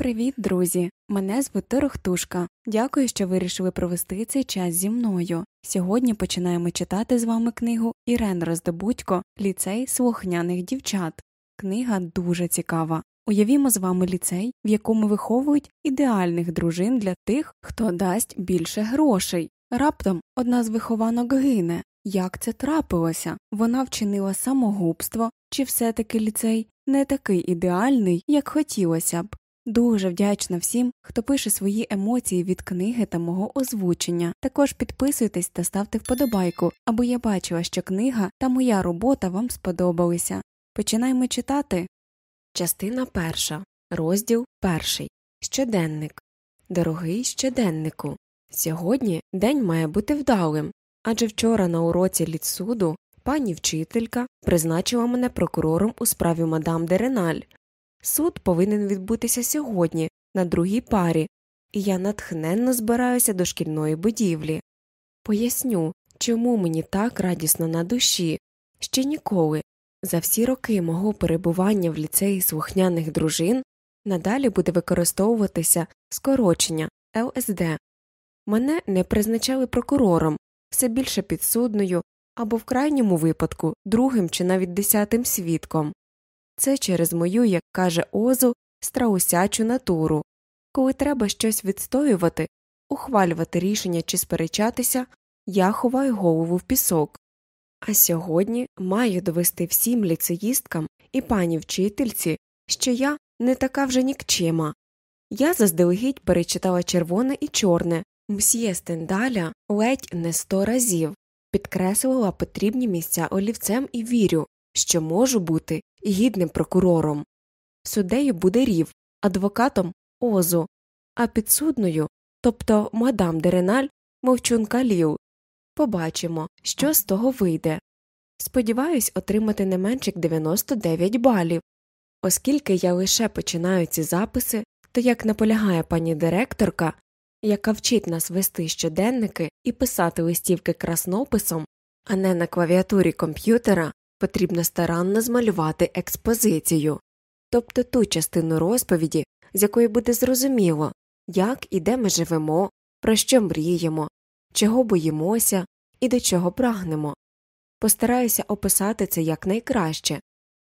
Привіт, друзі! Мене звуть Торохтушка. Дякую, що вирішили провести цей час зі мною. Сьогодні починаємо читати з вами книгу Ірен Роздобудько Ліцей слухняних дівчат. Книга дуже цікава. Уявімо з вами ліцей, в якому виховують ідеальних дружин для тих, хто дасть більше грошей. Раптом одна з вихованок гине. Як це трапилося? Вона вчинила самогубство, чи все таки ліцей не такий ідеальний, як хотілося б. Дуже вдячна всім, хто пише свої емоції від книги та мого озвучення. Також підписуйтесь та ставте вподобайку, аби я бачила, що книга та моя робота вам сподобалися. Починаємо читати. Частина перша. Розділ перший. Щоденник. Дорогий щоденнику. Сьогодні день має бути вдалим, адже вчора на уроці літсуду пані вчителька призначила мене прокурором у справі мадам Дереналь. Суд повинен відбутися сьогодні, на другій парі, і я натхненно збираюся до шкільної будівлі. Поясню, чому мені так радісно на душі. Ще ніколи, за всі роки мого перебування в ліцеї слухняних дружин надалі буде використовуватися скорочення ЛСД. Мене не призначали прокурором, все більше підсудною або в крайньому випадку другим чи навіть десятим свідком. Це через мою, як каже Озу, страусячу натуру. Коли треба щось відстоювати, ухвалювати рішення чи сперечатися, я ховаю голову в пісок. А сьогодні маю довести всім ліцеїсткам і пані вчительці, що я не така вже нікчема. Я заздалегідь перечитала червоне і чорне мсьє Стендаля ледь не сто разів, підкреслила потрібні місця олівцем і вірю, що можу бути гідним прокурором. Суддею буде рів, адвокатом озу, а підсудною, тобто мадам Дереналь, мовчунка Ліл. Побачимо, що з того вийде. Сподіваюсь отримати не менше 99 балів. Оскільки я лише починаю ці записи, то як наполягає пані директорка, яка вчить нас вести щоденники і писати листівки краснописом, а не на клавіатурі комп'ютера, потрібно старанно змалювати експозицію, тобто ту частину розповіді, з якої буде зрозуміло, як і де ми живемо, про що мріємо, чого боїмося і до чого прагнемо. Постараюся описати це якнайкраще,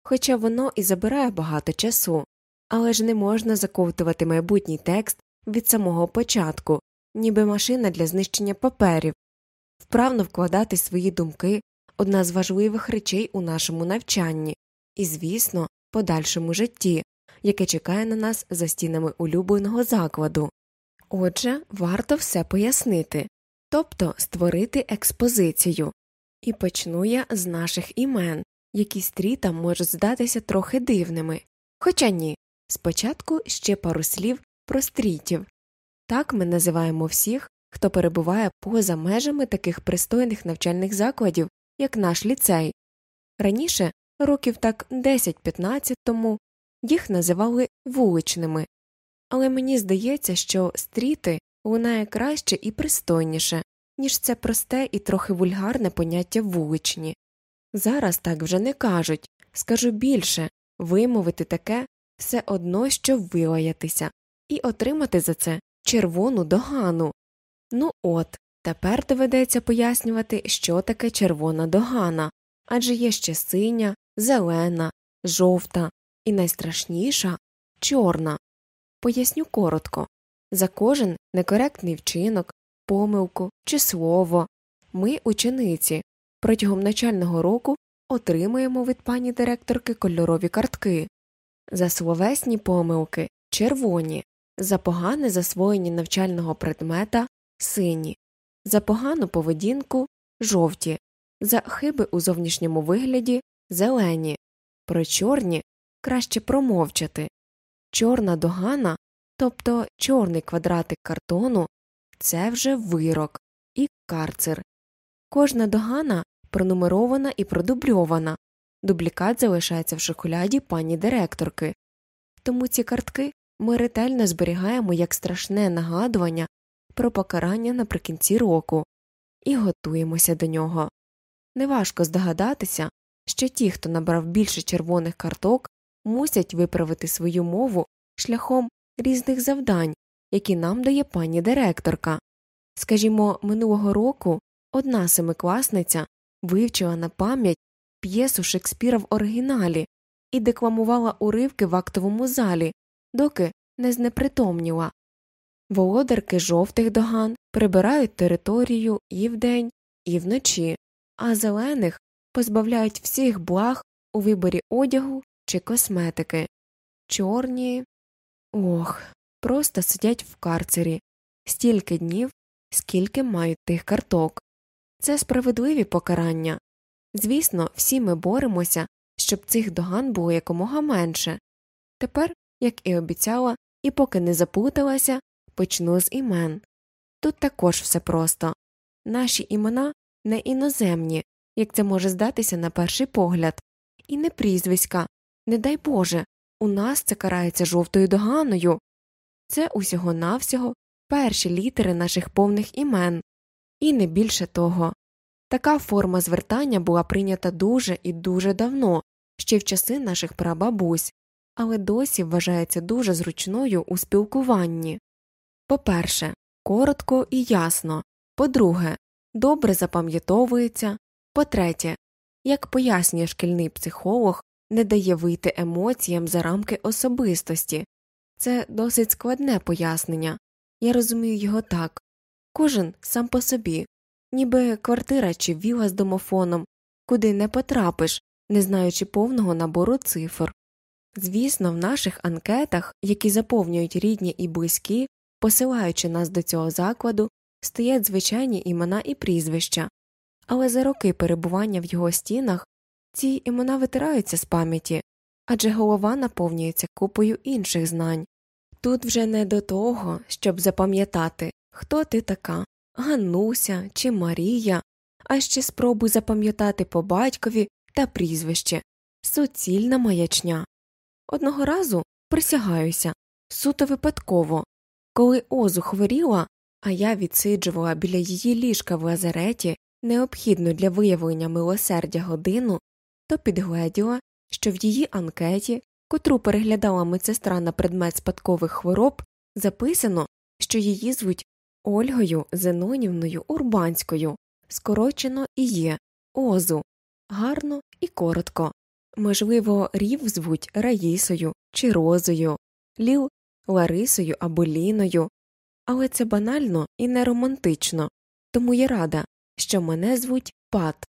хоча воно і забирає багато часу, але ж не можна заковтувати майбутній текст від самого початку, ніби машина для знищення паперів, вправно вкладати свої думки одна з важливих речей у нашому навчанні і, звісно, подальшому житті, яке чекає на нас за стінами улюбленого закладу. Отже, варто все пояснити, тобто створити експозицію. І почну я з наших імен, які стрітам можуть здатися трохи дивними. Хоча ні, спочатку ще пару слів про стрітів. Так ми називаємо всіх, хто перебуває поза межами таких пристойних навчальних закладів, як наш ліцей. Раніше, років так 10-15 тому, їх називали вуличними, але мені здається, що стріти лунає краще і пристойніше, ніж це просте і трохи вульгарне поняття вуличні. Зараз так вже не кажуть, скажу більше вимовити таке все одно, що вилаятися, і отримати за це червону догану. Ну от, Тепер доведеться пояснювати, що таке червона догана адже є ще синя, зелена, жовта і найстрашніша чорна. Поясню коротко. За кожен некоректний вчинок, помилку чи слово ми, учениці, протягом начального року отримуємо від пані директорки кольорові картки, за словесні помилки червоні, за погане засвоєння навчального предмета сині за погану поведінку жовті, за хиби у зовнішньому вигляді зелені, про чорні краще промовчати. Чорна догана, тобто чорний квадратик картону, це вже вирок і карцер. Кожна догана пронумерована і продубльована, дублікат залишається в шоколяді пані директорки. Тому ці картки ми ретельно зберігаємо як страшне нагадування про покарання наприкінці року і готуємося до нього. Неважко здогадатися, що ті, хто набрав більше червоних карток, мусять виправити свою мову шляхом різних завдань, які нам дає пані директорка. Скажімо, минулого року одна семикласниця вивчила на пам'ять п'єсу Шекспіра в оригіналі і декламувала уривки в актовому залі, доки не знепритомніла. Володарки жовтих доган прибирають територію і вдень, і вночі, а зелених позбавляють всіх благ у виборі одягу чи косметики. Чорні. Ох, просто сидять в карцері стільки днів, скільки мають тих карток. Це справедливі покарання. Звісно, всі ми боремося, щоб цих доган було якомога менше. Тепер, як і обіцяла, і поки не заплуталася, почну з імен. Тут також все просто наші імена не іноземні, як це може здатися на перший погляд, і не прізвиська, не дай Боже, у нас це карається жовтою доганою. Це усього навсього перші літери наших повних імен, і не більше того. Така форма звертання була прийнята дуже і дуже давно, ще в часи наших прабабусь, але досі вважається дуже зручною у спілкуванні. По перше, коротко і ясно, по друге, добре запам'ятовується, по третє, як пояснює шкільний психолог, не дає вийти емоціям за рамки особистості. Це досить складне пояснення, я розумію його так. Кожен сам по собі, ніби квартира чи віла з домофоном, куди не потрапиш, не знаючи повного набору цифр. Звісно, в наших анкетах, які заповнюють рідні і близькі, посилаючи нас до цього закладу, стоять звичайні імена і прізвища, але за роки перебування в його стінах ці імена витираються з пам'яті адже голова наповнюється купою інших знань. Тут вже не до того, щоб запам'ятати, хто ти така Ганнуся чи Марія, а ще спробуй запам'ятати по батькові та прізвище суцільна маячня. Одного разу присягаюся суто випадково, коли озу хворіла, а я відсиджувала біля її ліжка в лазареті необхідну для виявлення милосердя годину, то підгледіла, що в її анкеті, котру переглядала медсестра на предмет спадкових хвороб, записано, що її звуть Ольгою Зенонівною Урбанською, скорочено і є. Озу, гарно і коротко. Можливо, рів звуть Раїсою чи Розою, Ліл Ларисою або Ліною, але це банально і не романтично, тому я рада, що мене звуть Пат.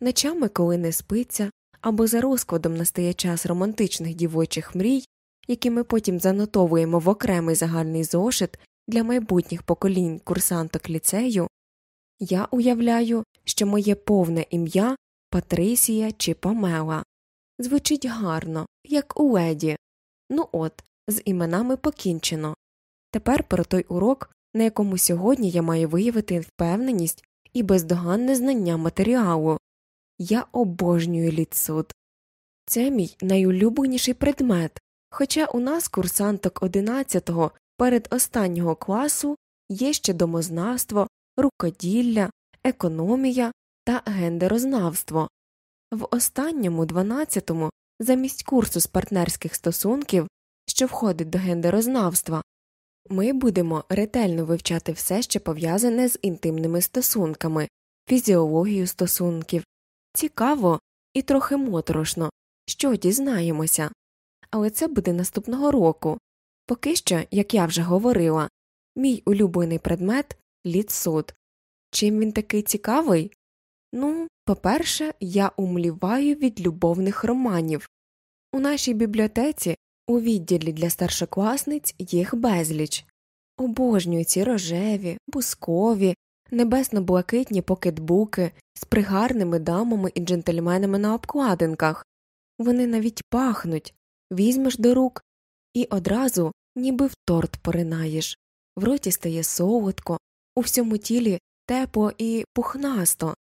Ночами, коли не спиться, або за розкладом настає час романтичних дівочих мрій, які ми потім занотовуємо в окремий загальний зошит для майбутніх поколінь курсанток ліцею, я уявляю, що моє повне ім'я Патрисія чи Памела звучить гарно, як у леді. Ну от, з іменами покінчено. Тепер про той урок, на якому сьогодні я маю виявити впевненість і бездоганне знання матеріалу. Я обожнюю літсуд. Це мій найулюбленіший предмет, хоча у нас курсанток 11-го перед останнього класу є ще домознавство, рукоділля, економія та гендерознавство. В останньому 12-му замість курсу з партнерських стосунків, що входить до гендерознавства, ми будемо ретельно вивчати все, що пов'язане з інтимними стосунками, фізіологію стосунків. Цікаво і трохи моторошно, що дізнаємося, але це буде наступного року. Поки що, як я вже говорила, мій улюблений предмет літсуд. Чим він такий цікавий? Ну, по перше, я умліваю від любовних романів. У нашій бібліотеці у відділі для старшокласниць їх безліч. Обожнюю ці рожеві, бускові, небесно блакитні покетбуки з пригарними дамами і джентльменами на обкладинках. Вони навіть пахнуть, візьмеш до рук і одразу, ніби в торт поринаєш, в роті стає солодко, у всьому тілі тепло і пухнасто.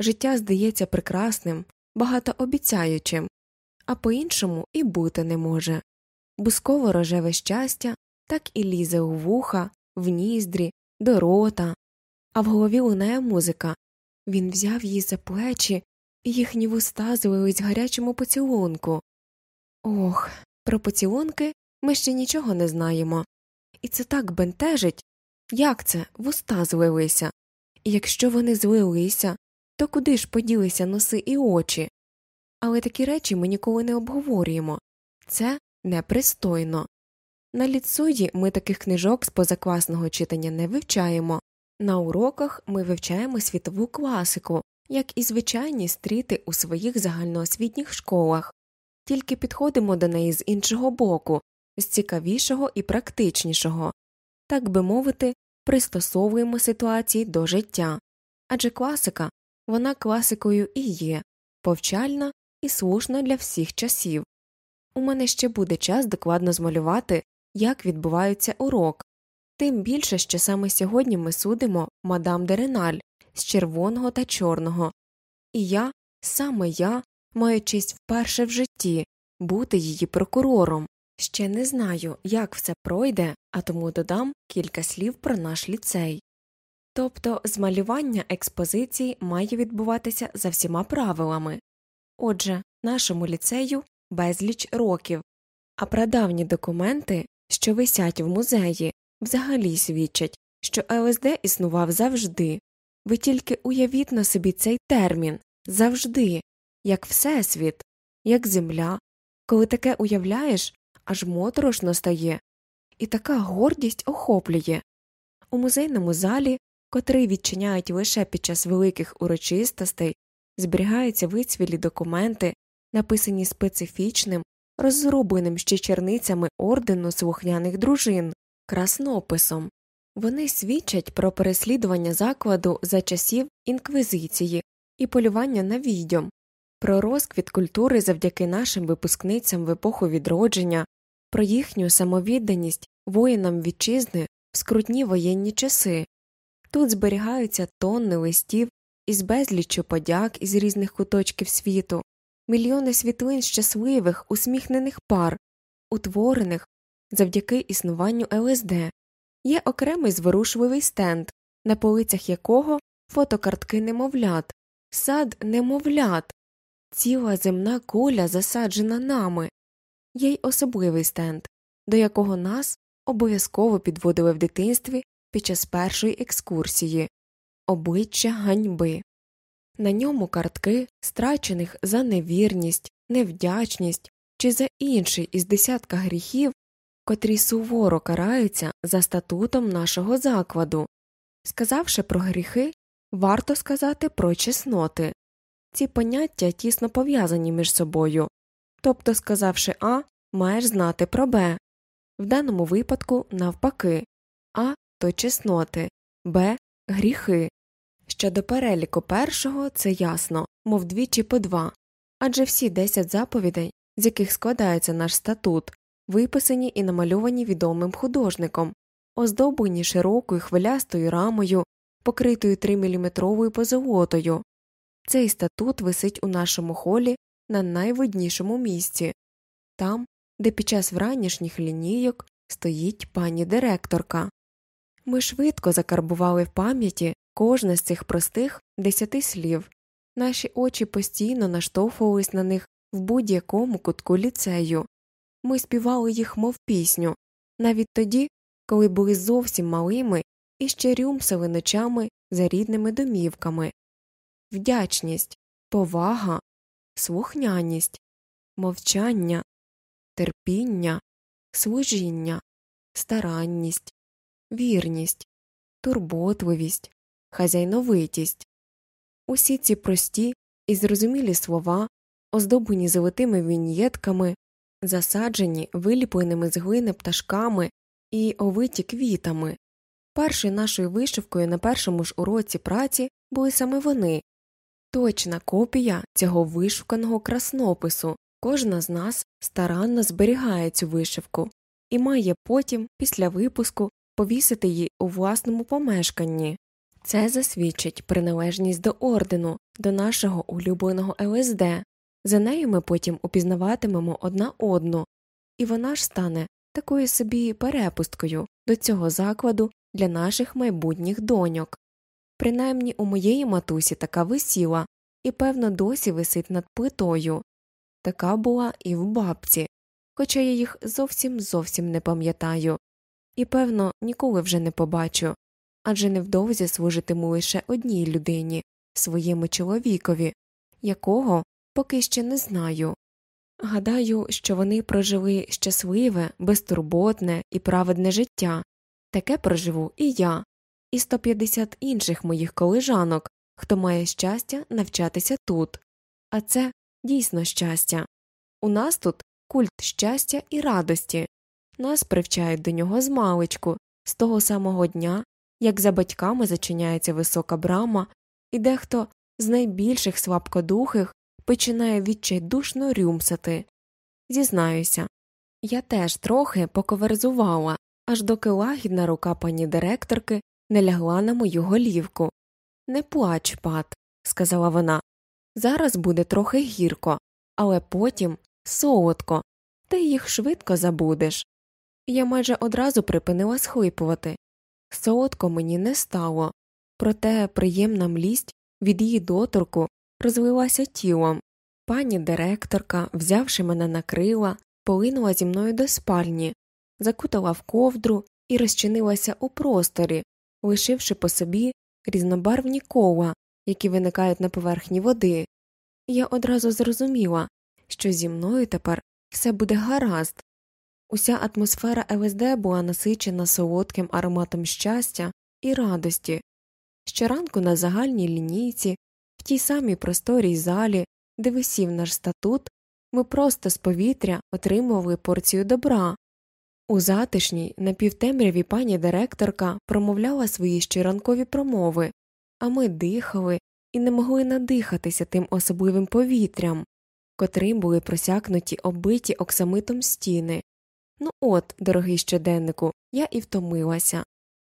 Життя здається прекрасним, багатообіцяючим, а по іншому і бути не може. Бусково рожеве щастя так і лізе у вуха, в ніздрі, до рота, а в голові лунає музика. Він взяв її за плечі, і їхні вуста злились гарячому поцілунку. Ох, про поцілунки ми ще нічого не знаємо, І це так бентежить. Як це вуста злилися? І якщо вони злилися, то куди ж поділися носи і очі? Але такі речі ми ніколи не обговорюємо це непристойно. На ліцуді ми таких книжок з позакласного читання не вивчаємо, на уроках ми вивчаємо світову класику, як і звичайні стріти у своїх загальноосвітніх школах, тільки підходимо до неї з іншого боку, з цікавішого і практичнішого, так би мовити, пристосовуємо ситуації до життя. Адже класика вона класикою і є, повчальна і слушна для всіх часів. У мене ще буде час докладно змалювати, як відбувається урок, тим більше, що саме сьогодні ми судимо мадам Дереналь з червоного та чорного, і я, саме я, маю честь вперше в житті бути її прокурором. Ще не знаю, як все пройде, а тому додам кілька слів про наш ліцей. Тобто змалювання експозиції має відбуватися за всіма правилами. Отже, нашому ліцею безліч років, а прадавні документи, що висять в музеї, взагалі свідчать, що ЛСД існував завжди. Ви тільки уявіть на собі цей термін завжди, як Всесвіт, як земля. Коли таке уявляєш, аж моторошно стає, і така гордість охоплює. У музейному залі, котрий відчиняють лише під час великих урочистостей, зберігаються вицвілі документи, написані специфічним, розробленим ще черницями ордену слухняних дружин, краснописом. Вони свідчать про переслідування закладу за часів інквізиції і полювання на відьом, про розквіт культури завдяки нашим випускницям в епоху відродження, про їхню самовідданість воїнам вітчизни в скрутні воєнні часи. Тут зберігаються тонни листів із безліччю подяк із різних куточків світу, мільйони світлин щасливих, усміхнених пар, утворених завдяки існуванню ЛСД, є окремий зворушливий стенд, на полицях якого фотокартки немовлят, сад немовлят, ціла земна куля засаджена нами, є й особливий стенд, до якого нас обов'язково підводили в дитинстві під час першої екскурсії. Обличчя ганьби. На ньому картки, страчених за невірність, невдячність чи за інший із десятка гріхів, котрі суворо караються за статутом нашого закладу. Сказавши про гріхи, варто сказати про чесноти. Ці поняття тісно пов'язані між собою, тобто, сказавши А, маєш знати про Б. В даному випадку, навпаки, А то чесноти, Б гріхи. Щодо переліку першого це ясно, мов двічі по два, адже всі десять заповідей, з яких складається наш статут, виписані і намальовані відомим художником, оздоблені широкою хвилястою рамою, покритою 3-мм позолотою. Цей статут висить у нашому холі на найвиднішому місці там, де під час вранішніх лінійок стоїть пані директорка. Ми швидко закарбували в пам'яті кожне з цих простих десяти слів, наші очі постійно наштовхувались на них в будь якому кутку ліцею. Ми співали їх, мов пісню, навіть тоді, коли були зовсім малими і ще рюмсали ночами за рідними домівками. Вдячність, повага, слухняність, мовчання, терпіння, служіння, старанність, вірність, турботливість, хазяйновитість. Усі ці прості і зрозумілі слова, оздоблені золотими віньєтками, засаджені виліпленими з глини пташками і овиті квітами. Першою нашою вишивкою на першому ж уроці праці були саме вони точна копія цього вишуканого краснопису. Кожна з нас старанно зберігає цю вишивку і має потім, після випуску, повісити її у власному помешканні. Це засвідчить приналежність до ордену, до нашого улюбленого ЛСД. За нею ми потім упізнаватимемо одна одну, і вона ж стане такою собі перепусткою до цього закладу для наших майбутніх доньок. Принаймні у моєї матусі така висіла і, певно, досі висить над плитою. Така була і в бабці, хоча я їх зовсім зовсім не пам'ятаю. і, певно, ніколи вже не побачу адже невдовзі служитиму лише одній людині своєму чоловікові, якого поки ще не знаю. Гадаю, що вони прожили щасливе, безтурботне і праведне життя, таке проживу і я, і 150 інших моїх колежанок, хто має щастя навчатися тут. А це дійсно щастя. У нас тут культ щастя і радості, нас привчають до нього з маличку, з того самого дня, як за батьками зачиняється висока брама, і дехто з найбільших слабкодухих починає відчайдушно рюмсати. Зізнаюся, я теж трохи поковерзувала, аж доки лагідна рука пані директорки не лягла на мою голівку. Не плач, пат, сказала вона. Зараз буде трохи гірко, але потім солодко, ти їх швидко забудеш. Я майже одразу припинила схлипувати. Солодко мені не стало, проте приємна млість від її доторку розлилася тілом. Пані директорка, взявши мене на крила, полинула зі мною до спальні, закутала в ковдру і розчинилася у просторі, лишивши по собі різнобарвні кола, які виникають на поверхні води. Я одразу зрозуміла, що зі мною тепер все буде гаразд. Уся атмосфера ЛСД була насичена солодким ароматом щастя і радості. Щоранку на загальній лінійці, в тій самій просторій залі, де висів наш статут, ми просто з повітря отримували порцію добра. У затишній, напівтемряві пані директорка промовляла свої щоранкові промови, а ми дихали і не могли надихатися тим особливим повітрям, котрим були просякнуті оббиті оксамитом стіни. Ну от, дорогий щоденнику, я і втомилася.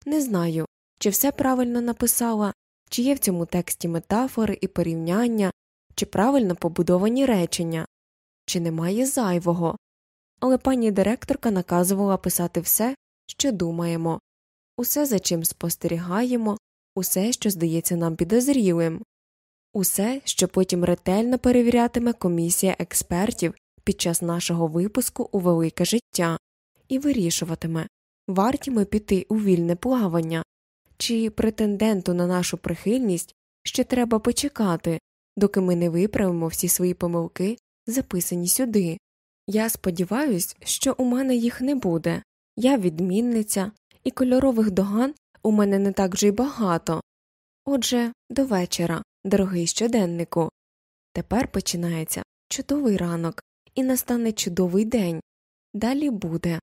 Не знаю, чи все правильно написала, чи є в цьому тексті метафори і порівняння, чи правильно побудовані речення, чи немає зайвого. Але пані директорка наказувала писати все, що думаємо, усе, за чим спостерігаємо, усе, що здається нам підозрілим, усе, що потім ретельно перевірятиме комісія експертів під час нашого випуску у велике життя і вирішуватиме, варті ми піти у вільне плавання, чи претенденту на нашу прихильність ще треба почекати, доки ми не виправимо всі свої помилки, записані сюди. Я сподіваюся, що у мене їх не буде, я відмінниця, і кольорових доган у мене не так вже й багато. Отже, до вечора, дорогий щоденнику. Тепер починається чудовий ранок, і настане чудовий день. Далі буде.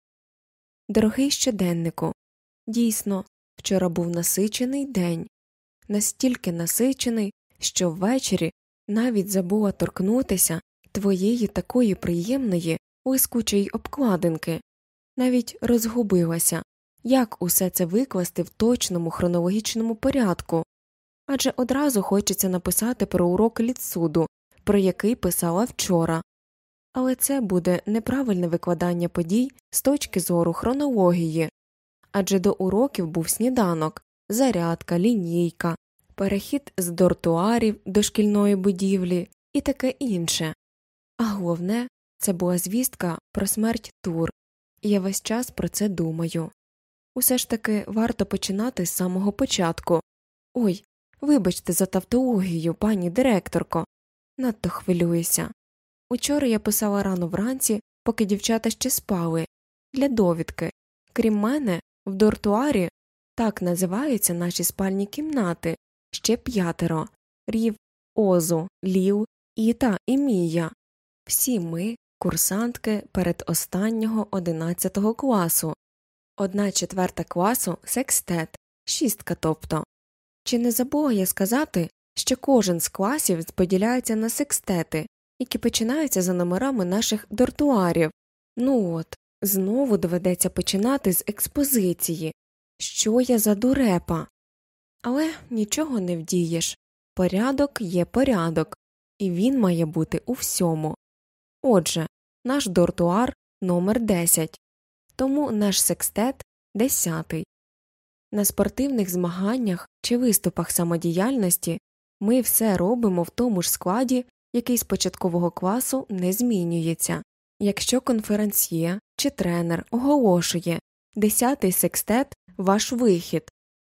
Дорогий щоденнику. Дійсно, вчора був насичений день, настільки насичений, що ввечері навіть забула торкнутися твоєї такої приємної, лискучої обкладинки, навіть розгубилася, як усе це викласти в точному хронологічному порядку, адже одразу хочеться написати про урок літсуду, про який писала вчора, але це буде неправильне викладання подій з точки зору хронології адже до уроків був сніданок, зарядка, лінійка, перехід з дортуарів до шкільної будівлі і таке інше. А головне, це була звістка про смерть тур, і я весь час про це думаю. Усе ж таки варто починати з самого початку. Ой, вибачте за тавтологію, пані директорко, надто хвилююся. Учора я писала рано вранці, поки дівчата ще спали, для довідки. Крім мене, в дортуарі так називаються наші спальні кімнати, ще п'ятеро рів, Озу, Лів, Іта і Мія. Всі ми, курсантки передостаннього одинадцятого класу, одна четверта класу секстет, шістка тобто. Чи не забула я сказати, що кожен з класів поділяється на секстети, які починаються за номерами наших дортуарів. Ну от, знову доведеться починати з експозиції. Що я за дурепа? Але нічого не вдієш. Порядок є порядок, і він має бути у всьому. Отже, наш дортуар номер 10 тому наш секстет десятий. На спортивних змаганнях чи виступах самодіяльності ми все робимо в тому ж складі, який з початкового класу не змінюється. Якщо конференсьє чи тренер оголошує Десятий секстет ваш вихід.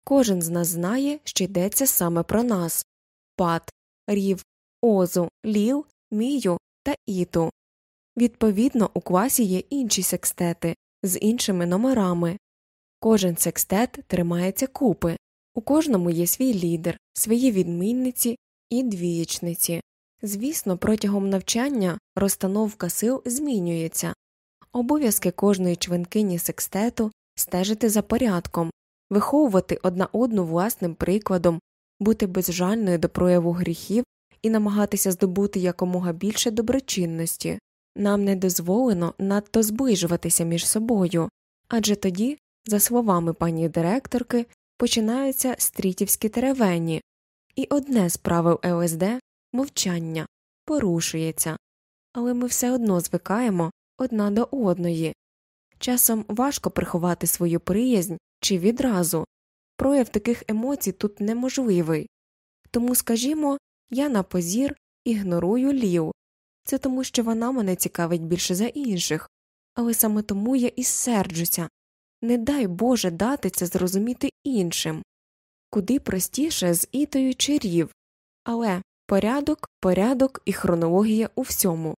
Кожен з нас знає, що йдеться саме про нас пат, рів, озу, ліл, мію та іту. Відповідно, у класі є інші секстети з іншими номерами. Кожен секстет тримається купи, у кожному є свій лідер, свої відмінниці і двієчниці. Звісно, протягом навчання розстановка сил змінюється, обов'язки кожної членкині секстету стежити за порядком, виховувати одна одну власним прикладом, бути безжальною до прояву гріхів і намагатися здобути якомога більше доброчинності. Нам не дозволено надто зближуватися між собою, адже тоді, за словами пані директорки, починаються стрітівські теревені, і одне з правил ЛСД мовчання порушується, але ми все одно звикаємо одна до одної. Часом важко приховати свою приязнь чи відразу. Прояв таких емоцій тут неможливий. Тому, скажімо, я на позір ігнорую лів це тому, що вона мене цікавить більше за інших, але саме тому я і серджуся. Не дай Боже дати це зрозуміти іншим. Куди простіше з ітою чи рів, але порядок, порядок і хронологія у всьому,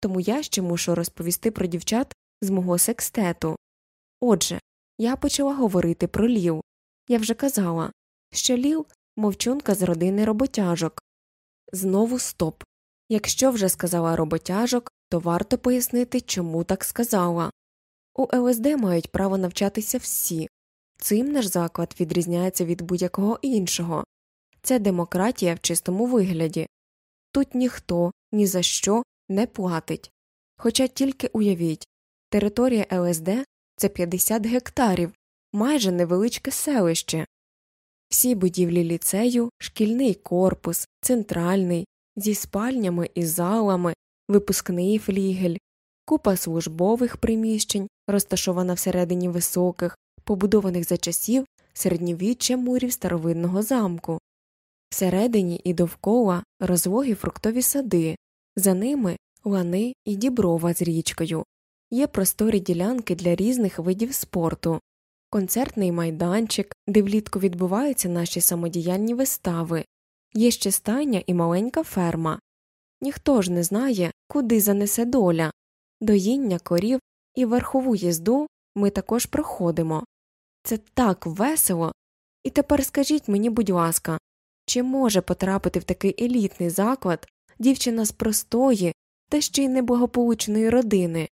тому я ще мушу розповісти про дівчат з мого секстету. Отже, я почала говорити про лів. Я вже казала, що лів мовчунка з родини роботяжок. Знову стоп. Якщо вже сказала роботяжок, то варто пояснити, чому так сказала. У ЛСД мають право навчатися всі. Цим наш заклад відрізняється від будь-якого іншого це демократія в чистому вигляді. Тут ніхто ні за що не платить. Хоча тільки уявіть територія ЛСД це 50 гектарів, майже невеличке селище. Всі будівлі ліцею, шкільний корпус, центральний, зі спальнями і залами, випускний флігель, купа службових приміщень, розташована всередині високих, побудованих за часів середньовіччя мурів старовинного замку, всередині і довкола розлогі фруктові сади, за ними лани і діброва з річкою, є просторі ділянки для різних видів спорту, концертний майданчик, де влітку відбуваються наші самодіяльні вистави, є ще стайня і маленька ферма. Ніхто ж не знає, куди занесе доля, доїння корів і верхову їзду ми також проходимо. Це так весело. І тепер скажіть мені, будь ласка, чи може потрапити в такий елітний заклад дівчина з простої та ще й неблагополучної родини?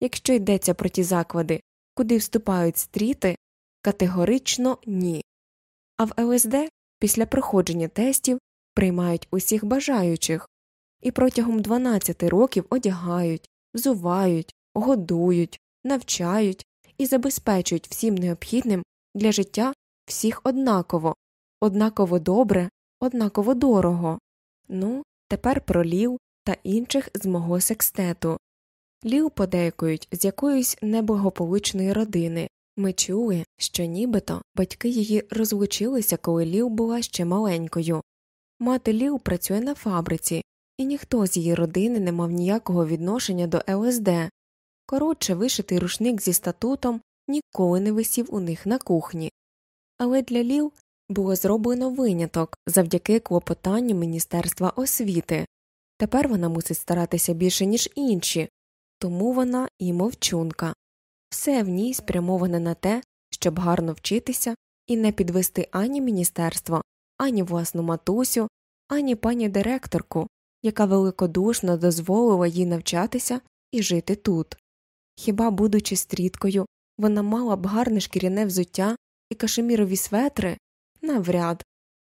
Якщо йдеться про ті заклади, куди вступають стріти, категорично ні. А в ЛСД після проходження тестів приймають усіх бажаючих і протягом 12 років одягають, взувають, годують, навчають і забезпечують всім необхідним для життя всіх однаково, однаково добре, однаково дорого. Ну, тепер про лів та інших з мого секстету. Лів подейкують з якоїсь неблагополучної родини. Ми чули, що нібито батьки її розлучилися, коли Лів була ще маленькою. Мати Лів працює на фабриці, і ніхто з її родини не мав ніякого відношення до ЛСД. Коротше, вишитий рушник зі статутом ніколи не висів у них на кухні. Але для Лів було зроблено виняток завдяки клопотанню Міністерства освіти. Тепер вона мусить старатися більше, ніж інші, тому вона і мовчунка. Все в ній спрямоване на те, щоб гарно вчитися і не підвести ані міністерство, ані власну матусю, ані пані директорку, яка великодушно дозволила їй навчатися і жити тут. Хіба, будучи стріткою, вона мала б гарне шкіряне взуття і кашемірові светри? Навряд.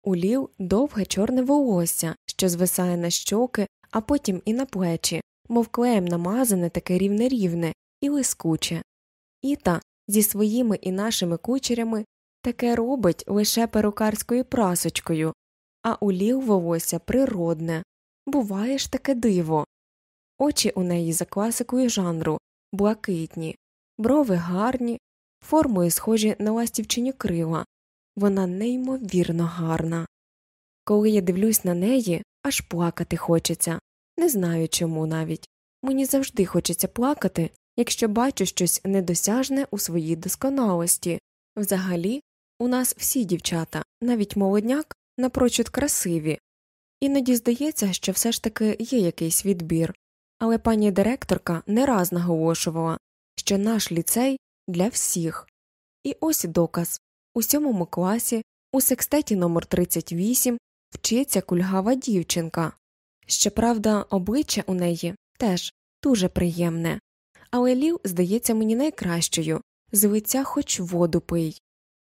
У лів довге чорне волосся, що звисає на щоки, а потім і на плечі, мов клеєм намазане таке рівне рівне і лискуче. Іта зі своїми і нашими кучерями таке робить лише перукарською прасочкою, а у лів волосся природне. Буває ж таке диво. Очі у неї за класикою жанру блакитні, брови гарні, формою схожі на ластівчині крила. Вона неймовірно гарна. Коли я дивлюсь на неї, аж плакати хочеться. Не знаю чому навіть. Мені завжди хочеться плакати, якщо бачу щось недосяжне у своїй досконалості. Взагалі, у нас всі дівчата, навіть молодняк, напрочуд красиві, іноді здається, що все ж таки є якийсь відбір, але пані директорка не раз наголошувала, що наш ліцей для всіх. І ось доказ у сьомому класі, у секстеті номер 38 вчиться кульгава дівчинка. Щоправда, обличчя у неї теж дуже приємне, але Лів здається мені найкращою з лиця хоч воду пий.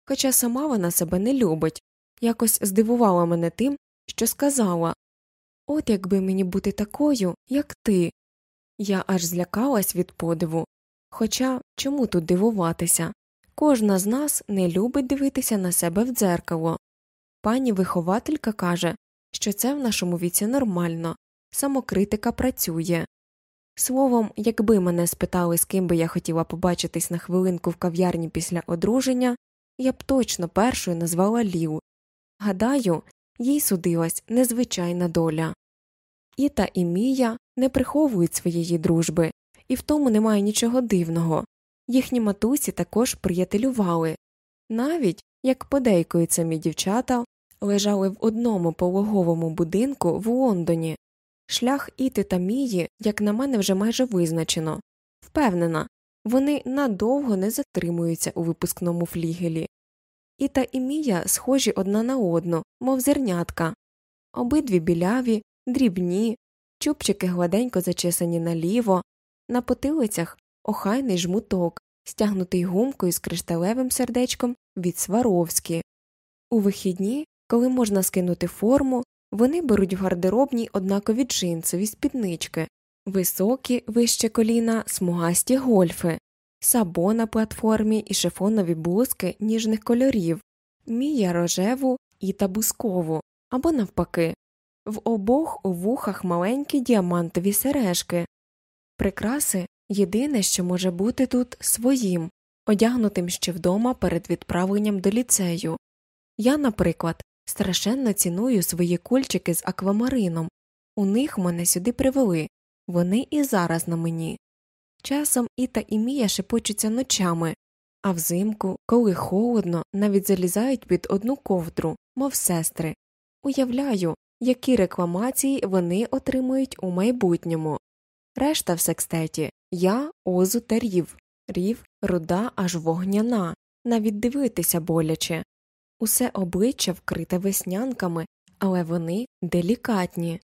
Хоча сама вона себе не любить, якось здивувала мене тим, що сказала От якби мені бути такою, як ти. Я аж злякалась від подиву. Хоча чому тут дивуватися? Кожна з нас не любить дивитися на себе в дзеркало. Пані вихователька каже, що це в нашому віці нормально, самокритика працює. Словом, якби мене спитали, з ким би я хотіла побачитись на хвилинку в кав'ярні після одруження, я б точно першою назвала Лів. Гадаю, їй судилась незвичайна доля. Іта і Мія не приховують своєї дружби, і в тому немає нічого дивного. Їхні матусі також приятелювали. Навіть, як подейкують самі дівчата, лежали в одному пологовому будинку в Лондоні. Шлях Іти та Мії, як на мене, вже майже визначено. Впевнена, вони надовго не затримуються у випускному флігелі. Іта і Мія схожі одна на одну, мов зернятка, обидві біляві, дрібні, чубчики гладенько зачесані наліво, на потилицях охайний жмуток, стягнутий гумкою з кришталевим сердечком від Сваровські. У вихідні, коли можна скинути форму, вони беруть в гардеробній однакові джинсові спіднички, високі вище коліна, смугасті гольфи, сабо на платформі і шифонові блузки ніжних кольорів, мія рожеву і табускову, або навпаки, в обох у вухах маленькі діамантові сережки. Прикраси єдине, що може бути тут своїм, одягнутим ще вдома перед відправленням до ліцею. Я, наприклад, страшенно ціную свої кульчики з аквамарином, у них мене сюди привели, вони і зараз на мені. Часом Іта і Мія шепочуться ночами, а взимку, коли холодно, навіть залізають під одну ковдру, мов сестри. Уявляю, які рекламації вони отримують у майбутньому. Решта в секстеті я, Озу та рів, рів, руда аж вогняна, навіть дивитися боляче. Усе обличчя вкрите веснянками, але вони делікатні,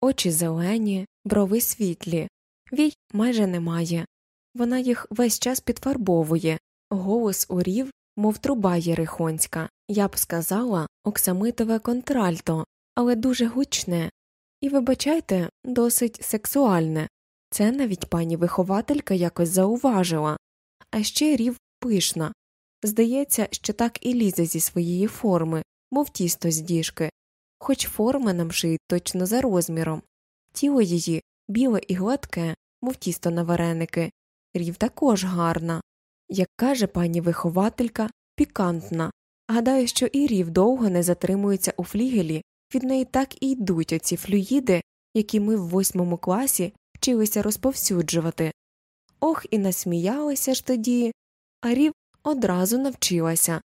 очі зелені, брови світлі, вій майже немає. Вона їх весь час підфарбовує, голос у рів, мов труба єрихонська, я б сказала оксамитове контральто, але дуже гучне, і, вибачайте, досить сексуальне. Це навіть пані вихователька якось зауважила, а ще рів пишна. Здається, що так і лізе зі своєї форми, мов тісто з діжки, хоч форми нам шиють точно за розміром. Тіло її біле і гладке, мов тісто на вареники, рів також гарна. Як каже пані вихователька, пікантна. Гадаю, що і рів довго не затримується у флігелі, від неї так і йдуть оці флюїди, які ми в восьмому класі вчилися розповсюджувати. Ох, і насміялися ж тоді, а рів одразу навчилася.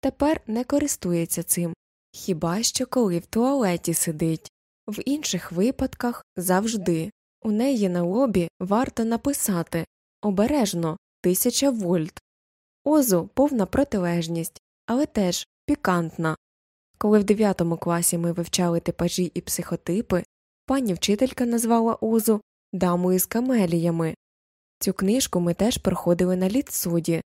Тепер не користується цим, хіба що коли в туалеті сидить, в інших випадках завжди. У неї на лобі варто написати обережно тисяча вольт. Озу повна протилежність, але теж пікантна. Коли в дев'ятому класі ми вивчали типажі і психотипи, пані вчителька назвала Озу дамою з камеліями. Цю книжку ми теж проходили на літсуді.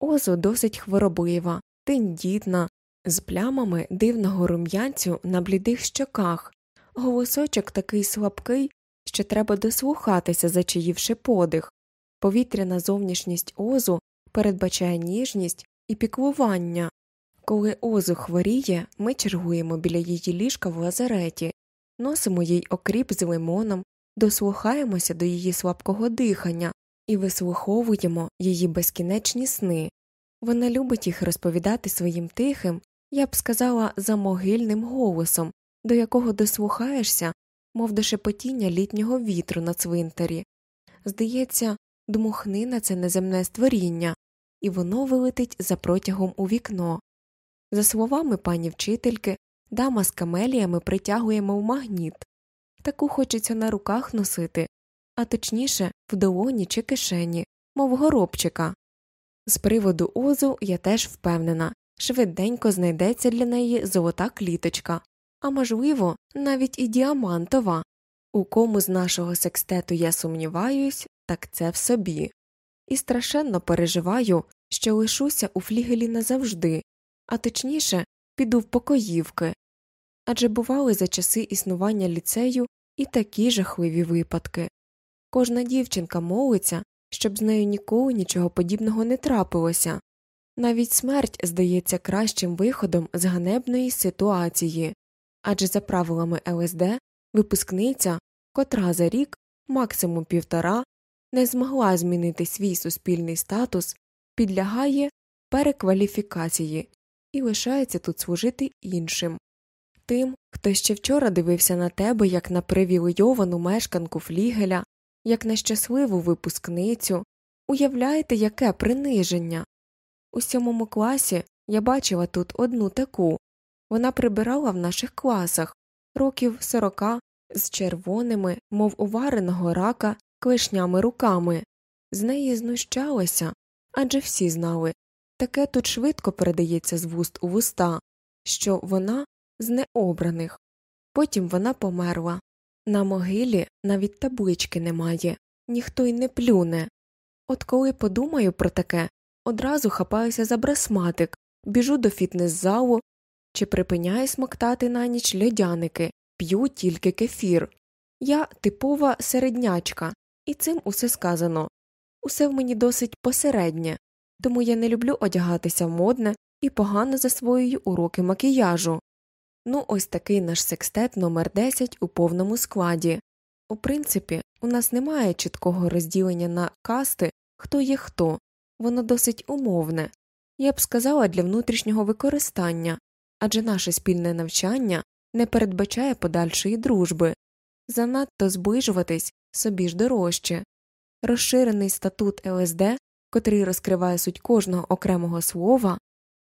Озу досить хвороблива, тендітна, з плямами дивного рум'янцю на блідих щоках, голосочок такий слабкий, що треба дослухатися, зачаївши подих. Повітряна зовнішність озу передбачає ніжність і піклування. Коли озу хворіє, ми чергуємо біля її ліжка в лазареті, носимо їй окріп з лимоном, дослухаємося до її слабкого дихання і вислуховуємо її безкінечні сни. Вона любить їх розповідати своїм тихим, я б сказала, замогильним голосом, до якого дослухаєшся, мов до шепотіння літнього вітру на цвинтарі. Здається, дмухнина це неземне створіння, і воно вилетить за протягом у вікно. За словами пані вчительки, дама з камеліями притягуємо в магніт. Таку хочеться на руках носити, а точніше в долоні чи кишені, мов горобчика. З приводу озу я теж впевнена швиденько знайдеться для неї золота кліточка, а можливо, навіть і діамантова. У кому з нашого секстету я сумніваюсь, так це в собі, і страшенно переживаю, що лишуся у флігелі назавжди, а точніше, піду в покоївки. Адже бували за часи існування ліцею і такі жахливі випадки. Кожна дівчинка молиться, щоб з нею ніколи нічого подібного не трапилося, навіть смерть здається кращим виходом з ганебної ситуації, адже за правилами ЛСД випускниця, котра за рік, максимум півтора, не змогла змінити свій суспільний статус, підлягає перекваліфікації і лишається тут служити іншим. Тим, хто ще вчора дивився на тебе як на привілейовану мешканку флігеля, як на щасливу випускницю, уявляєте, яке приниження. У сьомому класі я бачила тут одну таку вона прибирала в наших класах років сорока з червоними, мов увареного рака, клешнями руками. З неї знущалася адже всі знали таке тут швидко передається з вуст у вуста, що вона з необраних. Потім вона померла. На могилі навіть таблички немає, ніхто й не плюне. От коли подумаю про таке, одразу хапаюся за брасматик, біжу до фітнес залу чи припиняю смоктати на ніч льодяники, п'ю тільки кефір. Я типова середнячка, і цим усе сказано. Усе в мені досить посереднє, тому я не люблю одягатися модне і погано засвоюю уроки макіяжу. Ну, ось такий наш секстет номер 10 у повному складі. У принципі, у нас немає чіткого розділення на касти, хто є хто, воно досить умовне, я б сказала для внутрішнього використання, адже наше спільне навчання не передбачає подальшої дружби, занадто зближуватись собі ж дорожче. Розширений статут ЛСД, котрий розкриває суть кожного окремого слова,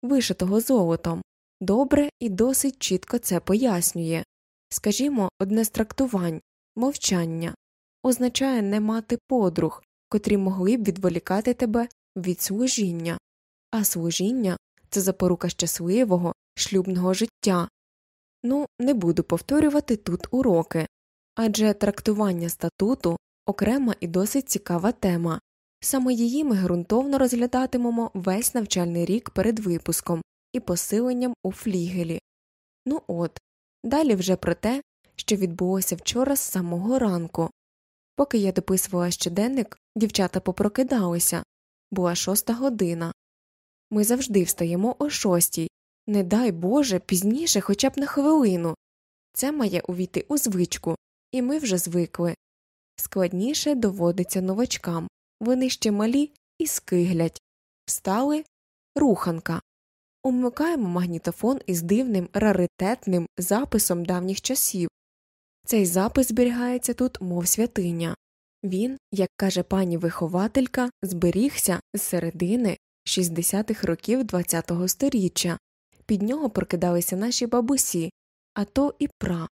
вишитого золотом, добре і досить чітко це пояснює. Скажімо, одне з трактувань мовчання означає не мати подруг, котрі могли б відволікати тебе від служіння, а служіння це запорука щасливого шлюбного життя. Ну, не буду повторювати тут уроки адже трактування статуту окрема і досить цікава тема. Саме її ми ґрунтовно розглядатимемо весь навчальний рік перед випуском і посиленням у флігелі. Ну от, далі вже про те, що відбулося вчора з самого ранку. Поки я дописувала щоденник, дівчата попрокидалися була шоста година. Ми завжди встаємо о шостій, не дай Боже, пізніше хоча б на хвилину. Це має увійти у звичку, і ми вже звикли. Складніше доводиться новачкам вони ще малі і скиглять. Встали руханка. Умикаємо магнітофон із дивним раритетним записом давніх часів. Цей запис зберігається тут, мов святиня. Він, як каже пані вихователька, зберігся з середини 60-х років ХХ століття. Під нього прокидалися наші бабусі, а то і пра.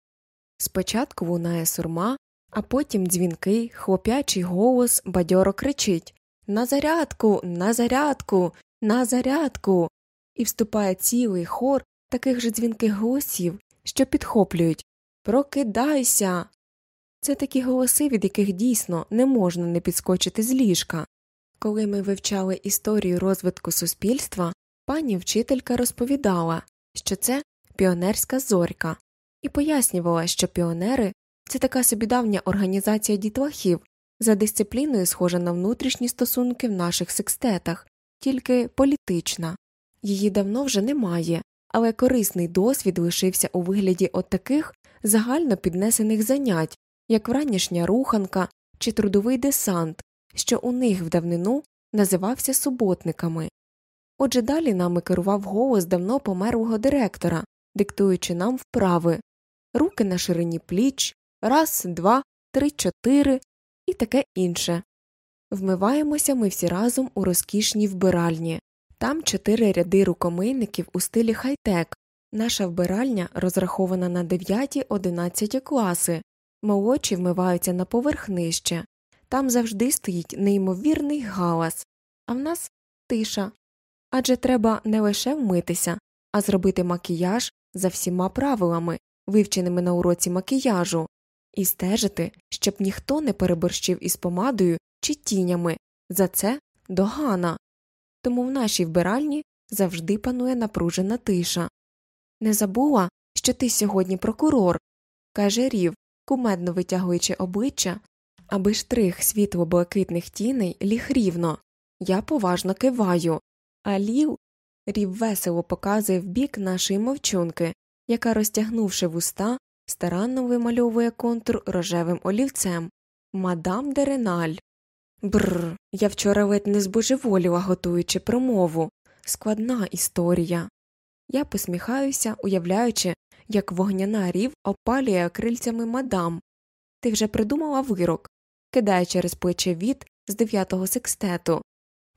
Спочатку лунає сурма, а потім дзвінкий, хлоп'ячий голос бадьоро кричить На зарядку, на зарядку, на зарядку. І вступає цілий хор таких же дзвінких голосів, що підхоплюють Прокидайся. Це такі голоси, від яких дійсно не можна не підскочити з ліжка. Коли ми вивчали історію розвитку суспільства, пані вчителька розповідала, що це піонерська зорька, і пояснювала, що піонери це така собі давня організація дітлахів, за дисципліною схожа на внутрішні стосунки в наших секстетах, тільки політична. Її давно вже немає, але корисний досвід лишився у вигляді от таких загально піднесених занять, як вранішня руханка чи трудовий десант, що у них в давнину називався суботниками. Отже далі нами керував голос давно померлого директора, диктуючи нам вправи руки на ширині пліч, раз, два, три, чотири і таке інше. Вмиваємося ми всі разом у розкішній вбиральні. Там чотири ряди рукомийників у стилі хай-тек. Наша вбиральня розрахована на 9-11 класи, молодші вмиваються на поверх нижче. Там завжди стоїть неймовірний галас, а в нас тиша. Адже треба не лише вмитися, а зробити макіяж за всіма правилами, вивченими на уроці макіяжу, і стежити, щоб ніхто не переборщив із помадою чи тінями за це догана. Тому в нашій вбиральні завжди панує напружена тиша. Не забула, що ти сьогодні прокурор, каже Рів, кумедно витягуючи обличчя, аби штрих світло блакитних тіней ліг рівно. Я поважно киваю, а лів Рів весело показує в бік нашої мовчунки, яка, розтягнувши вуста, старанно вимальовує контур рожевим олівцем. Мадам Дереналь. Бррр, я вчора ледь не збожеволіла, готуючи промову. Складна історія. Я посміхаюся, уявляючи, як вогняна рів опалює крильцями мадам. Ти вже придумала вирок, кидає через плече від з дев'ятого секстету.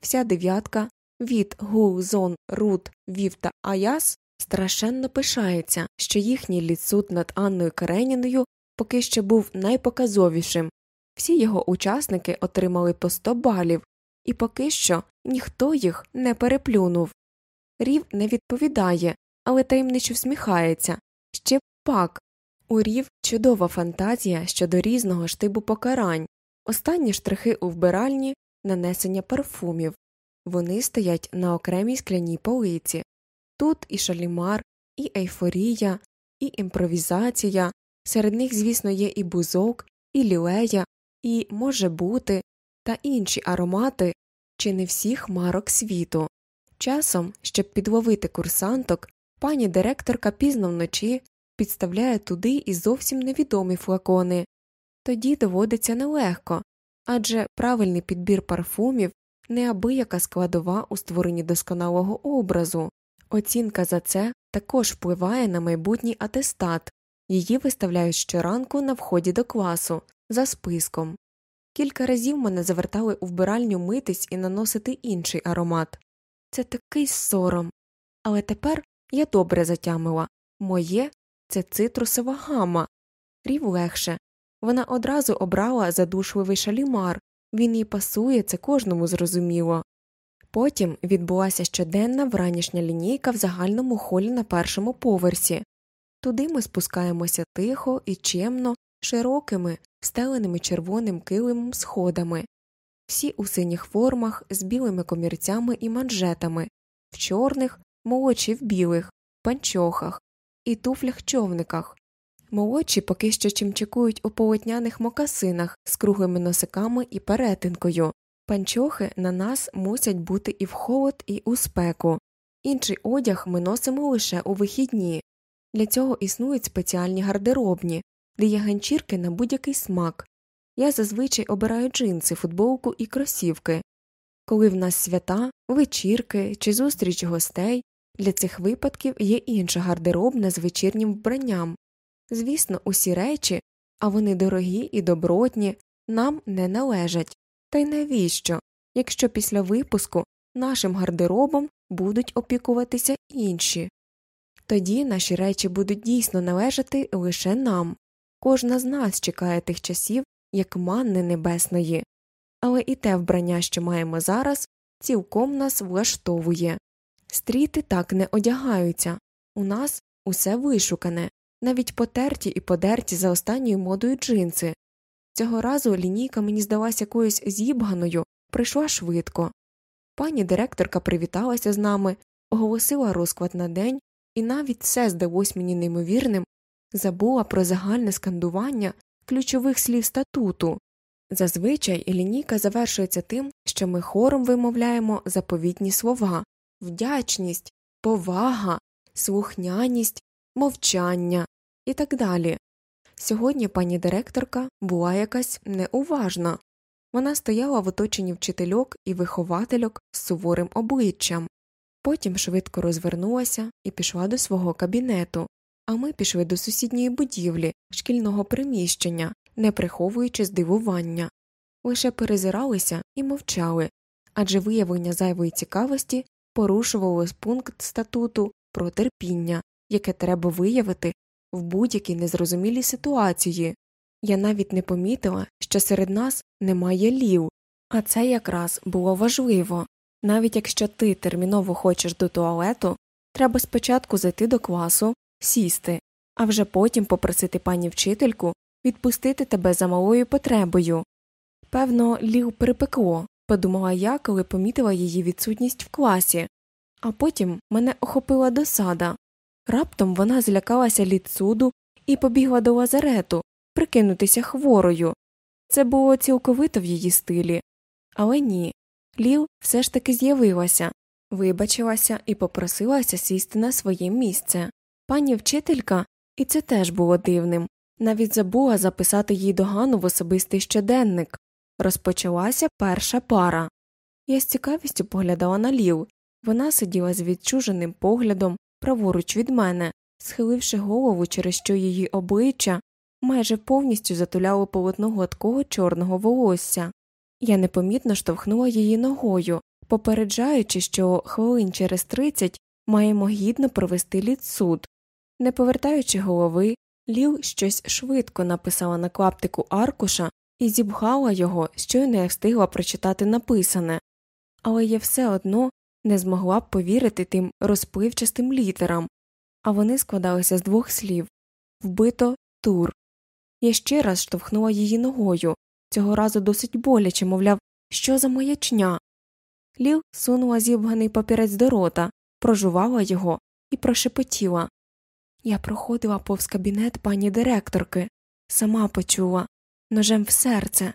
Вся дев'ятка від Гу, Зон, Рут, Вів та Аяс страшенно пишається, що їхній ліцут над Анною Кареніною поки що був найпоказовішим. Всі його учасники отримали по 100 балів, і поки що ніхто їх не переплюнув. Рів не відповідає, але таємничо всміхається ще пак. У Рів чудова фантазія щодо різного штибу покарань, останні штрихи у вбиральні нанесення парфумів. Вони стоять на окремій скляній полиці. Тут і шалімар, і ейфорія, і імпровізація, серед них, звісно, є і бузок, і лілея, і може бути, та інші аромати чи не всіх марок світу. Часом, щоб підловити курсанток, пані директорка пізно вночі підставляє туди і зовсім невідомі флакони, тоді доводиться нелегко адже правильний підбір парфумів неабияка складова у створенні досконалого образу. Оцінка за це також впливає на майбутній атестат, її виставляють щоранку на вході до класу за списком. Кілька разів мене завертали у вбиральню митись і наносити інший аромат. Це такий сором. Але тепер я добре затямила моє це цитрусова гама. Рів легше. Вона одразу обрала задушливий шалімар, він їй пасує, це кожному зрозуміло. Потім відбулася щоденна вранішня лінійка в загальному холі на першому поверсі. Туди ми спускаємося тихо і чемно, широкими, стеленими червоним килимом сходами, всі у синіх формах з білими комірцями і манжетами, в чорних, молодші в білих, панчохах і туфлях човниках. Молодші поки що чимчикують у полотняних мокасинах з круглими носиками і перетинкою. Панчохи на нас мусять бути і в холод, і у спеку. Інший одяг ми носимо лише у вихідні. Для цього існують спеціальні гардеробні, де є ганчірки на будь-який смак. Я зазвичай обираю джинси, футболку і кросівки. Коли в нас свята, вечірки чи зустріч гостей, для цих випадків є інша гардеробна з вечірнім вбранням. Звісно, усі речі, а вони дорогі і добротні, нам не належать. Та й навіщо, якщо після випуску нашим гардеробом будуть опікуватися інші? Тоді наші речі будуть дійсно належати лише нам. Кожна з нас чекає тих часів, як манни небесної, але і те вбрання, що маємо зараз, цілком нас влаштовує. Стріти так не одягаються у нас усе вишукане, навіть потерті і подерті за останньою модою джинси. Цього разу лінійка мені здалася якоюсь зібганою, прийшла швидко. Пані директорка привіталася з нами, оголосила розклад на день, і навіть це здалось мені неймовірним, забула про загальне скандування ключових слів статуту. Зазвичай лінійка завершується тим, що ми хором вимовляємо заповітні слова вдячність, повага, слухняність, мовчання і так далі. Сьогодні пані директорка була якась неуважна. Вона стояла в оточенні вчительок і виховательок з суворим обличчям, потім швидко розвернулася і пішла до свого кабінету, а ми пішли до сусідньої будівлі, шкільного приміщення, не приховуючи здивування. лише перезиралися і мовчали, адже виявлення зайвої цікавості порушувало пункт статуту про терпіння, яке треба виявити в будь-якій незрозумілій ситуації. Я навіть не помітила, що серед нас немає лів, а це якраз було важливо. Навіть якщо ти терміново хочеш до туалету, треба спочатку зайти до класу, сісти, а вже потім попросити пані вчительку відпустити тебе за малою потребою. Певно, лів припекло, подумала я, коли помітила її відсутність в класі, а потім мене охопила досада. Раптом вона злякалася ліцуду і побігла до лазарету прикинутися хворою. Це було цілковито в її стилі. Але ні. Ліл все ж таки з'явилася, вибачилася і попросилася сісти на своє місце. Пані вчителька, і це теж було дивним, навіть забула записати їй догану в особистий щоденник. Розпочалася перша пара. Я з цікавістю поглядала на Ліл. Вона сиділа з відчуженим поглядом праворуч від мене, схиливши голову, через що її обличчя майже повністю затуляло полотно гладкого чорного волосся. Я непомітно штовхнула її ногою, попереджаючи, що хвилин через тридцять маємо гідно провести лідсуд. Не повертаючи голови, Ліл щось швидко написала на клаптику аркуша і зібгала його, що й не встигла прочитати написане, але я все одно не змогла б повірити тим розпливчастим літерам, а вони складалися з двох слів вбито тур. Я ще раз штовхнула її ногою, цього разу досить боляче, мовляв, що за маячня. Ліл сунула зібганий папірець до рота, прожувала його і прошепотіла. Я проходила повз кабінет пані директорки, сама почула ножем в серце.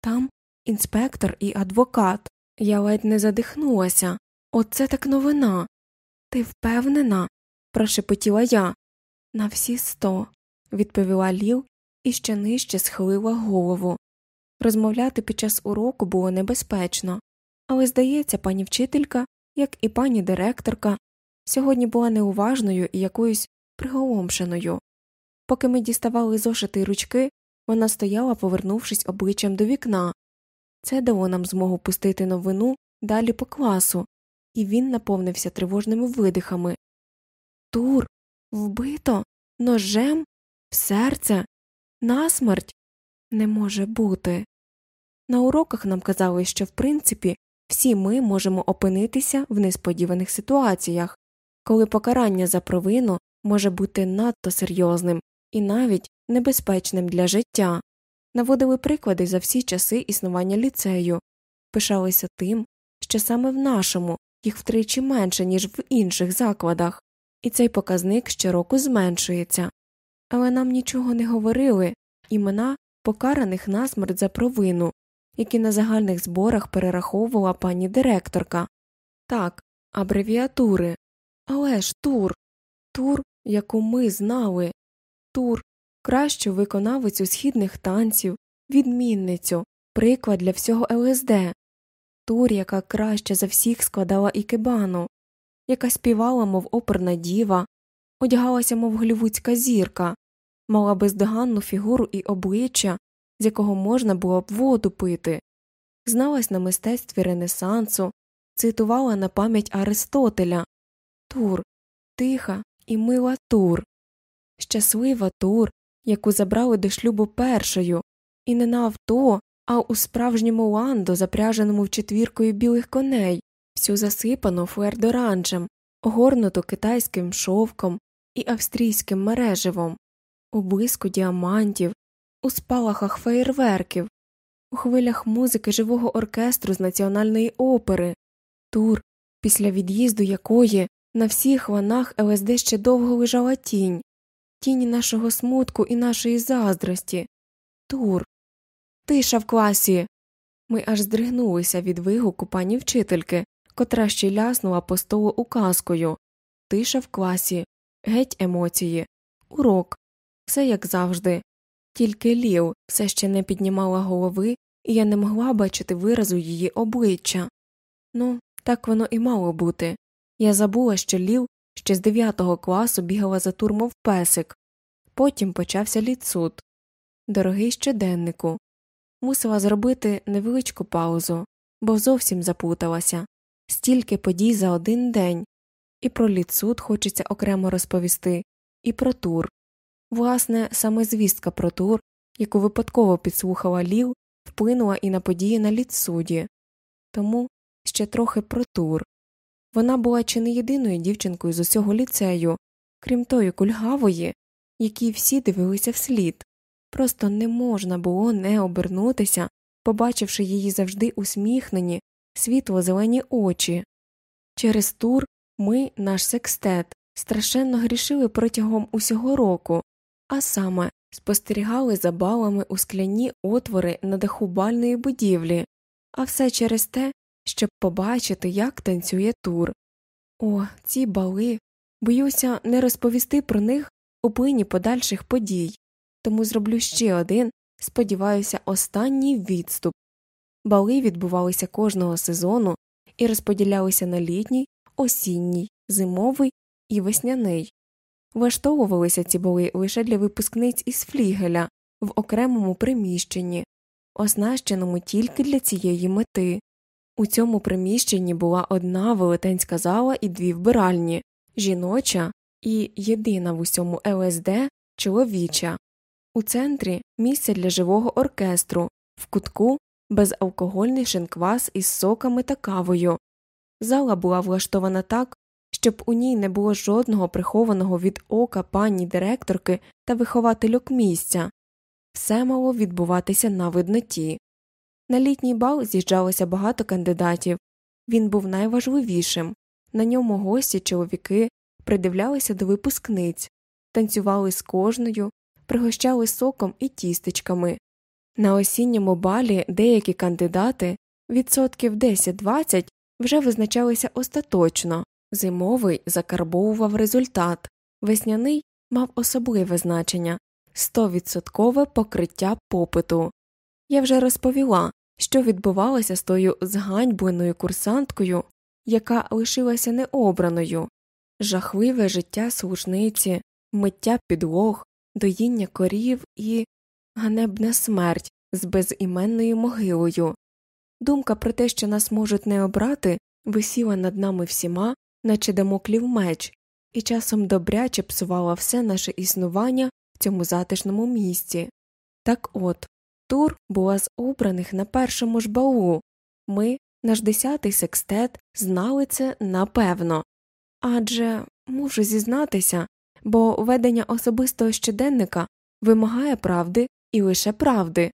Там інспектор і адвокат. Я ледь не задихнулася. Оце так новина. Ти впевнена? прошепотіла я. На всі сто, відповіла Ліл і ще нижче схилила голову. Розмовляти під час уроку було небезпечно, але, здається, пані вчителька, як і пані директорка, сьогодні була неуважною і якоюсь приголомшеною. Поки ми діставали зошити ручки, вона стояла, повернувшись обличчям до вікна. Це дало нам змогу пустити новину далі по класу, і він наповнився тривожними видихами. Тур, вбито, ножем, в серце, насмерть не може бути. На уроках нам казали, що в принципі всі ми можемо опинитися в несподіваних ситуаціях, коли покарання за провину може бути надто серйозним і навіть небезпечним для життя, наводили приклади за всі часи існування ліцею, пишалися тим, що саме в нашому їх втричі менше, ніж в інших закладах, і цей показник щороку зменшується. Але нам нічого не говорили імена покараних насмерть за провину, які на загальних зборах перераховувала пані директорка. Так, абревіатури. Але ж тур, тур, яку ми знали, тур, кращу виконавицю східних танців, відмінницю, приклад для всього ЛСД, тур, яка краще за всіх складала ікебану, яка співала, мов оперна діва, одягалася, мов голівудська зірка, мала бездоганну фігуру і обличчя, з якого можна було б воду пити, зналась на мистецтві Ренесансу, цитувала на пам'ять Аристотеля. Тур, тиха і мила тур, щаслива тур, яку забрали до шлюбу першою, і не на авто, а у справжньому ландо, запряженому в четвіркою білих коней, всю засипану фуердоранжем, огорнуту китайським шовком і австрійським мереживом, у блиску діамантів, у спалахах феєрверків, у хвилях музики живого оркестру з національної опери, тур, після від'їзду якої на всіх ванах ЛСД ще довго лежала тінь, тінь нашого смутку і нашої заздрості, тур, тиша в класі. Ми аж здригнулися від вигуку пані вчительки, котра ще ляснула по столу указкою Тиша в класі, геть емоції, урок, все як завжди. Тільки Ліл все ще не піднімала голови, і я не могла бачити виразу її обличчя. Ну, так воно і мало бути. Я забула, що Ліл ще з дев'ятого класу бігала за турмов песик. Потім почався ліцуд. Дорогий щоденнику. мусила зробити невеличку паузу, бо зовсім запуталася стільки подій за один день, і про ліцуд хочеться окремо розповісти, і про тур. Власне, саме звістка про тур, яку випадково підслухала Ліл, вплинула і на події на ліцуді. Тому ще трохи про тур. Вона була чи не єдиною дівчинкою з усього ліцею, крім тої кульгавої, якій всі дивилися вслід. Просто не можна було не обернутися, побачивши її завжди усміхнені, світло зелені очі. Через тур ми, наш секстет, страшенно грішили протягом усього року, а саме спостерігали за балами у скляні отвори на даху бальної будівлі, а все через те, щоб побачити, як танцює тур. О, ці бали. Боюся не розповісти про них у плині подальших подій, тому зроблю ще один, сподіваюся, останній відступ. Бали відбувалися кожного сезону і розподілялися на літній, осінній, зимовий і весняний. Влаштовувалися ці бали лише для випускниць із флігеля в окремому приміщенні, оснащеному тільки для цієї мети. У цьому приміщенні була одна велетенська зала і дві вбиральні жіноча і єдина в усьому ЛСД чоловіча, у центрі місце для живого оркестру, в кутку безалкогольний шинквас із соками та кавою. Зала була влаштована так, щоб у ній не було жодного прихованого від ока пані директорки та виховательок місця, все мало відбуватися на видноті. На літній бал з'їжджалося багато кандидатів, він був найважливішим, на ньому гості чоловіки придивлялися до випускниць, танцювали з кожною, пригощали соком і тістечками. На осінньому балі деякі кандидати відсотків 10-20 вже визначалися остаточно, зимовий закарбовував результат, весняний мав особливе значення 100% покриття попиту. Я вже розповіла, що відбувалося з тою зганьбленою курсанткою, яка лишилася необраною, жахливе життя служниці, миття підлог, доїння корів і ганебна смерть з безіменною могилою. Думка про те, що нас можуть не обрати, висіла над нами всіма, наче дамоклів меч, і часом добряче псувала все наше існування в цьому затишному місці. Так от Тур була з обраних на першому ж балу. Ми, наш десятий секстет, знали це напевно. Адже мушу зізнатися, бо ведення особистого щоденника вимагає правди і лише правди.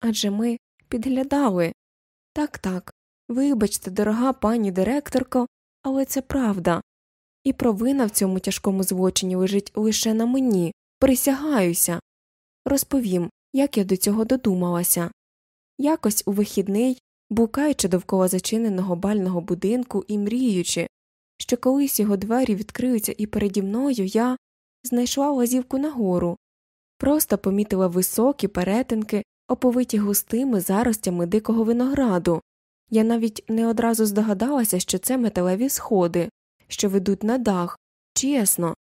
Адже ми підглядали. Так, так, вибачте, дорога пані директорко, але це правда. І провина в цьому тяжкому злочині лежить лише на мені, присягаюся. Розповім, як я до цього додумалася. Якось у вихідний, букаючи довкола зачиненого бального будинку і мріючи, що колись його двері відкриються і переді мною я знайшла лазівку нагору, просто помітила високі перетинки, оповиті густими заростями дикого винограду. Я навіть не одразу здогадалася, що це металеві сходи, що ведуть на дах, чесно.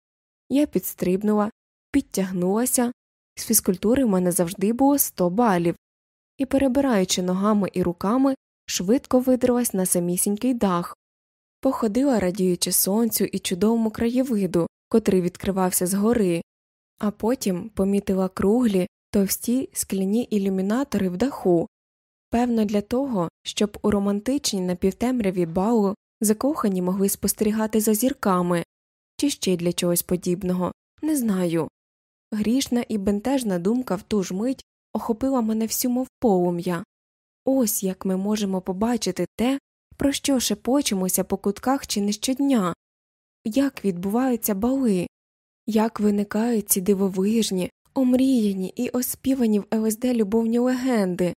Я підстрибнула, підтягнулася, з фізкультури в мене завжди було 100 балів, і, перебираючи ногами і руками, швидко видрилась на самісінький дах, походила, радіючи сонцю і чудовому краєвиду, котрий відкривався згори, а потім помітила круглі, товсті скляні ілюмінатори в даху, певно, для того, щоб у романтичній напівтемряві балу закохані могли спостерігати за зірками, чи ще для чогось подібного, не знаю. Грішна і бентежна думка в ту ж мить охопила мене всю мов полум'я. Ось як ми можемо побачити те, про що шепочемося по кутках чи не щодня, як відбуваються бали, як виникають ці дивовижні, омріяні і оспівані в ЛСД любовні легенди,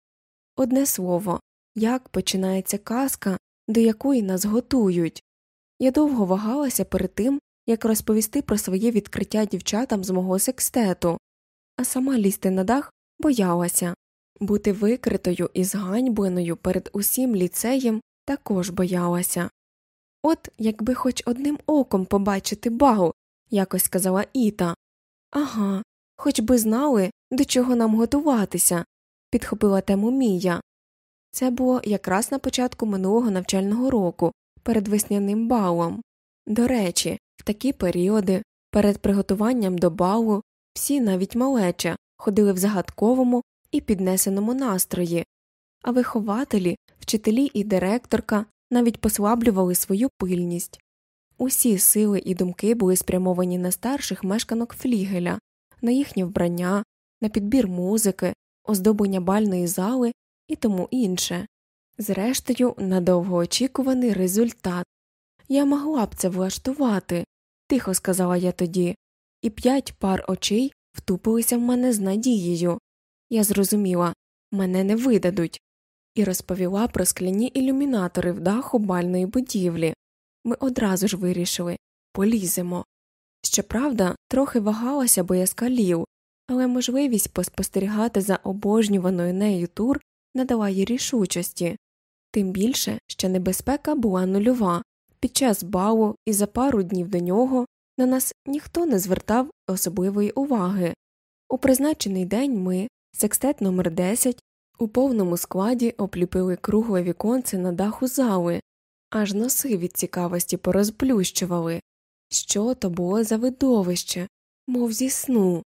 одне слово, як починається казка, до якої нас готують. Я довго вагалася перед тим, як розповісти про своє відкриття дівчатам з мого секстету, а сама лізти на дах боялася бути викритою і зганьбленою перед усім ліцеєм також боялася. От якби хоч одним оком побачити бау, якось сказала Іта. Ага, хоч би знали, до чого нам готуватися. підхопила тему Мія. Це було якраз на початку минулого навчального року, перед весняним балом. До речі, в такі періоди, перед приготуванням до балу, всі, навіть малеча, ходили в загадковому і піднесеному настрої, а вихователі, вчителі і директорка навіть послаблювали свою пильність. Усі сили і думки були спрямовані на старших мешканок флігеля, на їхнє вбрання, на підбір музики, оздоблення бальної зали і тому інше. Зрештою, на довгоочікуваний результат. Я могла б це влаштувати, тихо сказала я тоді, і п'ять пар очей втупилися в мене з надією. Я зрозуміла мене не видадуть, і розповіла про скляні ілюмінатори в даху бальної будівлі. Ми одразу ж вирішили поліземо. Щоправда, трохи вагалася боязка лів, але можливість поспостерігати за обожнюваною нею тур надала їй рішучості, тим більше, що небезпека була нульова. Під час балу і за пару днів до нього на нас ніхто не звертав особливої уваги. У призначений день ми, секстет номер 10 у повному складі обліпили кругле віконце на даху зали, аж носи від цікавості порозплющували. Що то було за видовище, мов зі сну.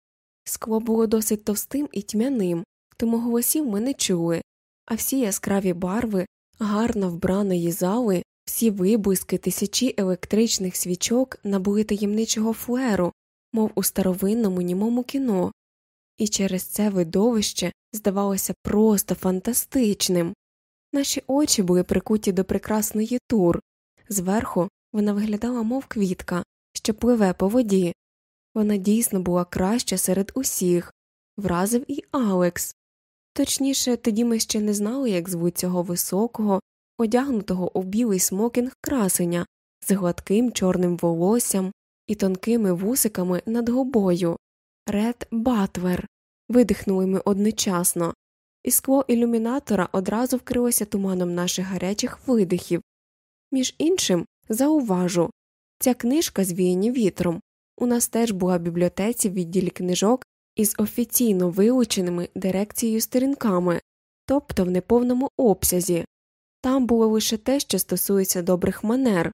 Скло було досить товстим і тьмяним, тому голосів ми не чули, а всі яскраві барви гарно вбраної зали, всі виблиски тисячі електричних свічок набули таємничого флеру, мов у старовинному німому кіно, і через це видовище здавалося просто фантастичним. Наші очі були прикуті до прекрасної тур, зверху вона виглядала, мов квітка, що пливе по воді. Вона дійсно була краща серед усіх, вразив і Алекс. Точніше, тоді ми ще не знали, як звуть цього високого, одягнутого у білий смокінг красеня з гладким чорним волоссям і тонкими вусиками над губою. Ред Батвер. Видихнули ми одночасно, і скло ілюмінатора одразу вкрилося туманом наших гарячих видихів. Між іншим, зауважу ця книжка звіяні вітром. У нас теж була в бібліотеці в відділі книжок із офіційно вилученими дирекцією сторінками, тобто в неповному обсязі. Там було лише те, що стосується добрих манер.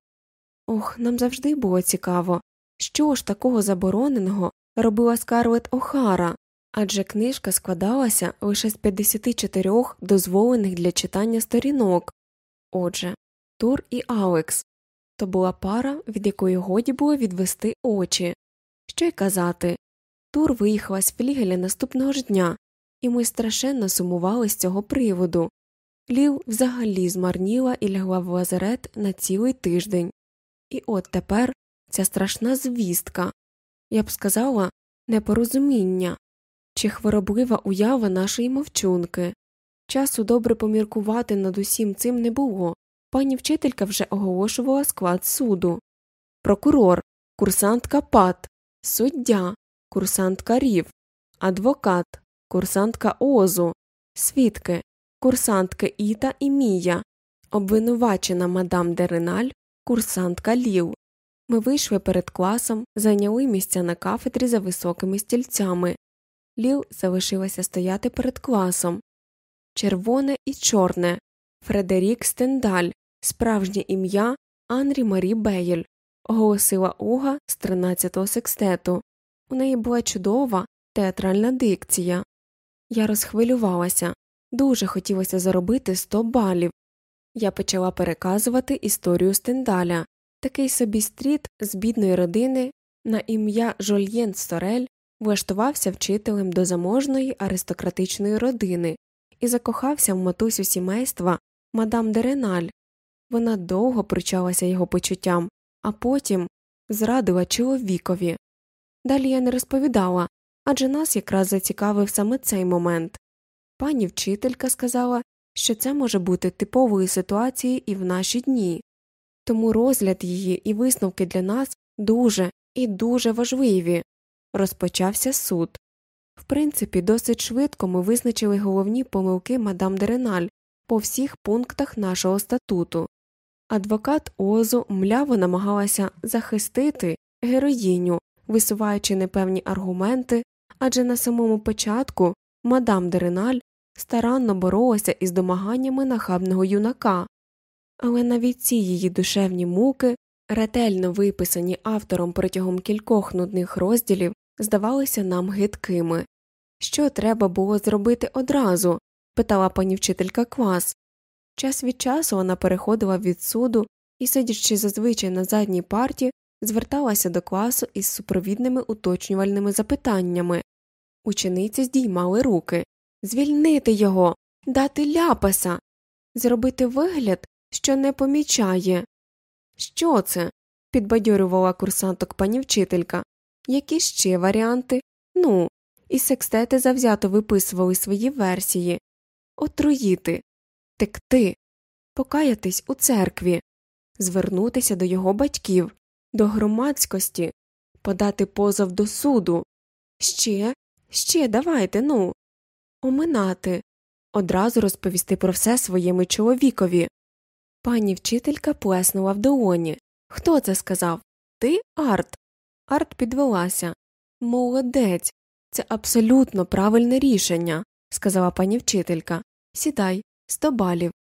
Ох, нам завжди було цікаво, що ж такого забороненого робила Скарлет Охара, адже книжка складалася лише з 54 дозволених для читання сторінок. Отже, Тур і Алекс то була пара, від якої годі було відвести очі. Що й казати, Тур виїхала з флігеля наступного ж дня, і ми страшенно сумували з цього приводу. Лів взагалі змарніла і лягла в лазарет на цілий тиждень. І от тепер ця страшна звістка я б сказала, непорозуміння чи хвороблива уява нашої мовчунки. Часу добре поміркувати над усім цим не було. Пані вчителька вже оголошувала склад суду прокурор, курсантка ПАТ, суддя, курсантка Рів, адвокат, курсантка ОЗУ, свідки, курсантки Іта і Мія, обвинувачена мадам Дереналь, курсантка Лів. Ми вийшли перед класом, зайняли місця на кафедрі за високими стільцями. Ліл залишилася стояти перед класом. Червоне і чорне Фредерік Стендаль, справжнє ім'я Анрі Марі Бейль, оголосила Уга з 13-го секстету. У неї була чудова театральна дикція. Я розхвилювалася, дуже хотілося заробити 100 балів. Я почала переказувати історію Стендаля такий собі стріт з бідної родини на ім'я Жольєн Сорель влаштувався вчителем до заможної аристократичної родини і закохався в матусю сімейства мадам Дереналь. Вона довго причалася його почуттям, а потім зрадила чоловікові. Далі я не розповідала адже нас якраз зацікавив саме цей момент. Пані вчителька сказала, що це може бути типовою ситуацією і в наші дні, тому розгляд її і висновки для нас дуже і дуже важливі. Розпочався суд. В принципі, досить швидко ми визначили головні помилки мадам Дереналь по всіх пунктах нашого статуту. Адвокат Озу мляво намагалася захистити героїню, висуваючи непевні аргументи, адже на самому початку мадам Дереналь старанно боролася із домаганнями нахабного юнака, але навіть ці її душевні муки, ретельно виписані автором протягом кількох нудних розділів, здавалися нам гидкими. Що треба було зробити одразу? питала пані вчителька Квас. Час від часу вона переходила від суду і, сидячи зазвичай на задній парті, зверталася до класу із супровідними уточнювальними запитаннями. Учениці здіймали руки звільнити його, дати ляпаса, зробити вигляд, що не помічає. Що це? підбадьорювала курсанток пані вчителька. Які ще варіанти? Ну, і секстети завзято виписували свої версії отруїти, текти, покаятись у церкві, звернутися до його батьків, до громадськості, подати позов до суду. Ще, ще давайте, ну, оминати, одразу розповісти про все своєму чоловікові. Пані вчителька плеснула в долоні. Хто це сказав? Ти Арт. Арт підвелася. Молодець. Це абсолютно правильне рішення, сказала пані вчителька. Сідай, сто балів.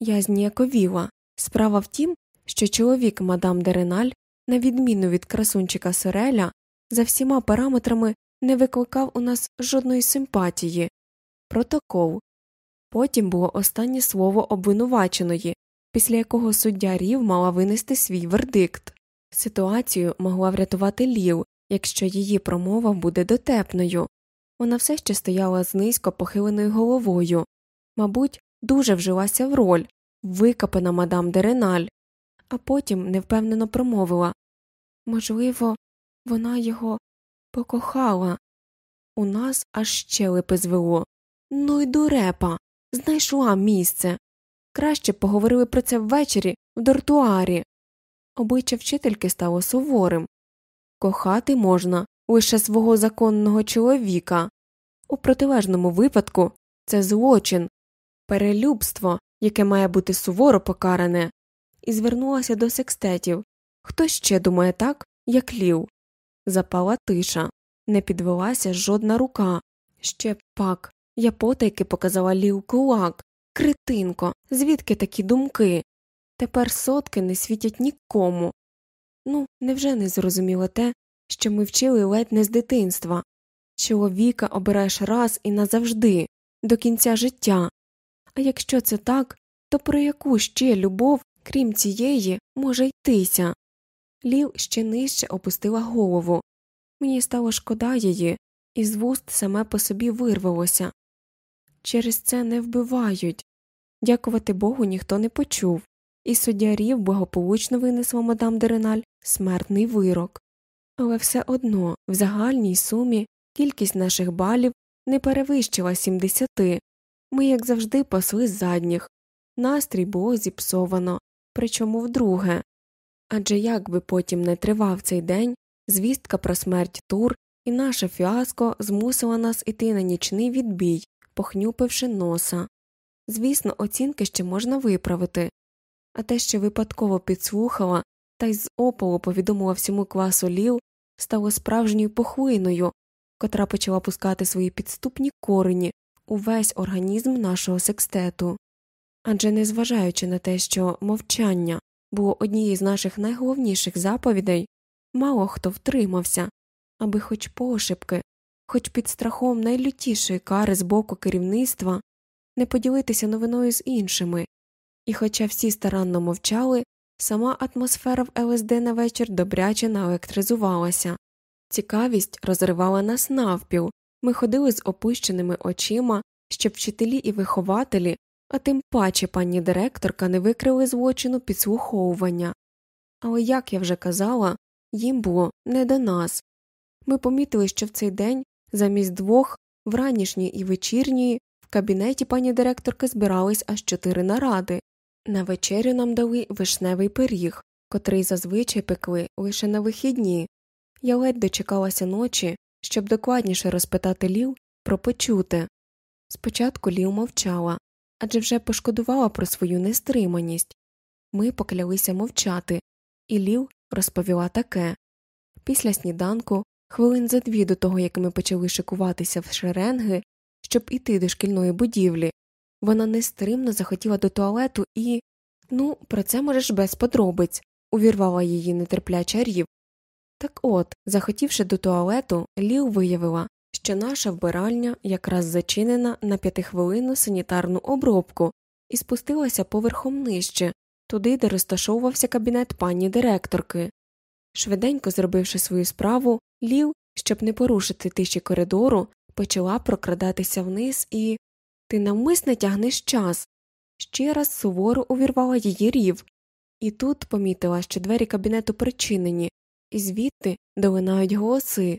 Я зніяковіла. Справа в тім, що чоловік мадам Дереналь, на відміну від красунчика Сореля, за всіма параметрами не викликав у нас жодної симпатії. Протокол. Потім було останнє слово обвинуваченої, після якого суддя Рів мала винести свій вердикт. Ситуацію могла врятувати Лів, якщо її промова буде дотепною. Вона все ще стояла з низько похиленою головою, мабуть, дуже вжилася в роль, викапана мадам Дереналь, а потім невпевнено промовила можливо, вона його покохала. У нас аж щелепи звело. Ну й дурепа, знайшла місце. Краще поговорили про це ввечері в дортуарі. Обличчя вчительки стало суворим. Кохати можна лише свого законного чоловіка. У протилежному випадку це злочин, перелюбство, яке має бути суворо покаране, і звернулася до секстетів хто ще думає так, як лів. Запала тиша, не підвелася жодна рука. Ще пак. Я потайки показала лів кулак. Критинко, звідки такі думки? Тепер сотки не світять нікому. Ну, невже не зрозуміло те, що ми вчили ледь не з дитинства чоловіка обереш раз і назавжди, до кінця життя. А якщо це так, то про яку ще любов, крім цієї, може йтися? Лів ще нижче опустила голову. Мені стало шкода її, і з вуст саме по собі вирвалося. Через це не вбивають. Дякувати Богу, ніхто не почув, і суддя Рів благополучно винесла мадам Дереналь смертний вирок. Але все одно в загальній сумі кількість наших балів не перевищила 70. Ми, як завжди, пасли задніх. Настрій було зіпсовано, причому вдруге. Адже як би потім не тривав цей день, звістка про смерть тур і наше фіаско змусила нас іти на нічний відбій, похнюпивши носа. Звісно, оцінки ще можна виправити, а те, що випадково підслухала та й з опалу повідомила всьому класу лів, стало справжньою похвиною, котра почала пускати свої підступні корені у весь організм нашого секстету. Адже незважаючи на те, що мовчання було однією з наших найголовніших заповідей, мало хто втримався, аби хоч пошепки, хоч під страхом найлютішої кари з боку керівництва не поділитися новиною з іншими, і, хоча всі старанно мовчали, сама атмосфера в ЛСД на вечір добряче наелектризувалася. Цікавість розривала нас навпіл, ми ходили з опущеними очима, щоб вчителі і вихователі, а тим паче пані директорка не викрили злочину підслуховування. Але, як я вже казала, їм було не до нас. Ми помітили, що в цей день замість двох, вранішньої і вечірньої, в кабінеті пані директорки збирались аж чотири наради. На вечерю нам дали вишневий пиріг, котрий зазвичай пекли лише на вихідні. Я ледь дочекалася ночі, щоб докладніше розпитати Лів про почуте. Спочатку Лів мовчала, адже вже пошкодувала про свою нестриманість. Ми поклялися мовчати, і Лів розповіла таке після сніданку, хвилин за дві до того, як ми почали шикуватися в шеренги, щоб іти до шкільної будівлі. Вона нестримно захотіла до туалету і. Ну, про це можеш без подробиць, увірвала її нетерпляча рів. Так от, захотівши до туалету, Ліл виявила, що наша вбиральня якраз зачинена на п'ятихвилинну санітарну обробку і спустилася поверхом нижче, туди, де розташовувався кабінет пані директорки. Швиденько зробивши свою справу, Ліл, щоб не порушити тиші коридору, почала прокрадатися вниз і. Ти навмисне тягнеш час. Ще раз суворо увірвала її рів, і тут помітила, що двері кабінету причинені, і звідти долинають голоси.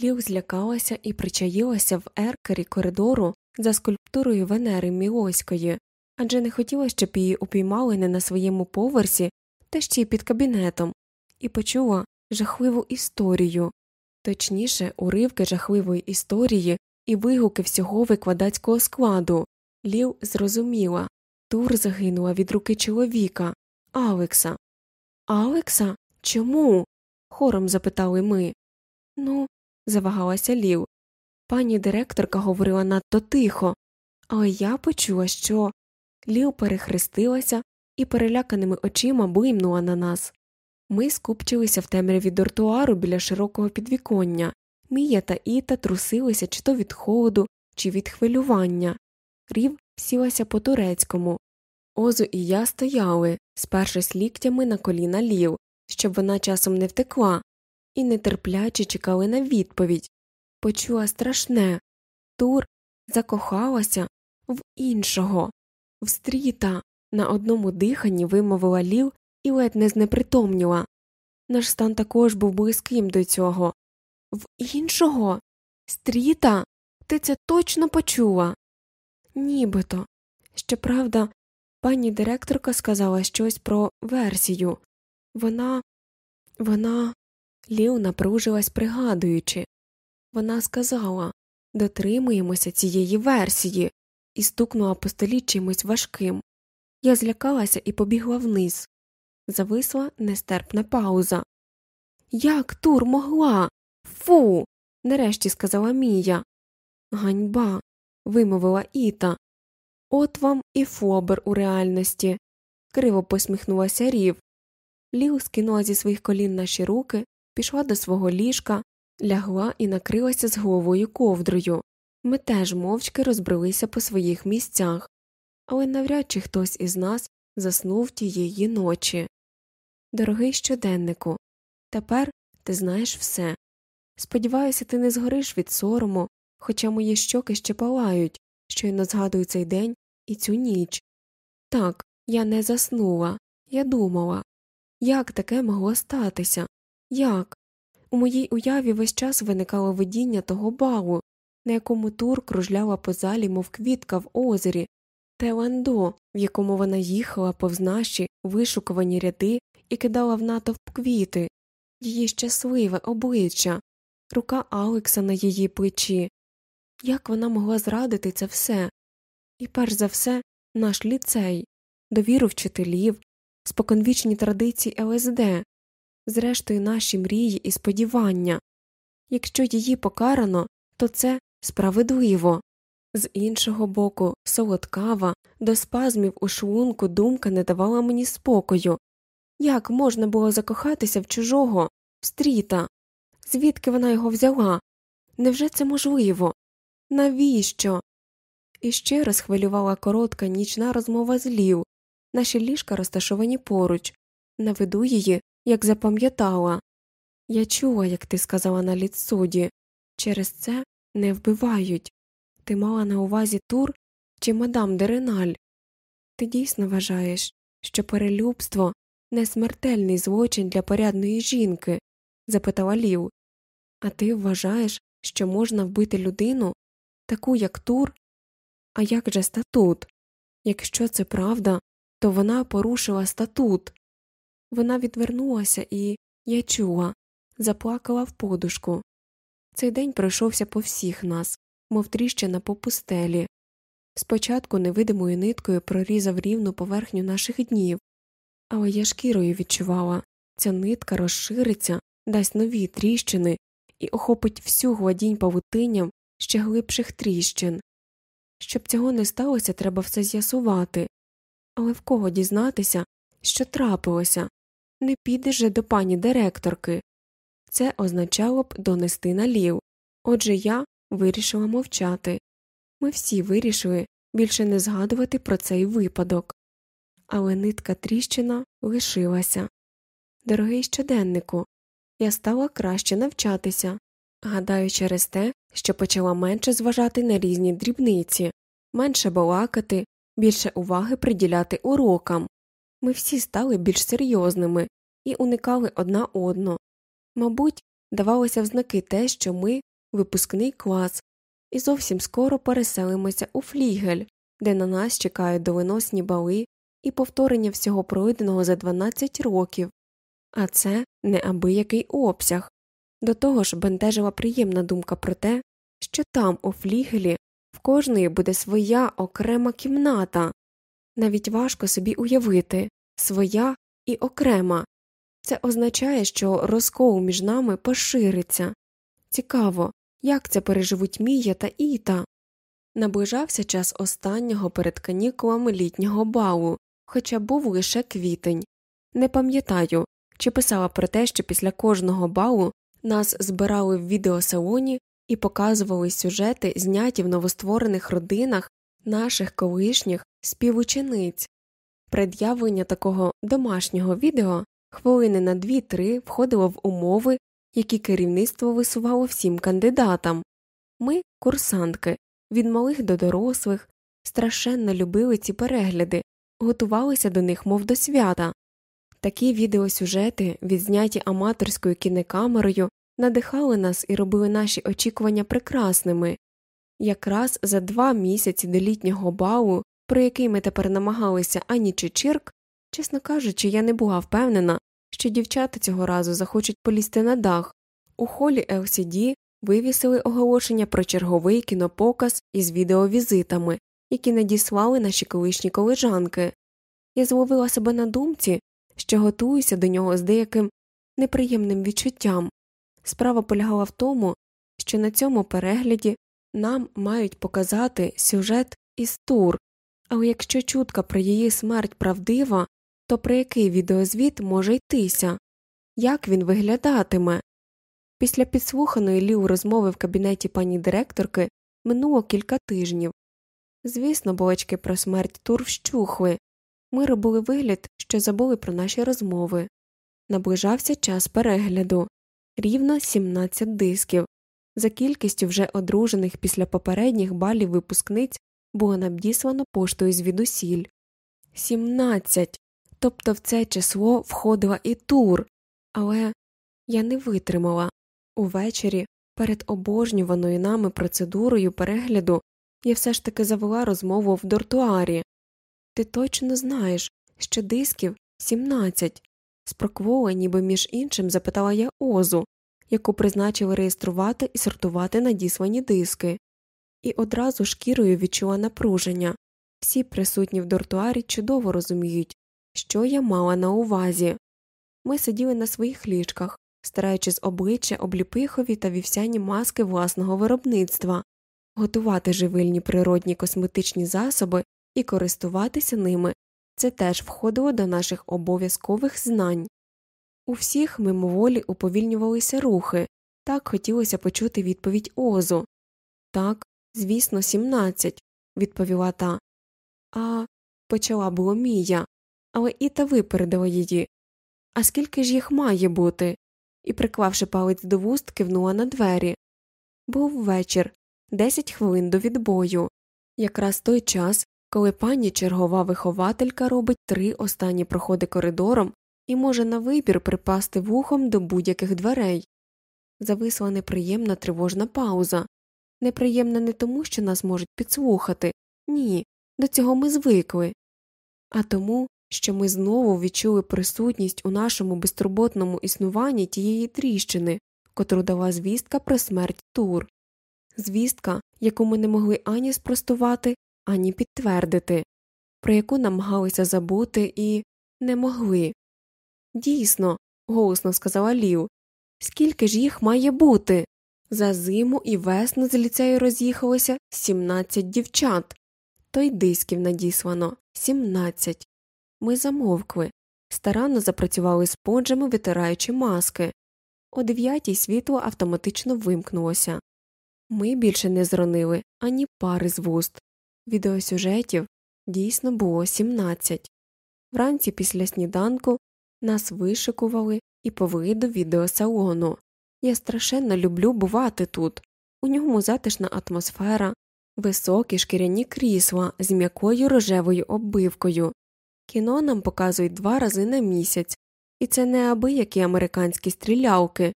Ліл злякалася і причаїлася в еркері коридору за скульптурою Венери Мілоської, адже не хотіла, щоб її упіймали не на своєму поверсі, та ще й під кабінетом, і почула жахливу історію, точніше, уривки жахливої історії і вигуки всього викладацького складу. Ліл зрозуміла Тур загинула від руки чоловіка, Алекса. Алекса? Чому? хором запитали ми. Ну, завагалася Ліл. Пані директорка говорила надто тихо, але я почула, що. Ліл перехрестилася і переляканими очима блимнула на нас. Ми скупчилися в темряві дортуару біля широкого підвіконня. Мія та Іта трусилися чи то від холоду, чи від хвилювання. Рів сілася по турецькому. Озу і я стояли, спершись ліктями на коліна лів, щоб вона часом не втекла, і нетерпляче чекали на відповідь. Почула страшне Тур закохалася в іншого, в стріта, на одному диханні вимовила лів і ледь не знепритомніла. Наш стан також був близьким до цього. В іншого? Стріта? Ти це точно почула? Нібито. Щоправда, пані директорка сказала щось про версію. Вона. Вона. Ліл напружилась, пригадуючи. Вона сказала дотримуємося цієї версії, і стукнула по столі чимось важким. Я злякалася і побігла вниз. Зависла нестерпна пауза. Як Тур могла? Фу. нарешті сказала Мія. Ганьба. вимовила Іта. От вам і фобер у реальності. криво посміхнулася рів. Ліл скинула зі своїх колін наші руки, пішла до свого ліжка, лягла і накрилася з головою ковдрою. Ми теж мовчки розбрелися по своїх місцях, але навряд чи хтось із нас заснув тієї ночі. Дорогий щоденнику, тепер ти знаєш все. Сподіваюся, ти не згориш від сорому, хоча мої щоки ще палають, щойно згадую цей день і цю ніч. Так, я не заснула, я думала, як таке могло статися? Як? У моїй уяві весь час виникало видіння того балу, на якому тур кружляла по залі, мов квітка в озері, те ландо, в якому вона їхала повз наші вишукувані ряди і кидала в натовп квіти, її щасливе обличчя, рука Алекса на її плечі. Як вона могла зрадити це все? І перш за все наш ліцей, довіру вчителів, споконвічні традиції ЛСД, зрештою наші мрії і сподівання. Якщо її покарано, то це справедливо. З іншого боку, солодкава, до спазмів у шлунку думка не давала мені спокою. Як можна було закохатися в чужого, в стріта? Звідки вона його взяла? Невже це можливо? Навіщо? І ще раз хвилювала коротка нічна розмова з Лів. Наші ліжка розташовані поруч, наведу її, як запам'ятала. Я чула, як ти сказала на ліцуді. Через це не вбивають. Ти мала на увазі тур чи мадам Дереналь? Ти дійсно вважаєш, що перелюбство не смертельний злочин для порядної жінки? запитала Лів. А ти вважаєш, що можна вбити людину, таку, як Тур? А як же статут? Якщо це правда, то вона порушила статут. Вона відвернулася і, я чула, заплакала в подушку. Цей день пройшовся по всіх нас, мов тріщина по пустелі. Спочатку невидимою ниткою прорізав рівну поверхню наших днів, але я шкірою відчувала ця нитка розшириться, дасть нові тріщини і охопить всю гладінь павутинням ще глибших тріщин. Щоб цього не сталося, треба все з'ясувати. Але в кого дізнатися, що трапилося? Не підеш же до пані директорки. Це означало б донести на лів. Отже я вирішила мовчати. Ми всі вирішили більше не згадувати про цей випадок. Але нитка тріщина лишилася. Дорогий щоденнику, я стала краще навчатися. Гадаю, через те, що почала менше зважати на різні дрібниці, менше балакати, більше уваги приділяти урокам. Ми всі стали більш серйозними і уникали одна одну. Мабуть, давалося в знаки те, що ми випускний клас, і зовсім скоро переселимося у флігель, де на нас чекають доленосні бали і повторення всього пройденого за 12 років, а це неабиякий обсяг. До того ж бентежила приємна думка про те, що там, у флігелі, в кожної буде своя окрема кімната. Навіть важко собі уявити своя і окрема. Це означає, що розкол між нами пошириться. Цікаво, як це переживуть Мія та Іта. Наближався час останнього перед канікулами літнього балу, хоча був лише квітень. Не пам'ятаю, чи писала про те, що після кожного балу нас збирали в відеосалоні і показували сюжети, зняті в новостворених родинах наших колишніх співучениць. Пред'явлення такого домашнього відео хвилини на дві-три входило в умови, які керівництво висувало всім кандидатам. Ми, курсантки, від малих до дорослих, страшенно любили ці перегляди, готувалися до них, мов до свята. Такі відеосюжети, відзняті аматорською кінекамерою, надихали нас і робили наші очікування прекрасними. Якраз за два місяці до літнього балу, про який ми тепер намагалися ані чи чирк, чесно кажучи, я не була впевнена, що дівчата цього разу захочуть полізти на дах. У холі LCD вивісили оголошення про черговий кінопоказ із відеовізитами, які надіслали наші колишні колежанки. Я зловила себе на думці, що готуюся до нього з деяким неприємним відчуттям. Справа полягала в тому, що на цьому перегляді нам мають показати сюжет із тур, але якщо чутка про її смерть правдива, то про який відеозвіт може йтися, як він виглядатиме? Після підслуханої лів розмови в кабінеті пані директорки минуло кілька тижнів. Звісно, балачки про смерть тур вщухли, ми робили вигляд, що забули про наші розмови. Наближався час перегляду рівно 17 дисків. За кількістю вже одружених після попередніх балів випускниць було надіслано поштою звідусіль. 17. Тобто в це число входила і тур, але я не витримала. Увечері, перед обожнюваною нами процедурою перегляду, я все ж таки завела розмову в дортуарі. Ти точно знаєш, що дисків 17. Спроквола, ніби між іншим, запитала я Озу, яку призначили реєструвати і сортувати надіслані диски, і одразу шкірою відчула напруження. Всі присутні в дортуарі чудово розуміють, що я мала на увазі. Ми сиділи на своїх ліжках, стараючи з обличчя обліпихові та вівсяні маски власного виробництва, готувати живильні природні косметичні засоби і користуватися ними це теж входило до наших обов'язкових знань. У всіх мимоволі уповільнювалися рухи, так хотілося почути відповідь Озу. Так, звісно, сімнадцять, відповіла та. А почала було Мія, але і та випередила її. А скільки ж їх має бути? І, приклавши палець до вуст, кивнула на двері. Був вечір, десять хвилин до відбою, якраз той час, коли пані чергова вихователька робить три останні проходи коридором і може на вибір припасти вухом до будь-яких дверей. Зависла неприємна тривожна пауза. Неприємна не тому, що нас можуть підслухати ні, до цього ми звикли, а тому, що ми знову відчули присутність у нашому безтурботному існуванні тієї тріщини, котру дала звістка про смерть Тур, звістка, яку ми не могли ані спростувати, ані підтвердити, про яку намагалися забути і не могли. Дійсно, голосно сказала Лів, скільки ж їх має бути? За зиму і весну з ліцею роз'їхалося 17 дівчат, то й дисків надіслано 17. Ми замовкли, старанно запрацювали спонжами, витираючи маски. О дев'ятій світло автоматично вимкнулося. Ми більше не зронили ані пари з вуст. Відеосюжетів дійсно було 17. Вранці після сніданку нас вишикували і повели до відеосалону. Я страшенно люблю бувати тут. У ньому затишна атмосфера, високі шкіряні крісла з м'якою рожевою оббивкою. Кіно нам показують два рази на місяць, і це не абиякі американські стрілялки.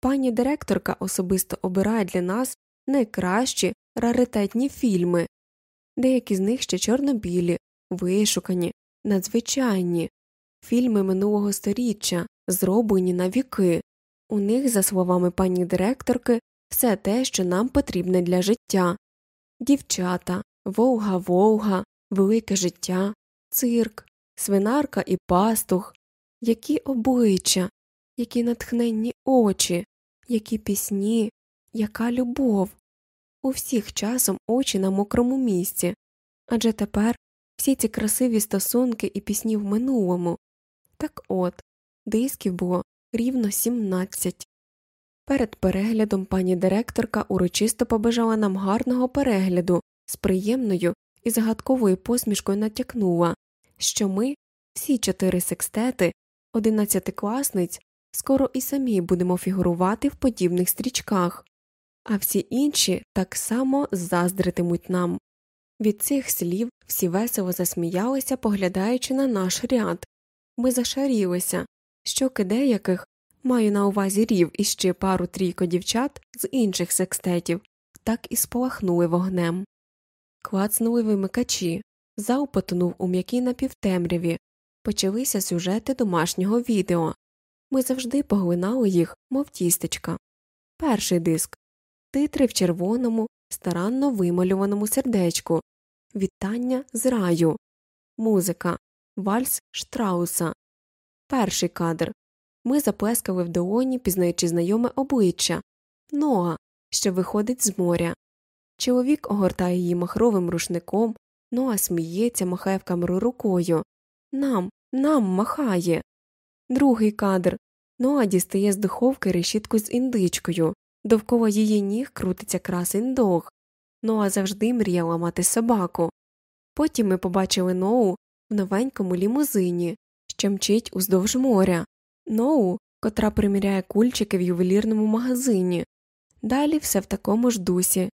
Пані директорка особисто обирає для нас найкращі раритетні фільми, деякі з них ще чорно-білі, вишукані, надзвичайні, фільми минулого сторіччя, зроблені на віки. У них, за словами пані директорки, все те, що нам потрібне для життя дівчата, Волга Волга, велике життя, цирк, свинарка і пастух, які обличчя, які натхненні очі, які пісні, яка любов. У всіх часом очі на мокрому місці. Адже тепер всі ці красиві стосунки і пісні в минулому. Так от, дисків було рівно 17. Перед переглядом пані директорка урочисто побажала нам гарного перегляду з приємною і загадковою посмішкою натякнула, що ми, всі чотири секстети, одинадцятикласниць, скоро і самі будемо фігурувати в подібних стрічках, а всі інші так само заздритимуть нам. Від цих слів всі весело засміялися, поглядаючи на наш ряд. Ми зашарілися, щоки деяких маю на увазі рів і ще пару трійко дівчат з інших секстетів, так і спалахнули вогнем. Клацнули вимикачі, зал потонув у м'якій напівтемряві, почалися сюжети домашнього відео. Ми завжди поглинали їх, мов тістечка. Перший диск. Титри в червоному, старанно вималюваному сердечку, вітання з раю, музика, вальс штрауса. Перший кадр ми заплескали в долоні, пізнаючи знайоме обличчя Ноа, що виходить з моря. Чоловік огортає її махровим рушником, Ноа сміється, махає в камеру рукою. Нам, нам махає. Другий кадр Ноа дістає з духовки решітку з індичкою. Довкола її ніг крутиться красень дог. Ноа завжди мріяла мати собаку. Потім ми побачили Ноу в новенькому лімузині, що мчить уздовж моря. Ноу, котра приміряє кульчики в ювелірному магазині. Далі все в такому ж дусі.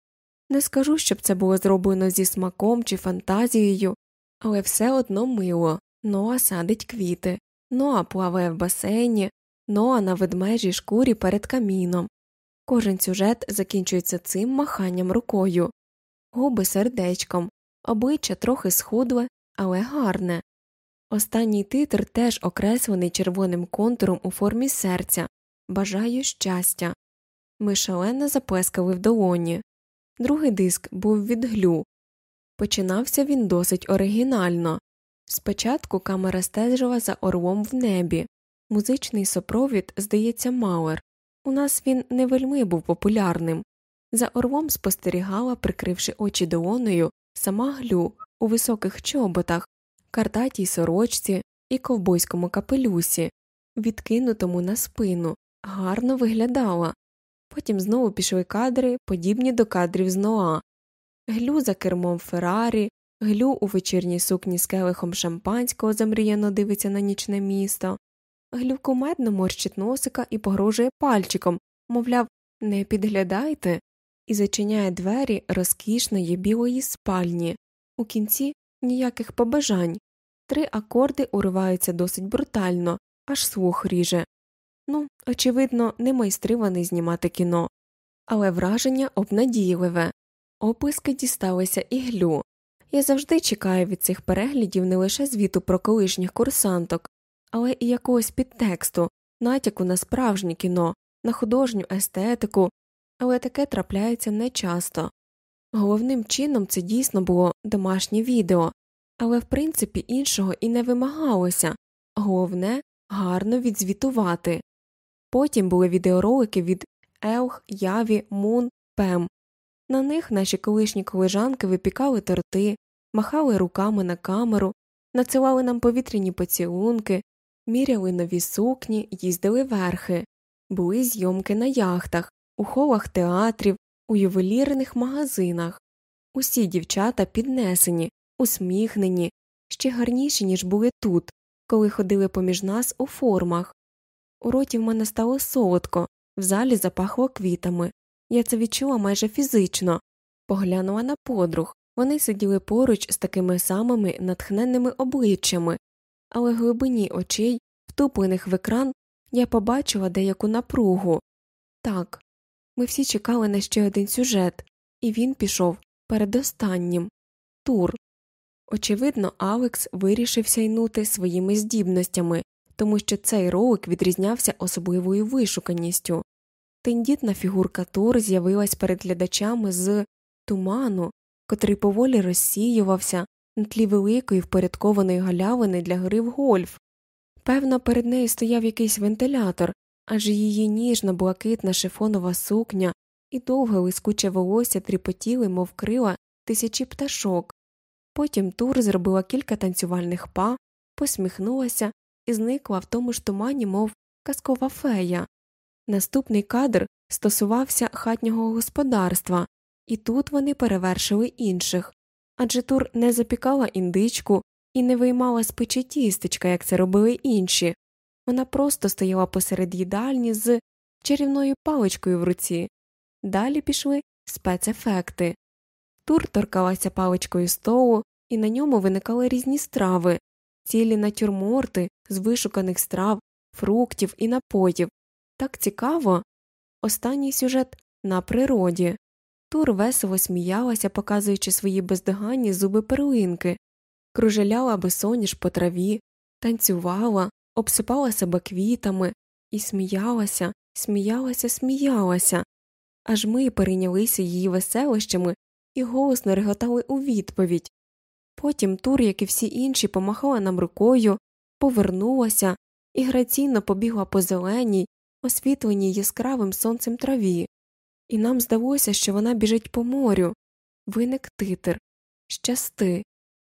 Не скажу, щоб це було зроблено зі смаком чи фантазією, але все одно мило Ноа садить квіти, Ноа плаває в басейні, Ноа на ведмежій шкурі перед каміном. Кожен сюжет закінчується цим маханням рукою, губи сердечком, обличчя трохи схудле, але гарне. Останній титр теж окреслений червоним контуром у формі серця Бажаю щастя. Ми шалено заплескали в долоні. Другий диск був від глю. Починався він досить оригінально. Спочатку камера стежила за орлом в небі. Музичний сопровід, здається, Мауер. У нас він не вельми був популярним. За орлом спостерігала, прикривши очі долоною, сама глю у високих чоботах, картатій сорочці і ковбойському капелюсі, відкинутому на спину, гарно виглядала. Потім знову пішли кадри, подібні до кадрів з Ноа, глю за кермом Феррарі, глю у вечірній сукні з келихом шампанського замріяно дивиться на нічне місто, глю кумедно морщить носика і погрожує пальчиком, мовляв, не підглядайте, і зачиняє двері розкішної білої спальні. У кінці ніяких побажань. Три акорди уриваються досить брутально, аж слух ріже. Ну, очевидно, не майстриваний знімати кіно, але враження обнадійливе. Описки дісталися і глю. Я завжди чекаю від цих переглядів не лише звіту про колишніх курсанток, але і якогось підтексту, натяку на справжнє кіно, на художню естетику, але таке трапляється нечасто. Головним чином це дійсно було домашнє відео, але в принципі іншого і не вимагалося головне гарно відзвітувати. Потім були відеоролики від Елх, Яві, Мун, Пем. На них наші колишні колежанки випікали торти, махали руками на камеру, надсилали нам повітряні поцілунки, міряли нові сукні, їздили верхи, були зйомки на яхтах, у холах театрів, у ювелірних магазинах. Усі дівчата піднесені, усміхнені, ще гарніші, ніж були тут, коли ходили поміж нас у формах. У роті в мене стало солодко, в залі запахло квітами. Я це відчула майже фізично, поглянула на подруг. Вони сиділи поруч з такими самими натхненними обличчями, але в глибині очей, втуплених в екран, я побачила деяку напругу. Так, ми всі чекали на ще один сюжет, і він пішов передостаннім тур. Очевидно, Алекс вирішив сяйнути своїми здібностями, тому що цей ролик відрізнявся особливою вишуканістю. Тендітна фігурка Тур з'явилась перед глядачами з туману, котрий поволі розсіювався на тлі великої впорядкованої галявини для гри в гольф. Певно, перед нею стояв якийсь вентилятор, адже її ніжна блакитна шифонова сукня і довге лискуче волосся тріпотіли, мов крила тисячі пташок. Потім Тур зробила кілька танцювальних па, посміхнулася і зникла в тому ж тумані, мов казкова фея. Наступний кадр стосувався хатнього господарства, і тут вони перевершили інших адже Тур не запікала індичку і не виймала з печі тістечка, як це робили інші. Вона просто стояла посеред їдальні з чарівною паличкою в руці. Далі пішли спецефекти. Тур торкалася паличкою столу, і на ньому виникали різні страви, цілі натюрморти з вишуканих страв, фруктів і напоїв. Так цікаво. Останній сюжет на природі. Тур весело сміялася, показуючи свої бездоганні зуби перлинки, кружеляла босоніж по траві, танцювала, обсипала себе квітами і сміялася, сміялася, сміялася. Аж ми перейнялися її веселощами і голосно реготали у відповідь. Потім Тур, як і всі інші, помахала нам рукою, повернулася і граційно побігла по зеленій, освітленій яскравим сонцем траві, і нам здалося, що вона біжить по морю. Виник титр, щасти,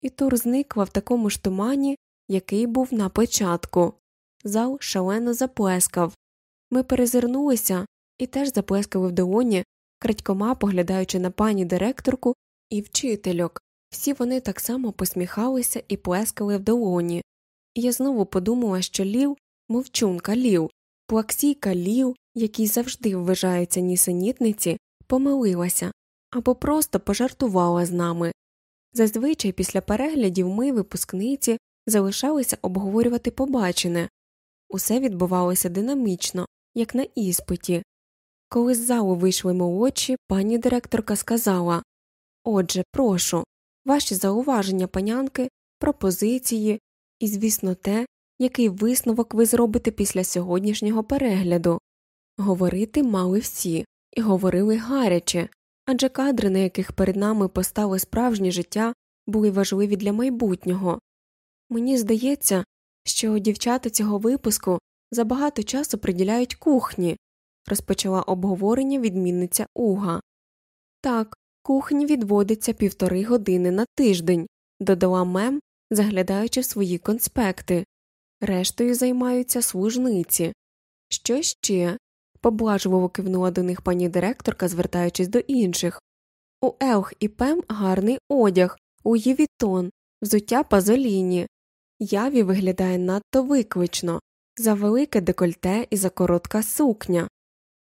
і Тур зникла в такому ж тумані, який був на початку. Зал шалено заплескав. Ми перезирнулися і теж заплескали в долоні, крадькома поглядаючи на пані директорку і вчительок. Всі вони так само посміхалися і плескали в долоні. І я знову подумала, що лів, мовчунка лів, плаксійка лів, який завжди вважаються нісенітниці, помилилася або просто пожартувала з нами. Зазвичай після переглядів ми, випускниці, залишалися обговорювати побачене усе відбувалося динамічно, як на іспиті. Коли з залу вийшли молодші, пані директорка сказала Отже, прошу, ваші зауваження, панянки, пропозиції і, звісно, те, який висновок ви зробите після сьогоднішнього перегляду. Говорити мали всі, і говорили гаряче, адже кадри, на яких перед нами постало справжнє життя, були важливі для майбутнього. Мені здається, що дівчата цього випуску забагато часу приділяють кухні, розпочала обговорення відмінниця Уга. Так, кухні відводиться півтори години на тиждень, додала мем, заглядаючи в свої конспекти. Рештою займаються служниці. Що ще? поблажливо кивнула до них пані директорка, звертаючись до інших. У Елх і Пем гарний одяг, у Євітон, взуття пазоліні. Яві виглядає надто виклично, за велике декольте і за коротка сукня.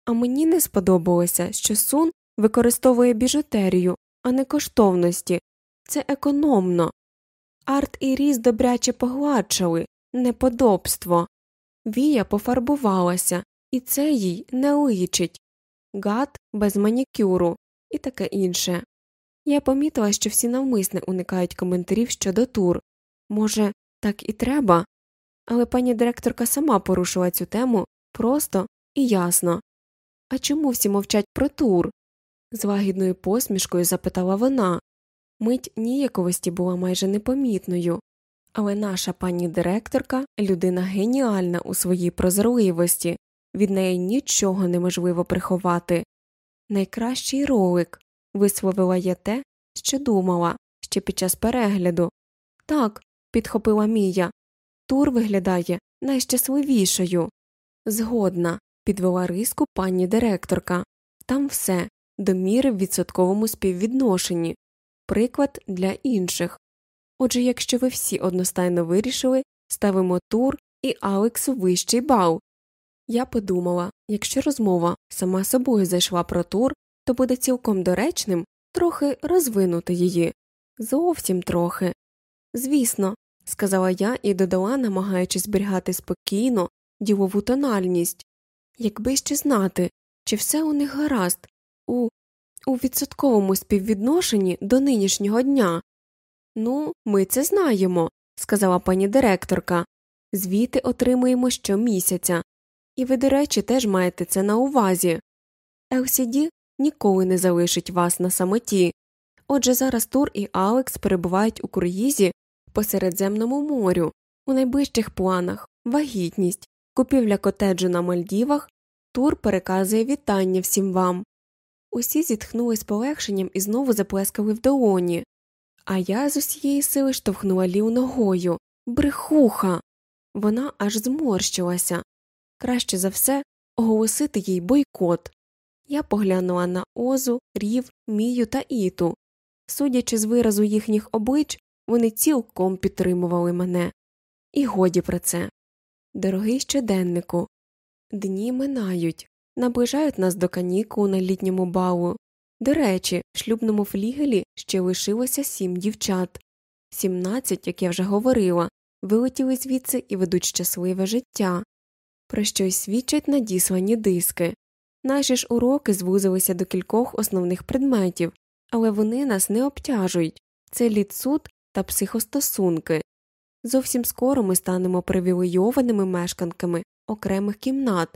А мені не сподобалося, що сун використовує біжутерію, а не коштовності це економно. Арт і різ добряче погладшали, неподобство. Вія пофарбувалася, і це їй не личить гад без манікюру і таке інше. Я помітила, що всі навмисне уникають коментарів щодо тур. Може, так і треба? Але пані директорка сама порушила цю тему просто і ясно. А чому всі мовчать про тур? з лагідною посмішкою запитала вона. Мить ніяковості була майже непомітною, але наша пані директорка людина геніальна у своїй прозорливості, від неї нічого неможливо приховати. Найкращий ролик, висловила я те, що думала ще під час перегляду. Так, підхопила Мія, тур виглядає найщасливішою. Згодна, підвела риску пані директорка. Там все до міри в відсотковому співвідношенні, приклад для інших. Отже, якщо ви всі одностайно вирішили, ставимо тур і Алексу вищий бал. Я подумала якщо розмова сама собою зайшла про тур, то буде цілком доречним трохи розвинути її. Зовсім трохи. Звісно, сказала я і додала, намагаючись зберігати спокійно, ділову тональність. Якби ще знати, чи все у них гаразд, у у відсотковому співвідношенні до нинішнього дня. Ну, ми це знаємо, сказала пані директорка. Звіти отримуємо щомісяця. І ви, до речі, теж маєте це на увазі. LCD ніколи не залишить вас на самоті. Отже, зараз Тур і Алекс перебувають у круїзі по Середземному морю, у найближчих планах вагітність, купівля котеджу на Мальдівах, Тур переказує вітання всім вам. Усі зітхнули з полегшенням і знову заплескали в долоні. А я з усієї сили штовхнула лів ногою. Брехуха. Вона аж зморщилася. Краще за все оголосити їй бойкот. Я поглянула на Озу, Рів, Мію та Іту. Судячи з виразу їхніх облич, вони цілком підтримували мене. І годі про це. Дорогий щоденнику. Дні минають, наближають нас до канікул на літньому балу. До речі, в шлюбному флігелі ще лишилося сім дівчат. Сімнадцять, як я вже говорила, вилетіли звідси і ведуть щасливе життя, про що й свідчать надіслані диски. Наші ж уроки звузилися до кількох основних предметів, але вони нас не обтяжують це лідсуд та психостосунки. Зовсім скоро ми станемо привілейованими мешканками окремих кімнат,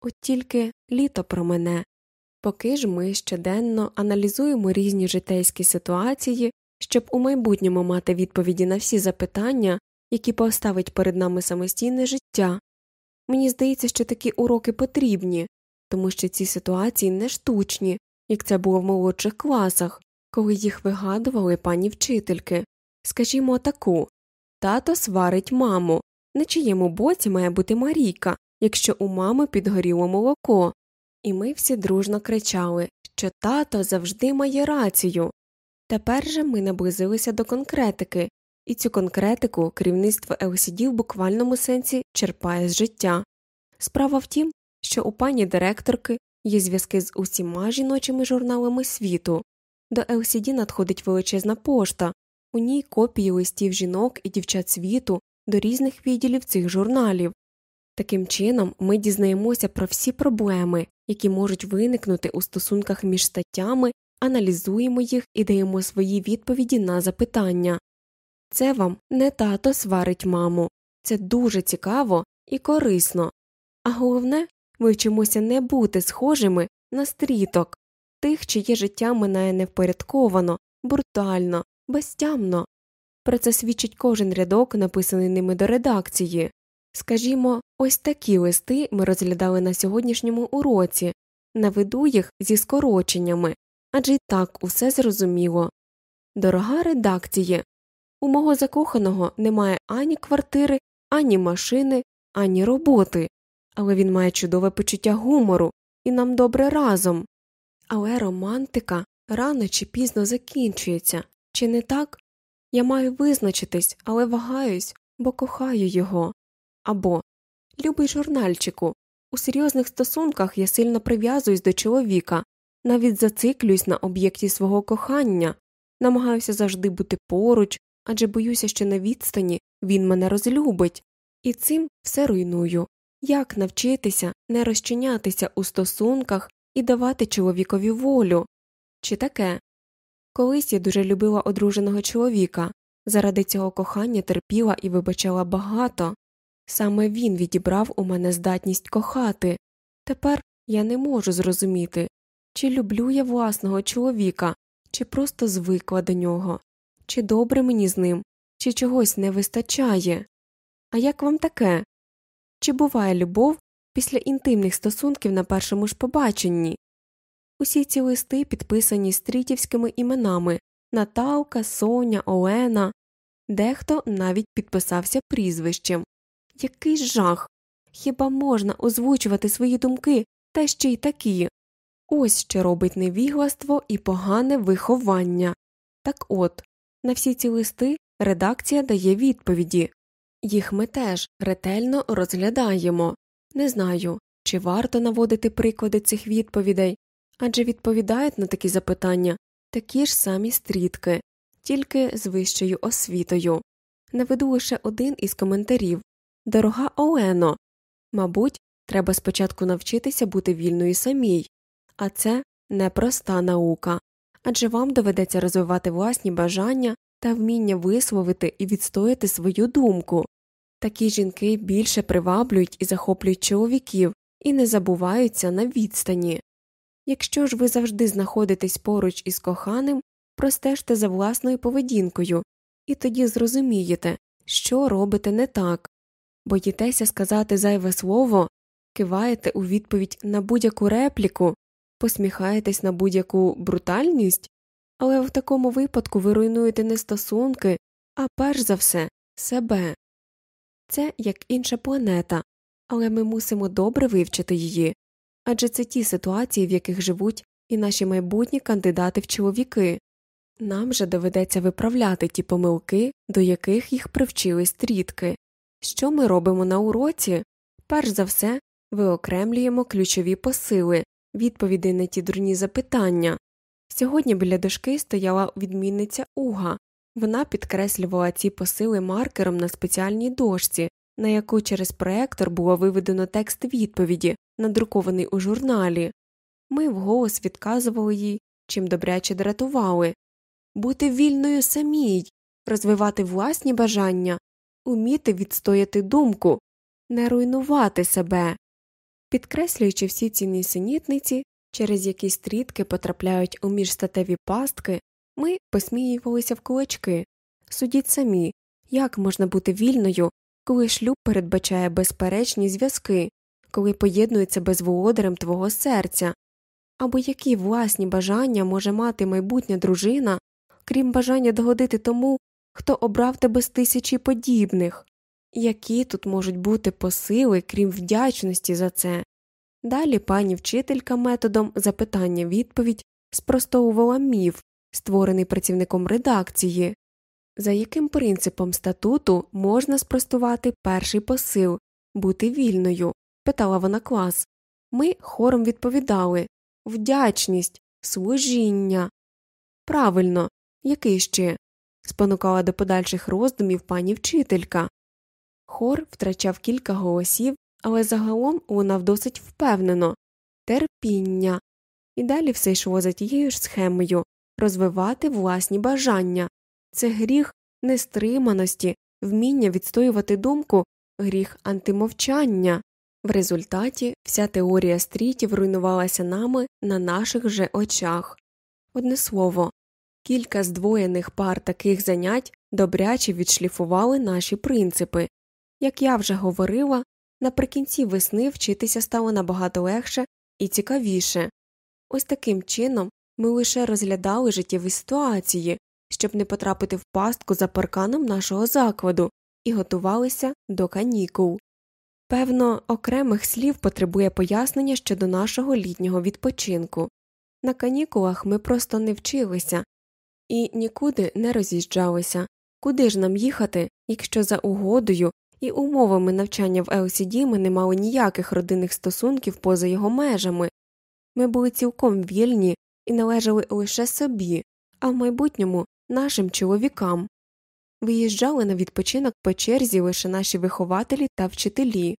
от тільки літо про мене. Поки ж ми щоденно аналізуємо різні житейські ситуації, щоб у майбутньому мати відповіді на всі запитання, які поставить перед нами самостійне життя. Мені здається, що такі уроки потрібні, тому що ці ситуації не штучні, як це було в молодших класах, коли їх вигадували пані вчительки. Скажімо таку тато сварить маму, на чиєму боці має бути Марійка, якщо у мами підгоріло молоко. І ми всі дружно кричали, що тато завжди має рацію. Тепер же ми наблизилися до конкретики, і цю конкретику керівництво LCD в буквальному сенсі черпає з життя. Справа в тім, що у пані директорки є зв'язки з усіма жіночими журналами світу. До LCD надходить величезна пошта, у ній копії листів жінок і дівчат світу до різних відділів цих журналів. Таким чином ми дізнаємося про всі проблеми, які можуть виникнути у стосунках між статтями, аналізуємо їх і даємо свої відповіді на запитання. Це вам не тато сварить маму, це дуже цікаво і корисно, а головне ми вчимося не бути схожими на стріток, тих, чиє життя минає невпорядковано, брутально, безтямно. Про це свідчить кожен рядок, написаний ними до редакції. Скажімо, ось такі листи ми розглядали на сьогоднішньому уроці, наведу їх зі скороченнями адже й так усе зрозуміло. Дорога редакціє, у мого закоханого немає ані квартири, ані машини, ані роботи, але він має чудове почуття гумору і нам добре разом. Але романтика рано чи пізно закінчується, чи не так? Я маю визначитись, але вагаюсь, бо кохаю його. Або Любий журнальчику, у серйозних стосунках я сильно прив'язуюсь до чоловіка, навіть зациклююсь на об'єкті свого кохання, намагаюся завжди бути поруч, адже боюся, що на відстані він мене розлюбить, і цим все руйную. Як навчитися не розчинятися у стосунках і давати чоловікові волю? Чи таке? Колись я дуже любила одруженого чоловіка, заради цього кохання терпіла і вибачала багато. Саме він відібрав у мене здатність кохати. Тепер я не можу зрозуміти, чи люблю я власного чоловіка, чи просто звикла до нього, чи добре мені з ним, чи чогось не вистачає. А як вам таке? Чи буває любов після інтимних стосунків на першому ж побаченні. Усі ці листи підписані стрітівськими іменами Наталка, Соня, Олена, дехто навіть підписався прізвищем. Який жах. Хіба можна озвучувати свої думки та ще й такі? Ось що робить невігластво і погане виховання. Так от, на всі ці листи редакція дає відповіді їх ми теж ретельно розглядаємо. Не знаю, чи варто наводити приклади цих відповідей, адже відповідають на такі запитання такі ж самі стрітки, тільки з вищою освітою. Наведу лише один із коментарів Дорога Олено. Мабуть, треба спочатку навчитися бути вільною самій, а це непроста наука адже вам доведеться розвивати власні бажання та вміння висловити і відстояти свою думку. Такі жінки більше приваблюють і захоплюють чоловіків і не забуваються на відстані. Якщо ж ви завжди знаходитесь поруч із коханим, простежте за власною поведінкою, і тоді зрозумієте, що робите не так, боїтеся сказати зайве слово, киваєте у відповідь на будь-яку репліку, посміхаєтесь на будь-яку брутальність, але в такому випадку ви руйнуєте не стосунки, а перш за все себе. Це як інша планета, але ми мусимо добре вивчити її адже це ті ситуації, в яких живуть і наші майбутні кандидати в чоловіки. Нам же доведеться виправляти ті помилки, до яких їх привчили стрітки. Що ми робимо на уроці? Перш за все, виокремлюємо ключові посили, відповіді на ті дурні запитання. Сьогодні біля дошки стояла відмінниця Уга, вона підкреслювала ці посили маркером на спеціальній дошці, на яку через проектор було виведено текст відповіді, надрукований у журналі. Ми вголос відказували їй, чим добряче дратували бути вільною самій, розвивати власні бажання, уміти відстояти думку, не руйнувати себе. Підкреслюючи всі ці нісенітниці, через які стрітки потрапляють у міжстатеві пастки, ми посміювалися в кулачки. Судіть самі, як можна бути вільною, коли шлюб передбачає безперечні зв'язки, коли поєднується безволодарем твого серця, або які власні бажання може мати майбутня дружина, крім бажання догодити тому, хто обрав тебе з тисячі подібних, які тут можуть бути посили, крім вдячності за це. Далі пані вчителька методом запитання відповідь спростовувала міф, створений працівником редакції, за яким принципом статуту можна спростувати перший посил бути вільною? питала вона клас. Ми хором відповідали вдячність, служіння. Правильно, який ще? спонукала до подальших роздумів пані вчителька. Хор втрачав кілька голосів, але загалом лунав досить впевнено терпіння, і далі все йшло за тією ж схемою розвивати власні бажання, це гріх нестриманості, вміння відстоювати думку, гріх антимовчання. В результаті вся теорія стрітів руйнувалася нами на наших же очах. Одне слово, кілька здвоєних пар таких занять добряче відшліфували наші принципи. Як я вже говорила, наприкінці весни вчитися стало набагато легше і цікавіше. Ось таким чином ми лише розглядали життєві ситуації, щоб не потрапити в пастку за парканом нашого закладу, і готувалися до канікул. Певно, окремих слів потребує пояснення щодо нашого літнього відпочинку. На канікулах ми просто не вчилися і нікуди не роз'їжджалися, куди ж нам їхати, якщо за угодою і умовами навчання в LCD ми не мали ніяких родинних стосунків поза його межами. Ми були цілком вільні і належали лише собі, а в майбутньому нашим чоловікам. Виїжджали на відпочинок по черзі лише наші вихователі та вчителі.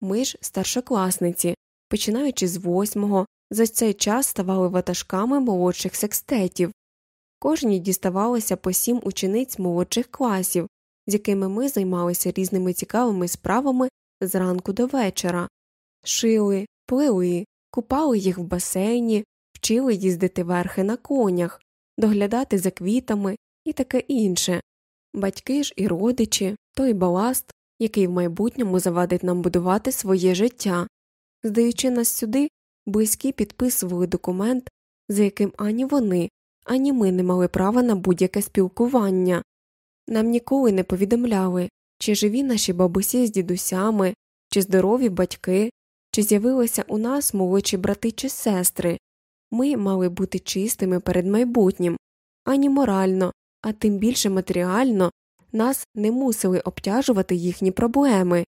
Ми ж, старшокласниці, починаючи з восьмого, за цей час ставали ватажками молодших секстетів. Кожній діставалося по сім учениць молодших класів, з якими ми займалися різними цікавими справами зранку до вечора, шили, плели, купали їх в басейні, вчили їздити верхи на конях, доглядати за квітами і таке інше. Батьки ж і родичі той баласт, який в майбутньому завадить нам будувати своє життя. Здаючи нас сюди, близькі підписували документ, за яким ані вони, ані ми не мали права на будь-яке спілкування. Нам ніколи не повідомляли, чи живі наші бабусі з дідусями, чи здорові батьки, чи з'явилися у нас молодші брати чи сестри. Ми мали бути чистими перед майбутнім, ані морально, а тим більше матеріально нас не мусили обтяжувати їхні проблеми.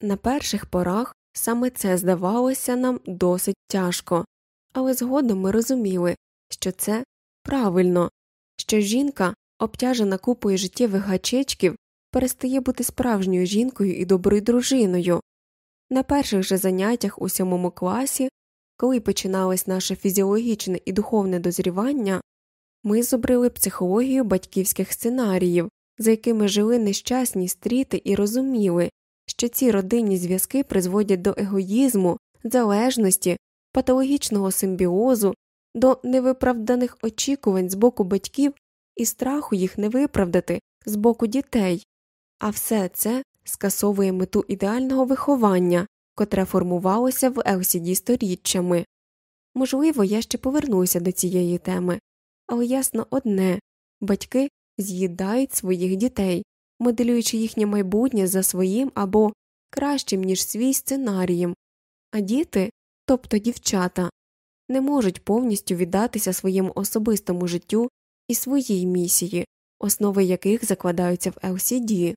На перших порах саме це здавалося нам досить тяжко, але згодом ми розуміли, що це правильно, що жінка, обтяжена купою життєвих гачечків, перестає бути справжньою жінкою і доброю дружиною. На перших же заняттях у сьомому класі, коли починалось наше фізіологічне і духовне дозрівання, ми зубрили психологію батьківських сценаріїв, за якими жили нещасні стріти і розуміли, що ці родинні зв'язки призводять до егоїзму, залежності, патологічного симбіозу, до невиправданих очікувань з боку батьків і страху їх не виправдати з боку дітей, а все це скасовує мету ідеального виховання, котре формувалося в LCD сторіччями. Можливо, я ще повернуся до цієї теми, але ясно одне батьки з'їдають своїх дітей, моделюючи їхнє майбутнє за своїм або кращим, ніж свій сценарієм, а діти, тобто дівчата, не можуть повністю віддатися своєму особистому життю і своїй місії, основи яких закладаються в LCD.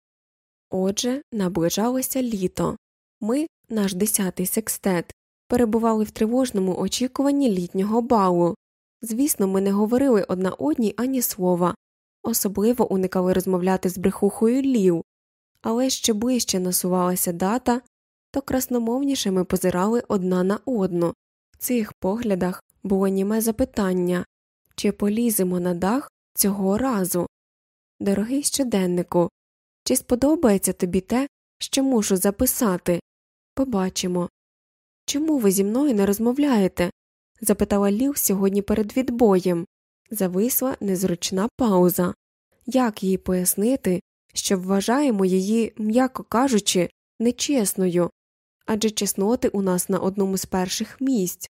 Отже, наближалося літо. Ми, наш десятий секстет, перебували в тривожному очікуванні літнього балу. Звісно, ми не говорили одна одній ані слова, особливо уникали розмовляти з брехухою лів, але ще ближче насувалася дата, то красномовніше ми позирали одна на одну. В цих поглядах було німе запитання чи поліземо на дах цього разу. Дорогий щоденнику, чи сподобається тобі те, що мушу записати? Побачимо. Чому ви зі мною не розмовляєте? запитала Лів сьогодні перед відбоєм. Зависла незручна пауза. Як їй пояснити, що вважаємо її, м'яко кажучи, нечесною, адже чесноти у нас на одному з перших місць.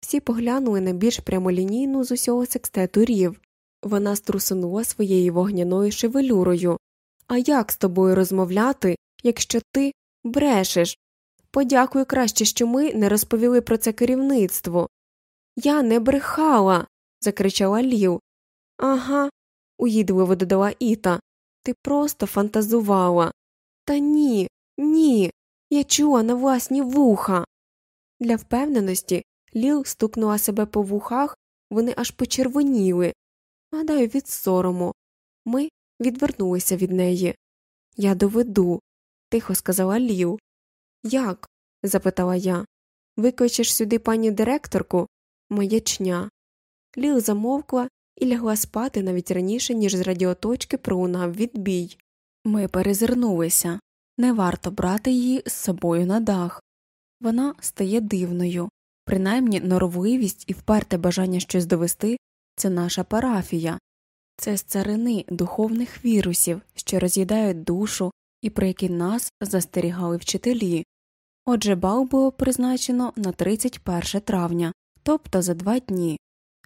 Всі поглянули на більш прямолінійну з усього секстету рів. Вона струсунула своєю вогняною шевелюрою. А як з тобою розмовляти, якщо ти брешеш? Подякую краще, що ми не розповіли про це керівництво. Я не брехала. закричала Лів. Ага, уїдливо додала Іта. Ти просто фантазувала. Та ні, ні. Я чула на власні вуха. Для впевненості Ліл стукнула себе по вухах, вони аж почервоніли. Гадаю, від сорому. Ми відвернулися від неї. Я доведу, тихо сказала Ліл. Як? запитала я. Викличеш сюди пані директорку? Маячня. Ліл замовкла і лягла спати навіть раніше, ніж з радіоточки пролунав відбій. Ми перезирнулися не варто брати її з собою на дах. Вона стає дивною, принаймні норовливість і вперте бажання щось довести це наша парафія, це з царини духовних вірусів, що роз'їдають душу і про які нас застерігали вчителі. Отже, бал було призначено на 31 травня, тобто за два дні.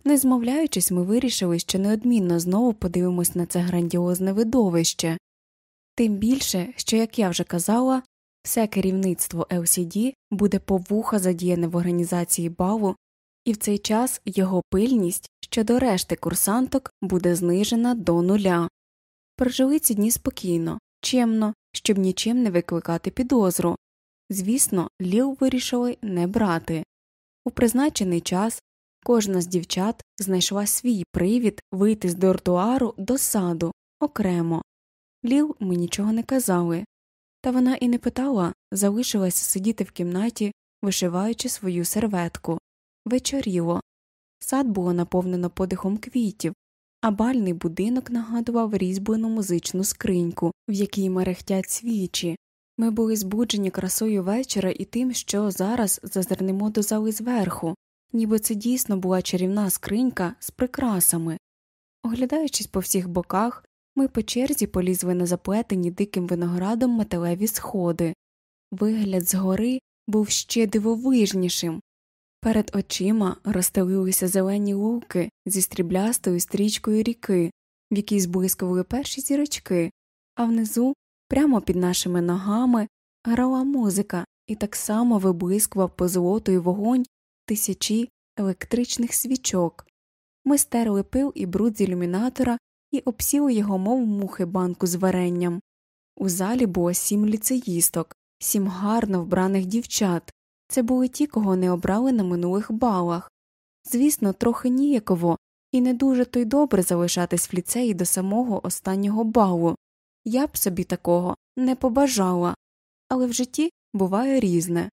Не змовляючись, ми вирішили, що неодмінно знову подивимось на це грандіозне видовище, тим більше, що, як я вже казала, все керівництво LCD буде повуха задіяне в організації балу, і в цей час його пильність щодо решти курсанток буде знижена до нуля. Прожили ці дні спокійно, чемно, щоб нічим не викликати підозру. Звісно, Ліл вирішили не брати. У призначений час кожна з дівчат знайшла свій привід вийти з дортуару до саду окремо. Ліл ми нічого не казали, та вона і не питала, залишилася сидіти в кімнаті, вишиваючи свою серветку. Вечоріло. Сад було наповнено подихом квітів, а бальний будинок нагадував різьблену музичну скриньку, в якій мерехтять свічі. Ми були збуджені красою вечора і тим, що зараз зазирнемо до зали зверху, ніби це дійсно була чарівна скринька з прикрасами. Оглядаючись по всіх боках, ми по черзі полізли на заплетені диким виноградом металеві сходи. Вигляд згори був ще дивовижнішим. Перед очима розстелилися зелені луки зі стріблястою стрічкою ріки, в якій зблискували перші зірочки, а внизу, прямо під нашими ногами, грала музика і так само виблискував по золотою вогонь тисячі електричних свічок. Ми стерли пил і бруд з ілюмінатора і обсіли його, мов мухи банку з варенням. У залі було сім ліцеїсток, сім гарно вбраних дівчат. Це були ті, кого не обрали на минулих балах. Звісно, трохи ніяково, і не дуже то й добре залишатись в ліцеї до самого останнього балу. Я б собі такого не побажала, але в житті буває різне.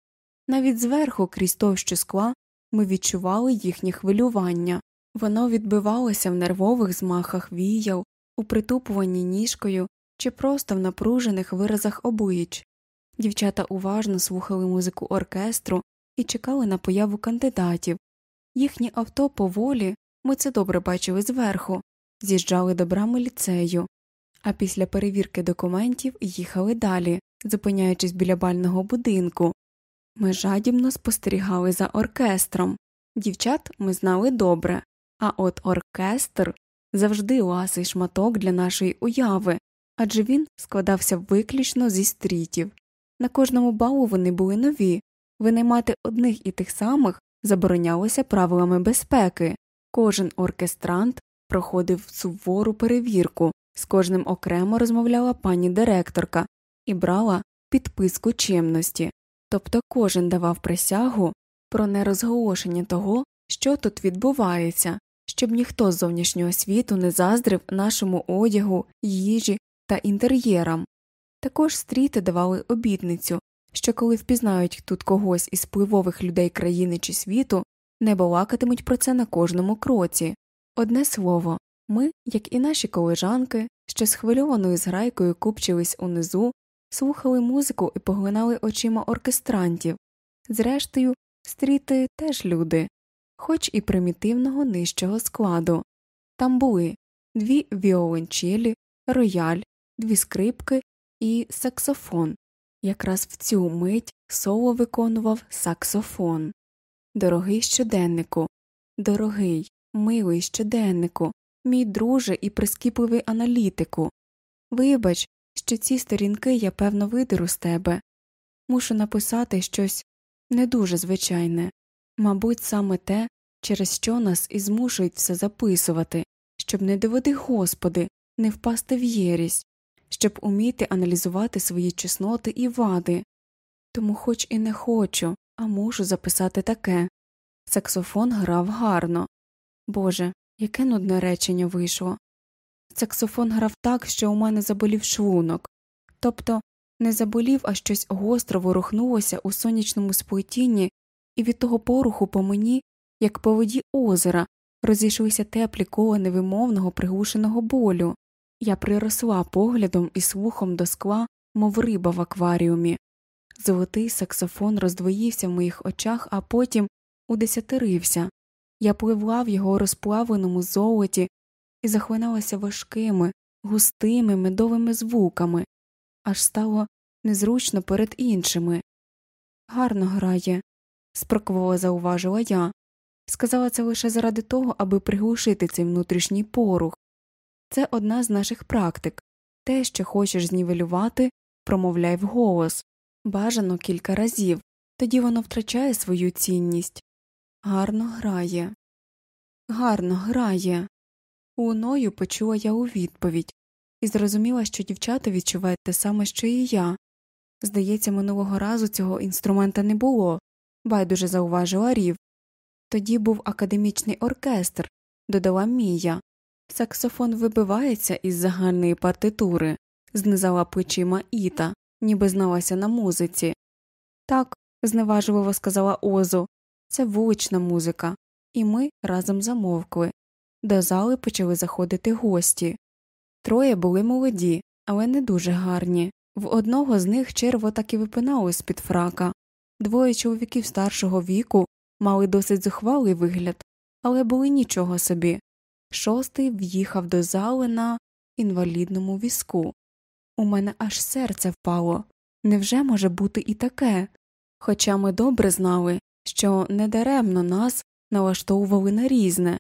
Навіть зверху, крізь товщу скла, ми відчували їхнє хвилювання, воно відбивалося в нервових змахах віял, у притупуванні ніжкою чи просто в напружених виразах облич. Дівчата уважно слухали музику оркестру і чекали на появу кандидатів. Їхні авто поволі, ми це добре бачили зверху, з'їжджали до брами ліцею, а після перевірки документів їхали далі, зупиняючись біля бального будинку. Ми жадібно спостерігали за оркестром. Дівчат ми знали добре, а от оркестр завжди ласий шматок для нашої уяви, адже він складався виключно зі стрітів. На кожному балу вони були нові, винаймати одних і тих самих заборонялося правилами безпеки, кожен оркестрант проходив сувору перевірку, з кожним окремо розмовляла пані директорка і брала підписку чемності, тобто кожен давав присягу про нерозголошення того, що тут відбувається, щоб ніхто з зовнішнього світу не заздрив нашому одягу, їжі та інтер'єрам. Також стріти давали обітницю, що коли впізнають тут когось із впливових людей країни чи світу, не балакатимуть про це на кожному кроці. Одне слово, ми, як і наші колежанки, що схвильованою зграйкою купчились унизу, слухали музику і поглинали очима оркестрантів. Зрештою, стріти теж люди, хоч і примітивного нижчого складу. Там були дві віолончелі, рояль, дві скрипки і саксофон. Якраз в цю мить соло виконував саксофон. Дорогий щоденнику, дорогий, милий щоденнику, мій друже і прискіпливий аналітику. Вибач, що ці сторінки я певно видеру з тебе. Мушу написати щось не дуже звичайне, мабуть, саме те, через що нас і змушують все записувати, щоб не доведи Господи, не впасти в єрість, щоб уміти аналізувати свої чесноти і вади. Тому, хоч і не хочу, а мушу записати таке. Саксофон грав гарно. Боже, яке нудне речення вийшло. Саксофон грав так, що у мене заболів шлунок, тобто не заболів, а щось гостро ворухнулося у сонячному сплетінні, і від того поруху по мені, як по воді озера, розійшлися теплі кола невимовного приглушеного болю. Я приросла поглядом і слухом до скла, мов риба в акваріумі. Золотий саксофон роздвоївся в моїх очах, а потім удесятерився. Я пливла в його розплавленому золоті і захлиналася важкими, густими медовими звуками, аж стало незручно перед іншими. Гарно грає, спроквола зауважила я. Сказала це лише заради того, аби приглушити цей внутрішній порух. Це одна з наших практик те, що хочеш знівелювати, промовляй вголос, бажано кілька разів, тоді воно втрачає свою цінність. Гарно грає, гарно грає. Луною почула я у відповідь і зрозуміла, що дівчата відчувають те саме, що і я. Здається, минулого разу цього інструмента не було, байдуже зауважила рів. Тоді був академічний оркестр, додала Мія. Саксофон вибивається із загальної партитури, знизала плечима Іта, ніби зналася на музиці. Так, зневажливо сказала Озу, це вулична музика, і ми разом замовкли. До зали почали заходити гості. Троє були молоді, але не дуже гарні. В одного з них черво так і випинало з під фрака. Двоє чоловіків старшого віку мали досить зухвалий вигляд, але були нічого собі. Шостий в'їхав до зали на інвалідному візку. У мене аж серце впало. Невже може бути і таке? хоча ми добре знали, що недаремно нас налаштовували на різне,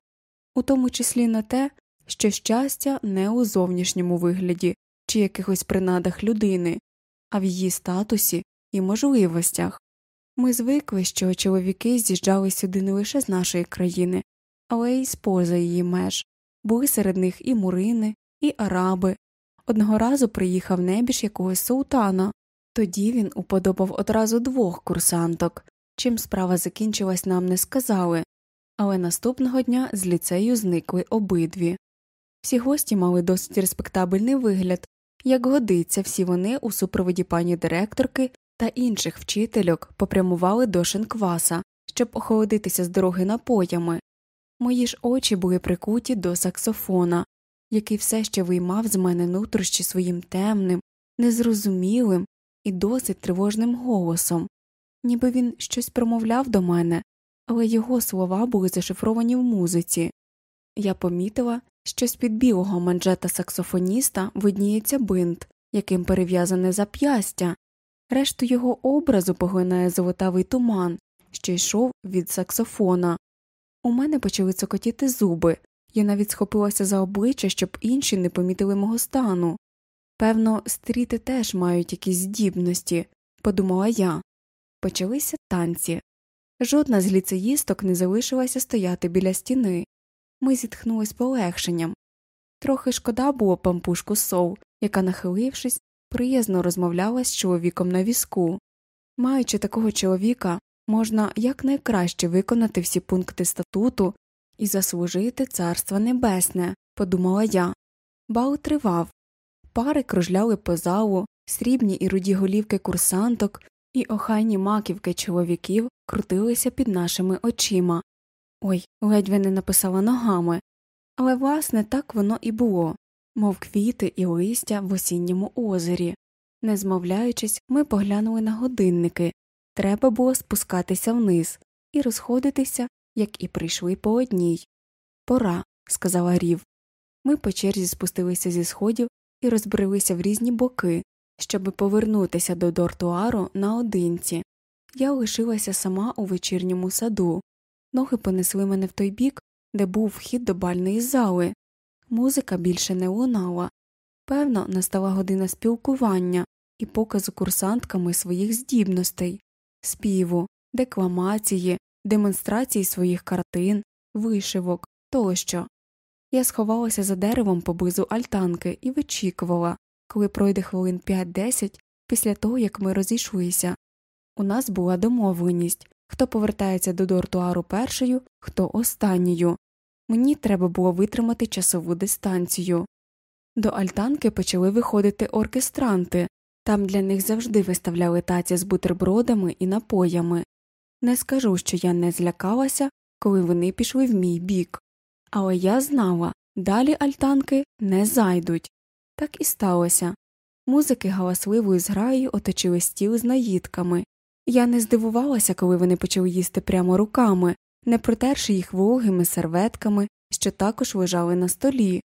у тому числі на те, що щастя не у зовнішньому вигляді чи якихось принадах людини, а в її статусі і можливостях. Ми звикли, що чоловіки з'їжджали сюди не лише з нашої країни, але й з поза її меж, були серед них і мурини, і араби. Одного разу приїхав небіж якогось султана, тоді він уподобав одразу двох курсанток. Чим справа закінчилась, нам не сказали, але наступного дня з ліцею зникли обидві. Всі гості мали досить респектабельний вигляд, як годиться, всі вони у супроводі пані директорки та інших вчительок попрямували до шинкваса, щоб охолодитися з дороги напоями. Мої ж очі були прикуті до саксофона, який все ще виймав з мене нутрощі своїм темним, незрозумілим і досить тривожним голосом, ніби він щось промовляв до мене, але його слова були зашифровані в музиці. Я помітила, що з під білого манжета саксофоніста видніється бинт, яким перев'язане зап'ястя, решту його образу поглинає золотавий туман, що йшов від саксофона. У мене почали цокотіти зуби, я навіть схопилася за обличчя, щоб інші не помітили мого стану. Певно, стріти теж мають якісь здібності, подумала я. Почалися танці. Жодна з ліцеїсток не залишилася стояти біля стіни. Ми зітхнули з полегшенням. Трохи шкода було пампушку сов, яка, нахилившись, приязно розмовляла з чоловіком на візку. Маючи такого чоловіка, можна якнайкраще виконати всі пункти статуту і заслужити царство небесне, подумала я. Бал тривав. Пари кружляли по залу, срібні і руді голівки курсанток і охайні маківки чоловіків крутилися під нашими очима. Ой, ледь не написала ногами. Але, власне, так воно і було, мов квіти і листя в осінньому озері. Не змовляючись, ми поглянули на годинники треба було спускатися вниз і розходитися, як і прийшли по одній. Пора, сказала Рів. Ми по черзі спустилися зі сходів і розбрелися в різні боки, щоби повернутися до дортуару наодинці. Я лишилася сама у вечірньому саду. Ноги понесли мене в той бік, де був вхід до бальної зали. Музика більше не лунала. Певно, настала година спілкування і показу курсантками своїх здібностей, співу, декламації, демонстрації своїх картин, вишивок тощо. Я сховалася за деревом поблизу альтанки і вичікувала, коли пройде хвилин 5-10 після того, як ми розійшлися. У нас була домовленість хто повертається до дортуару першою, хто останньою. Мені треба було витримати часову дистанцію. До альтанки почали виходити оркестранти, там для них завжди виставляли таці з бутербродами і напоями. Не скажу, що я не злякалася, коли вони пішли в мій бік, але я знала далі альтанки не зайдуть. Так і сталося. Музики галасливою зграєю оточили стіл з наїдками. Я не здивувалася, коли вони почали їсти прямо руками, не протерши їх вологими серветками, що також лежали на столі.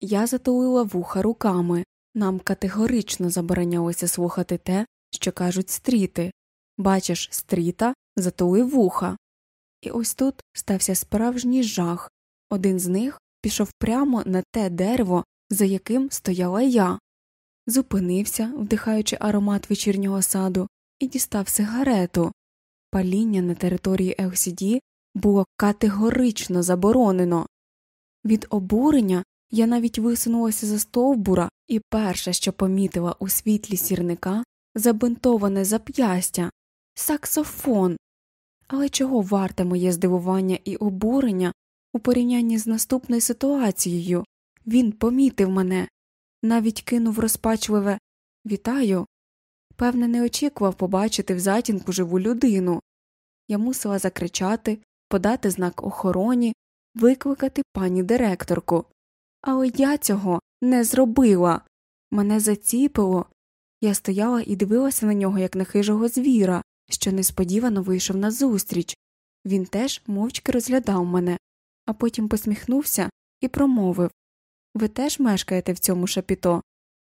Я затулила вуха руками. Нам категорично заборонялося слухати те, що кажуть стріти. Бачиш, стріта затулив вуха. І ось тут стався справжній жах. Один з них пішов прямо на те дерево, за яким стояла я, зупинився, вдихаючи аромат вечірнього саду, і дістав сигарету. Паління на території LCD було категорично заборонено. Від обурення я навіть висунулася за стовбура і перше, що помітила у світлі сірника, забинтоване зап'ястя, саксофон. Але чого варте моє здивування і обурення у порівнянні з наступною ситуацією? Він помітив мене, навіть кинув розпачливе Вітаю. Певне, не очікував побачити в затінку живу людину. Я мусила закричати, подати знак охороні, викликати пані директорку. Але я цього не зробила. Мене заціпило. Я стояла і дивилася на нього, як на хижого звіра, що несподівано вийшов назустріч. Він теж мовчки розглядав мене, а потім посміхнувся і промовив Ви теж мешкаєте в цьому шапіто?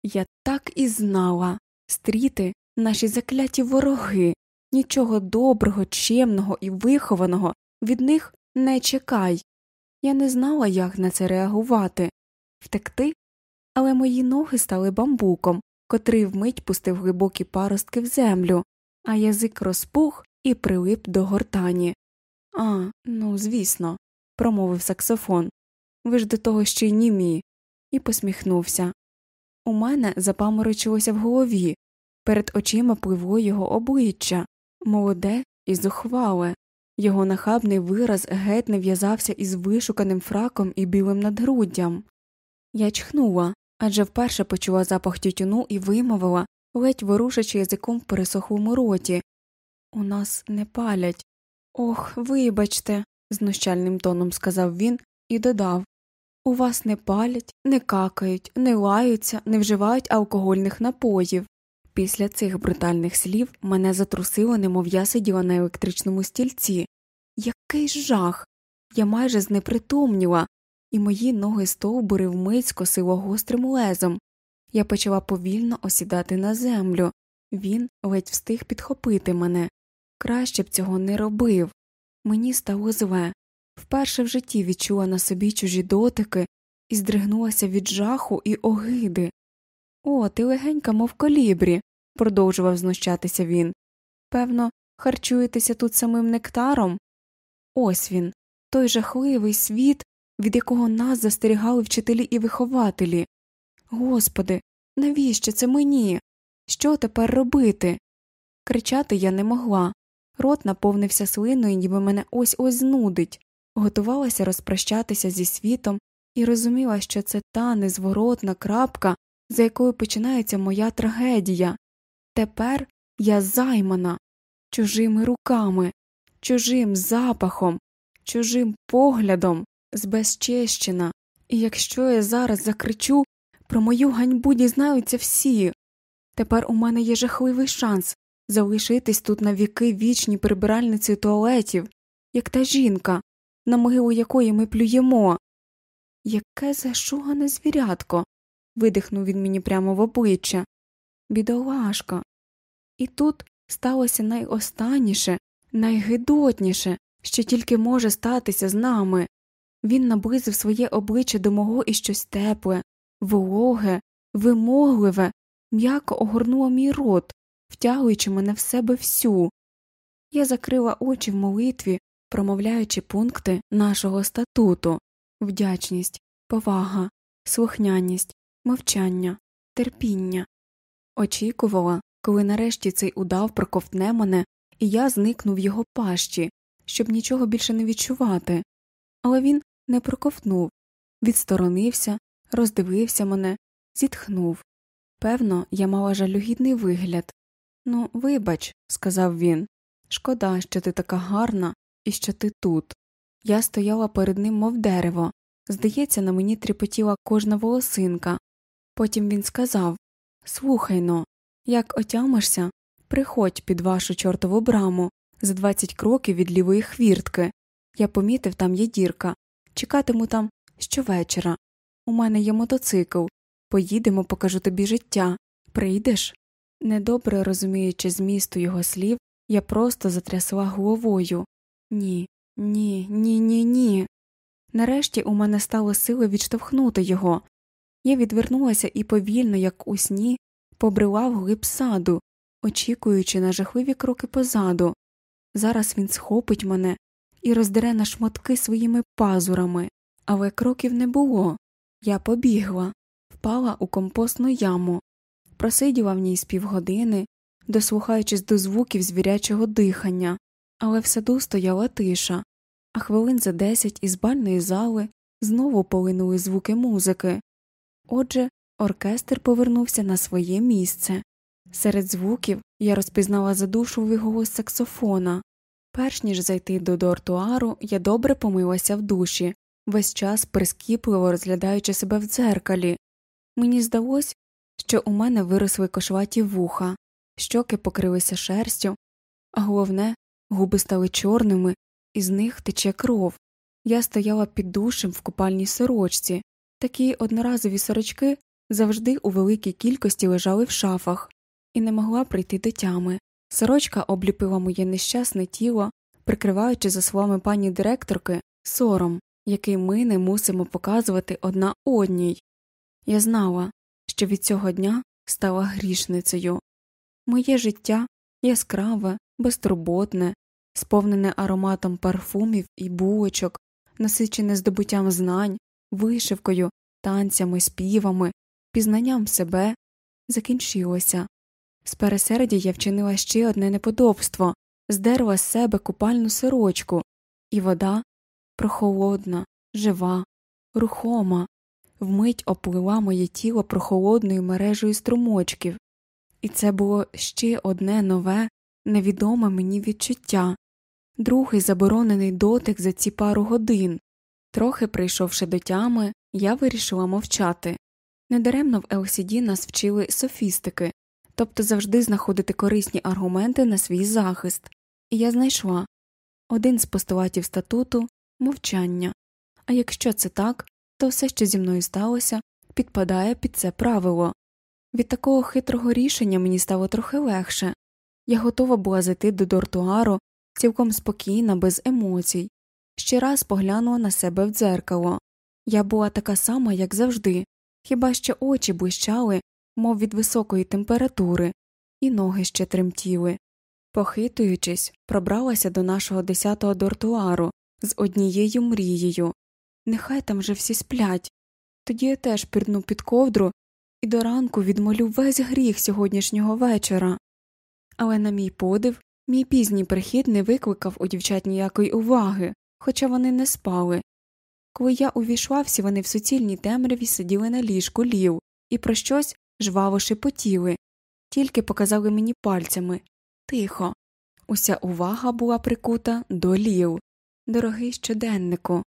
Я так і знала. Стріти наші закляті вороги. нічого доброго, чемного і вихованого від них не чекай. Я не знала, як на це реагувати втекти, але мої ноги стали бамбуком, котрий вмить пустив глибокі паростки в землю, а язик розпух і прилип до гортані. А, ну, звісно, промовив саксофон. Ви ж до того ще й німі, і посміхнувся. У мене запаморочилося в голові, перед очима пливло його обличчя, молоде і зухвале, його нахабний вираз геть не в'язався із вишуканим фраком і білим надгруддям. Я чхнула, адже вперше почула запах тютюну і вимовила, ледь ворушачи язиком в пересохлому роті. У нас не палять. Ох, вибачте, знущальним тоном сказав він і додав У вас не палять, не какають, не лаються, не вживають алкогольних напоїв. Після цих брутальних слів мене затрусило, немов я сиділа на електричному стільці. Який жах. Я майже знепритомніла, і мої ноги стовбури вмить скосило гострим лезом. Я почала повільно осідати на землю. Він ледь встиг підхопити мене. Краще б цього не робив. Мені стало зле. Вперше в житті відчула на собі чужі дотики і здригнулася від жаху і огиди. О, ти легенька, мов колібрі, продовжував знущатися він. Певно, харчуєтеся тут самим нектаром? Ось він, той жахливий світ, від якого нас застерігали вчителі і вихователі. Господи, навіщо це мені? Що тепер робити? Кричати я не могла. Рот наповнився слиною, ніби мене ось ось знудить, готувалася розпрощатися зі світом і розуміла, що це та незворотна крапка, за якою починається моя трагедія. Тепер я займана чужими руками, чужим запахом, чужим поглядом, збезчещена, і якщо я зараз закричу, про мою ганьбу дізнаються всі. Тепер у мене є жахливий шанс залишитись тут на віки вічні прибиральниці туалетів, як та жінка, на могилу якої ми плюємо. Яке зашугане звірятко. видихнув він мені прямо в обличчя. Бідолашка. І тут сталося найостанніше, найгидотніше, що тільки може статися з нами. Він наблизив своє обличчя до мого і щось тепле, вологе, вимогливе, м'яко огорнуло мій рот, втягуючи мене в себе всю. Я закрила очі в молитві, промовляючи пункти нашого статуту вдячність, повага, слухняність, мовчання, терпіння. Очікувала, коли нарешті цей удав проковтне мене, і я зникну в його пащі, щоб нічого більше не відчувати, але він не проковтнув, відсторонився, роздивився мене, зітхнув. Певно, я мала жалюгідний вигляд. Ну, вибач, сказав він. Шкода, що ти така гарна і що ти тут. Я стояла перед ним, мов дерево. Здається, на мені тріпотіла кожна волосинка. Потім він сказав Слухай но, як отямишся, приходь під вашу чортову браму за двадцять кроків від лівої хвіртки. Я помітив, там є дірка. Чекатиму там щовечора. У мене є мотоцикл. Поїдемо, покажу тобі життя. Прийдеш? Недобре розуміючи змісту його слів, я просто затрясла головою. Ні, ні, ні, ні, ні. Нарешті у мене стало сили відштовхнути його. Я відвернулася і повільно, як у сні, побрела вглиб саду, очікуючи на жахливі кроки позаду. Зараз він схопить мене і роздере на шматки своїми пазурами, але кроків не було. Я побігла, впала у компостну яму, просиділа в ній з півгодини, дослухаючись до звуків звірячого дихання, але в саду стояла тиша, а хвилин за десять із бальної зали знову полинули звуки музики. Отже, оркестр повернувся на своє місце. Серед звуків я розпізнала задушливий голос саксофона. Перш ніж зайти до дортуару, я добре помилася в душі, весь час прискіпливо розглядаючи себе в дзеркалі. Мені здалось, що у мене виросли кошлаті вуха, щоки покрилися шерстю, а головне, губи стали чорними, і з них тече кров. Я стояла під душем в купальній сорочці, такі одноразові сорочки завжди у великій кількості лежали в шафах, і не могла прийти до тями. Сорочка обліпила моє нещасне тіло, прикриваючи за словами пані директорки сором, який ми не мусимо показувати одна одній. Я знала, що від цього дня стала грішницею. Моє життя яскраве, безтурботне, сповнене ароматом парфумів і булочок, насичене здобуттям знань, вишивкою, танцями, співами, пізнанням себе, закінчилося. З пересерді я вчинила ще одне неподобство здерла з себе купальну сорочку, і вода прохолодна, жива, рухома, вмить оплила моє тіло прохолодною мережею струмочків, і це було ще одне нове, невідоме мені відчуття, другий заборонений дотик за ці пару годин. Трохи прийшовши до тями, я вирішила мовчати. Недаремно в LCD нас вчили софістики, тобто завжди знаходити корисні аргументи на свій захист, і я знайшла один з постулатів статуту мовчання. А якщо це так, то все, що зі мною сталося, підпадає під це правило. Від такого хитрого рішення мені стало трохи легше я готова була зайти до дортуару цілком спокійна, без емоцій, ще раз поглянула на себе в дзеркало. Я була така сама, як завжди, хіба що очі блищали, мов від високої температури, і ноги ще тремтіли. Похитуючись, пробралася до нашого десятого дортуару з однією мрією нехай там вже всі сплять. Тоді я теж пірну під ковдру і до ранку відмолю весь гріх сьогоднішнього вечора. Але, на мій подив, мій пізній прихід не викликав у дівчат ніякої уваги, хоча вони не спали. Коли я увійшла, всі вони в суцільній темряві сиділи на ліжку лів і про щось жваво шепотіли, тільки показали мені пальцями тихо. Уся увага була прикута до лів. Дорогий щоденнику,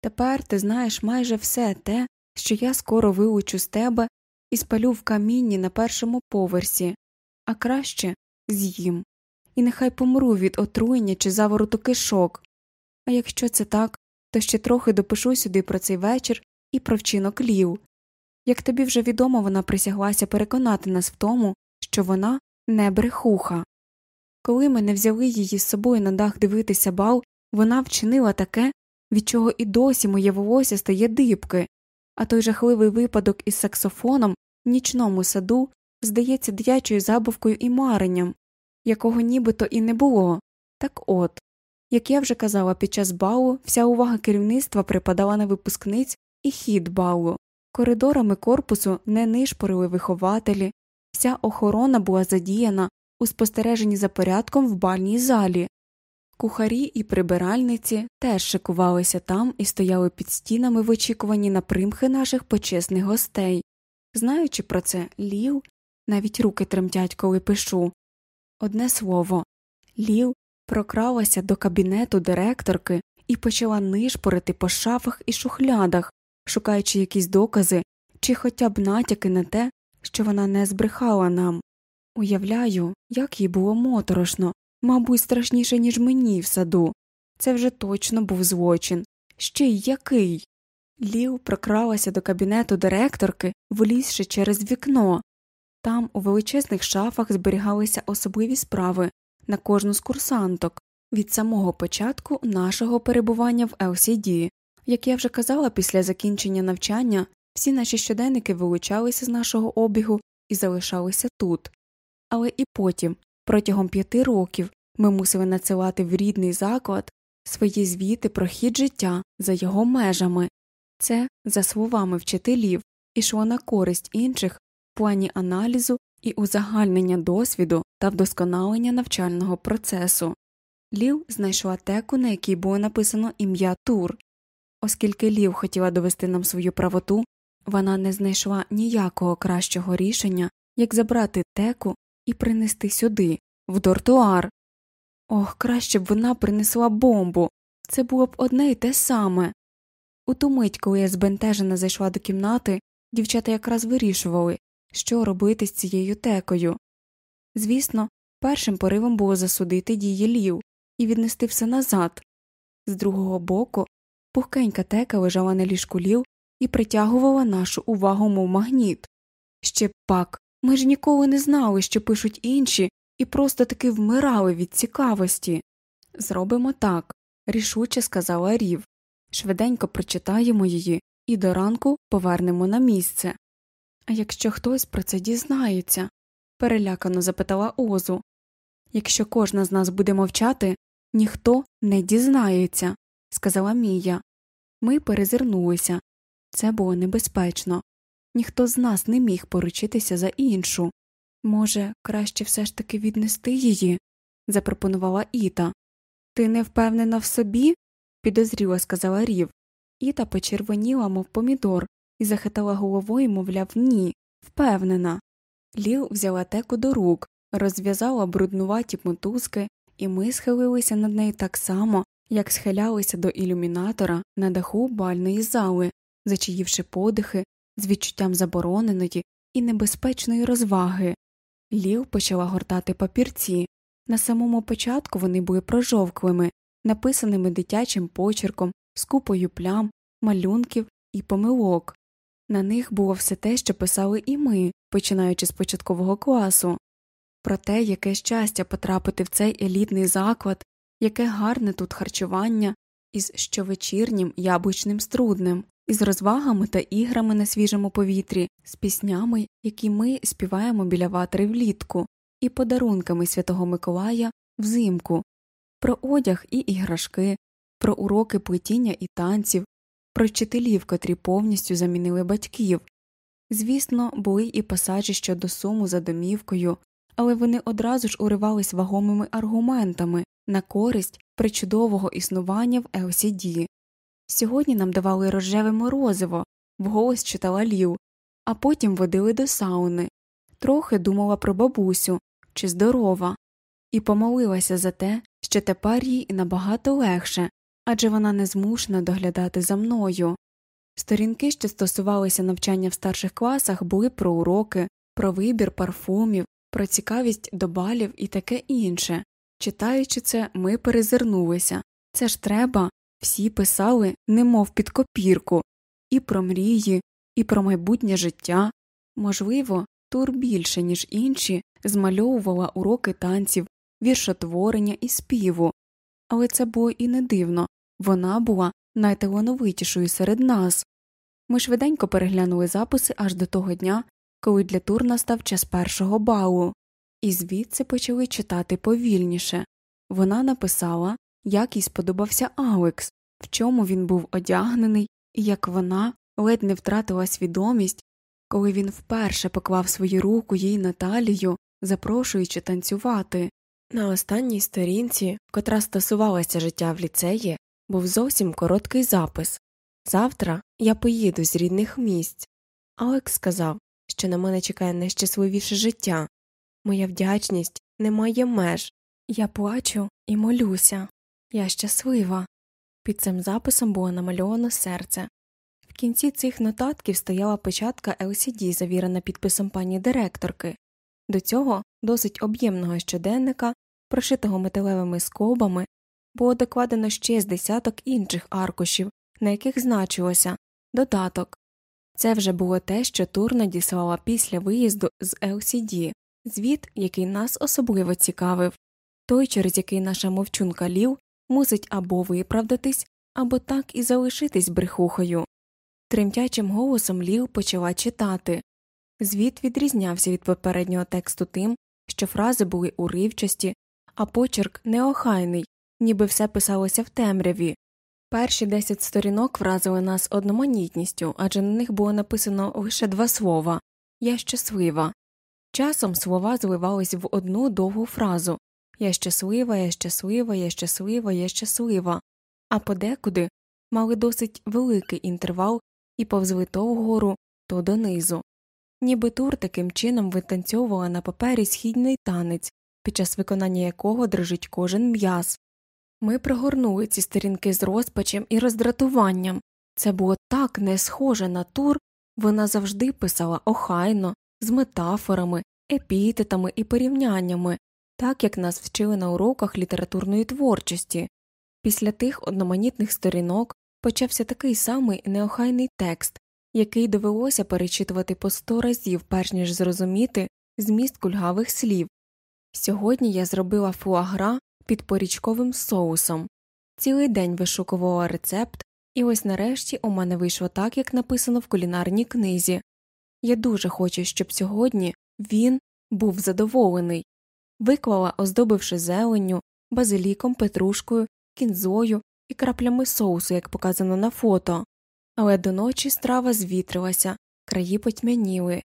тепер ти знаєш майже все те, що я скоро вилучу з тебе і спалю в камінні на першому поверсі, а краще з'їм, і нехай помру від отруєння чи завороту кишок. А якщо це так, то ще трохи допишу сюди про цей вечір і про вчинок лів. Як тобі вже відомо, вона присяглася переконати нас в тому, що вона не брехуха. Коли ми не взяли її з собою на дах дивитися бал, вона вчинила таке, від чого і досі моє волосся стає дибки, а той жахливий випадок із саксофоном в нічному саду здається дитячою забавкою і маренням, якого нібито і не було. Так от, як я вже казала під час балу, вся увага керівництва припадала на випускниць і хід балу. Коридорами корпусу не нишпорили вихователі, вся охорона була задіяна у спостереженні за порядком в бальній залі. Кухарі і прибиральниці теж шикувалися там і стояли під стінами в очікуванні на примхи наших почесних гостей. Знаючи про це, лів навіть руки тремтять, коли пишу. Одне слово Лів прокралася до кабінету директорки і почала нишпорити по шафах і шухлядах, шукаючи якісь докази чи хоча б натяки на те, що вона не збрехала нам. Уявляю, як їй було моторошно, мабуть, страшніше, ніж мені в саду. Це вже точно був злочин. Ще й який. Лів прокралася до кабінету директорки, влізши через вікно. Там у величезних шафах зберігалися особливі справи на кожну з курсанток від самого початку нашого перебування в LCD. Як я вже казала, після закінчення навчання всі наші щоденники вилучалися з нашого обігу і залишалися тут. Але і потім, протягом п'яти років, ми мусили надсилати в рідний заклад свої звіти про хід життя за його межами. Це, за словами вчителів, ішло на користь інших плані аналізу і узагальнення досвіду та вдосконалення навчального процесу. Лів знайшла теку, на якій було написано ім'я Тур. Оскільки Лів хотіла довести нам свою правоту, вона не знайшла ніякого кращого рішення, як забрати теку і принести сюди, в дортуар. Ох, краще б вона принесла бомбу. Це було б одне й те саме. У ту мить, коли я збентежена зайшла до кімнати, дівчата якраз вирішували, що робити з цією текою. Звісно, першим поривом було засудити дії лів і віднести все назад. З другого боку, пухкенька тека лежала на ліжку лів і притягувала нашу увагу, мов магніт. Ще пак, ми ж ніколи не знали, що пишуть інші, і просто таки вмирали від цікавості. Зробимо так, рішуче сказала Рів. Швиденько прочитаємо її і до ранку повернемо на місце. А якщо хтось про це дізнається? перелякано запитала Озу. Якщо кожна з нас буде мовчати, ніхто не дізнається, сказала Мія. Ми перезирнулися. Це було небезпечно. Ніхто з нас не міг поручитися за іншу. Може, краще все ж таки віднести її? запропонувала Іта. Ти не впевнена в собі? підозріло сказала Рів. Іта почервоніла, мов помідор, і захитала головою, мовляв, ні, впевнена. Ліл взяла теку до рук, розв'язала бруднуваті мотузки, і ми схилилися над нею так само, як схилялися до ілюмінатора на даху бальної зали, зачаївши подихи з відчуттям забороненої і небезпечної розваги. Ліл почала гортати папірці. На самому початку вони були прожовклими, написаними дитячим почерком, з купою плям, малюнків і помилок. На них було все те, що писали і ми, починаючи з початкового класу, про те, яке щастя потрапити в цей елітний заклад, яке гарне тут харчування із щовечірнім яблучним струднем, із розвагами та іграми на свіжому повітрі, з піснями, які ми співаємо біля ватри влітку, і подарунками Святого Миколая взимку, про одяг і іграшки, про уроки плетіння і танців, про вчителів, котрі повністю замінили батьків. Звісно, були і пасажі щодо суму за домівкою, але вони одразу ж уривались вагомими аргументами на користь причудового існування в LCD. Сьогодні нам давали рожеве морозиво, вголос читала лів, а потім водили до сауни, трохи думала про бабусю чи здорова, і помолилася за те, що тепер їй набагато легше адже вона не змушена доглядати за мною. Сторінки, що стосувалися навчання в старших класах, були про уроки, про вибір парфумів, про цікавість до балів і таке інше. Читаючи це, ми перезирнулися це ж треба, всі писали, немов під копірку, і про мрії, і про майбутнє життя. Можливо, тур більше, ніж інші, змальовувала уроки танців, віршотворення і співу, але це було і не дивно вона була найталановитішою серед нас. Ми швиденько переглянули записи аж до того дня, коли для тур настав час першого балу, і звідси почали читати повільніше. Вона написала, як їй сподобався Алекс, в чому він був одягнений, і як вона ледь не втратила свідомість, коли він вперше поклав свою руку їй на талію, запрошуючи танцювати. На останній сторінці, котра стосувалася життя в ліцеї, був зовсім короткий запис Завтра я поїду з рідних місць. Алекс сказав, що на мене чекає найщасливіше життя. Моя вдячність не має меж. Я плачу і молюся. Я щаслива. Під цим записом було намальовано серце. В кінці цих нотатків стояла печатка LCD, завірена підписом пані директорки. До цього досить об'ємного щоденника, прошитого металевими скобами, було докладено ще з десяток інших аркушів, на яких значилося додаток. Це вже було те, що Тур надіслала після виїзду з LCD, звіт, який нас особливо цікавив, той, через який наша мовчунка лів мусить або виправдатись, або так і залишитись брехухою. Тремтячим голосом Лів почала читати. Звіт відрізнявся від попереднього тексту тим, що фрази були уривчасті, а почерк неохайний, ніби все писалося в темряві. Перші десять сторінок вразили нас одноманітністю, адже на них було написано лише два слова Я щаслива. Часом слова зливались в одну довгу фразу Я щаслива, я щаслива, я щаслива, я щаслива, а подекуди мали досить великий інтервал і повзли то вгору, то донизу. Ніби тур таким чином витанцьовувала на папері східний танець, під час виконання якого дрожить кожен м'яз. Ми прогорнули ці сторінки з розпачем і роздратуванням. Це було так не схоже на тур, вона завжди писала охайно, з метафорами, епітетами і порівняннями, так як нас вчили на уроках літературної творчості. Після тих одноманітних сторінок почався такий самий неохайний текст, який довелося перечитувати по сто разів, перш ніж зрозуміти зміст кульгавих слів. Сьогодні я зробила фуагра під порічковим соусом, цілий день вишукувала рецепт, і ось нарешті у мене вийшло так, як написано в кулінарній книзі. Я дуже хочу, щоб сьогодні він був задоволений, виклала, оздобивши зеленню, базиліком, петрушкою, кінзою і краплями соусу, як показано на фото, але до ночі страва звітрилася, краї потьмяніли.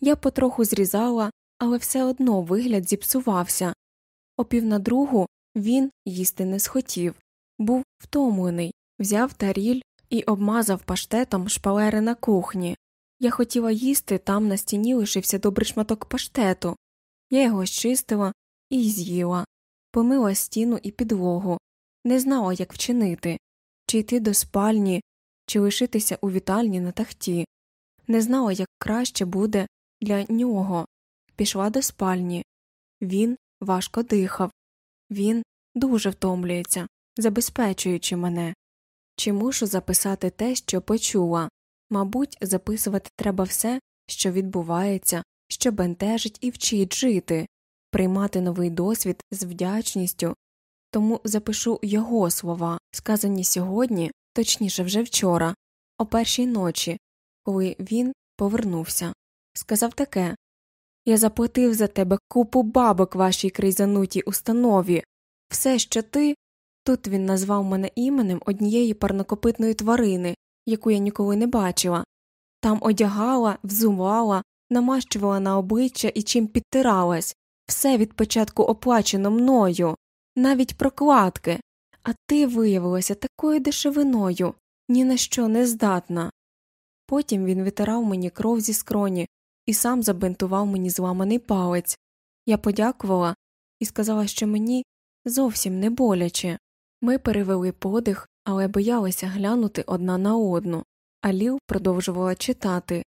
Я потроху зрізала, але все одно вигляд зіпсувався. О пів на другу він їсти не схотів, був втомлений, взяв таріль і обмазав паштетом шпалери на кухні. Я хотіла їсти, там на стіні лишився добрий шматок паштету. Я його щистила і з'їла, помила стіну і підлогу, не знала, як вчинити, чи йти до спальні, чи лишитися у вітальні на тахті, не знала, як краще буде для нього. Пішла до спальні. Він важко дихав, він дуже втомлюється, забезпечуючи мене. Чи мушу записати те, що почула? Мабуть, записувати треба все, що відбувається, що бентежить і вчить жити, приймати новий досвід з вдячністю, тому запишу його слова, сказані сьогодні, точніше вже вчора, о першій ночі, коли він повернувся. Сказав таке Я заплатив за тебе купу бабок вашій крейзанутій установі. Все, що ти. Тут він назвав мене іменем однієї парнокопитної тварини, яку я ніколи не бачила, там одягала, взувала, намащувала на обличчя і чим підтиралась, все від початку оплачено мною, навіть прокладки, а ти виявилася такою дешевиною, ні на що не здатна. Потім він витирав мені кров зі скроні і сам забинтував мені зламаний палець. Я подякувала і сказала, що мені зовсім не боляче. Ми перевели подих, але боялися глянути одна на одну, а Ліл продовжувала читати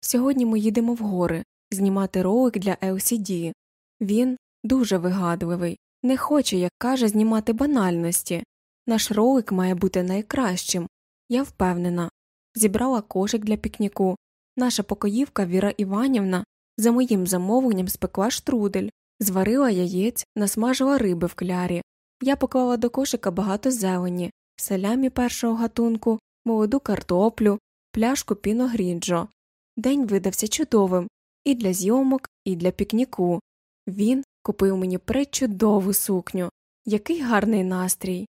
Сьогодні ми їдемо в гори, знімати ролик для LCD. Він дуже вигадливий, не хоче, як каже, знімати банальності. Наш ролик має бути найкращим. Я впевнена. Зібрала кошик для пікніку. Наша покоївка Віра Іванівна за моїм замовленням спекла штрудель, зварила яєць, насмажила риби в клярі. Я поклала до кошика багато зелені, салямі першого гатунку, молоду картоплю, пляшку піногрінджо. День видався чудовим і для зйомок, і для пікніку. Він купив мені пречудову сукню, який гарний настрій.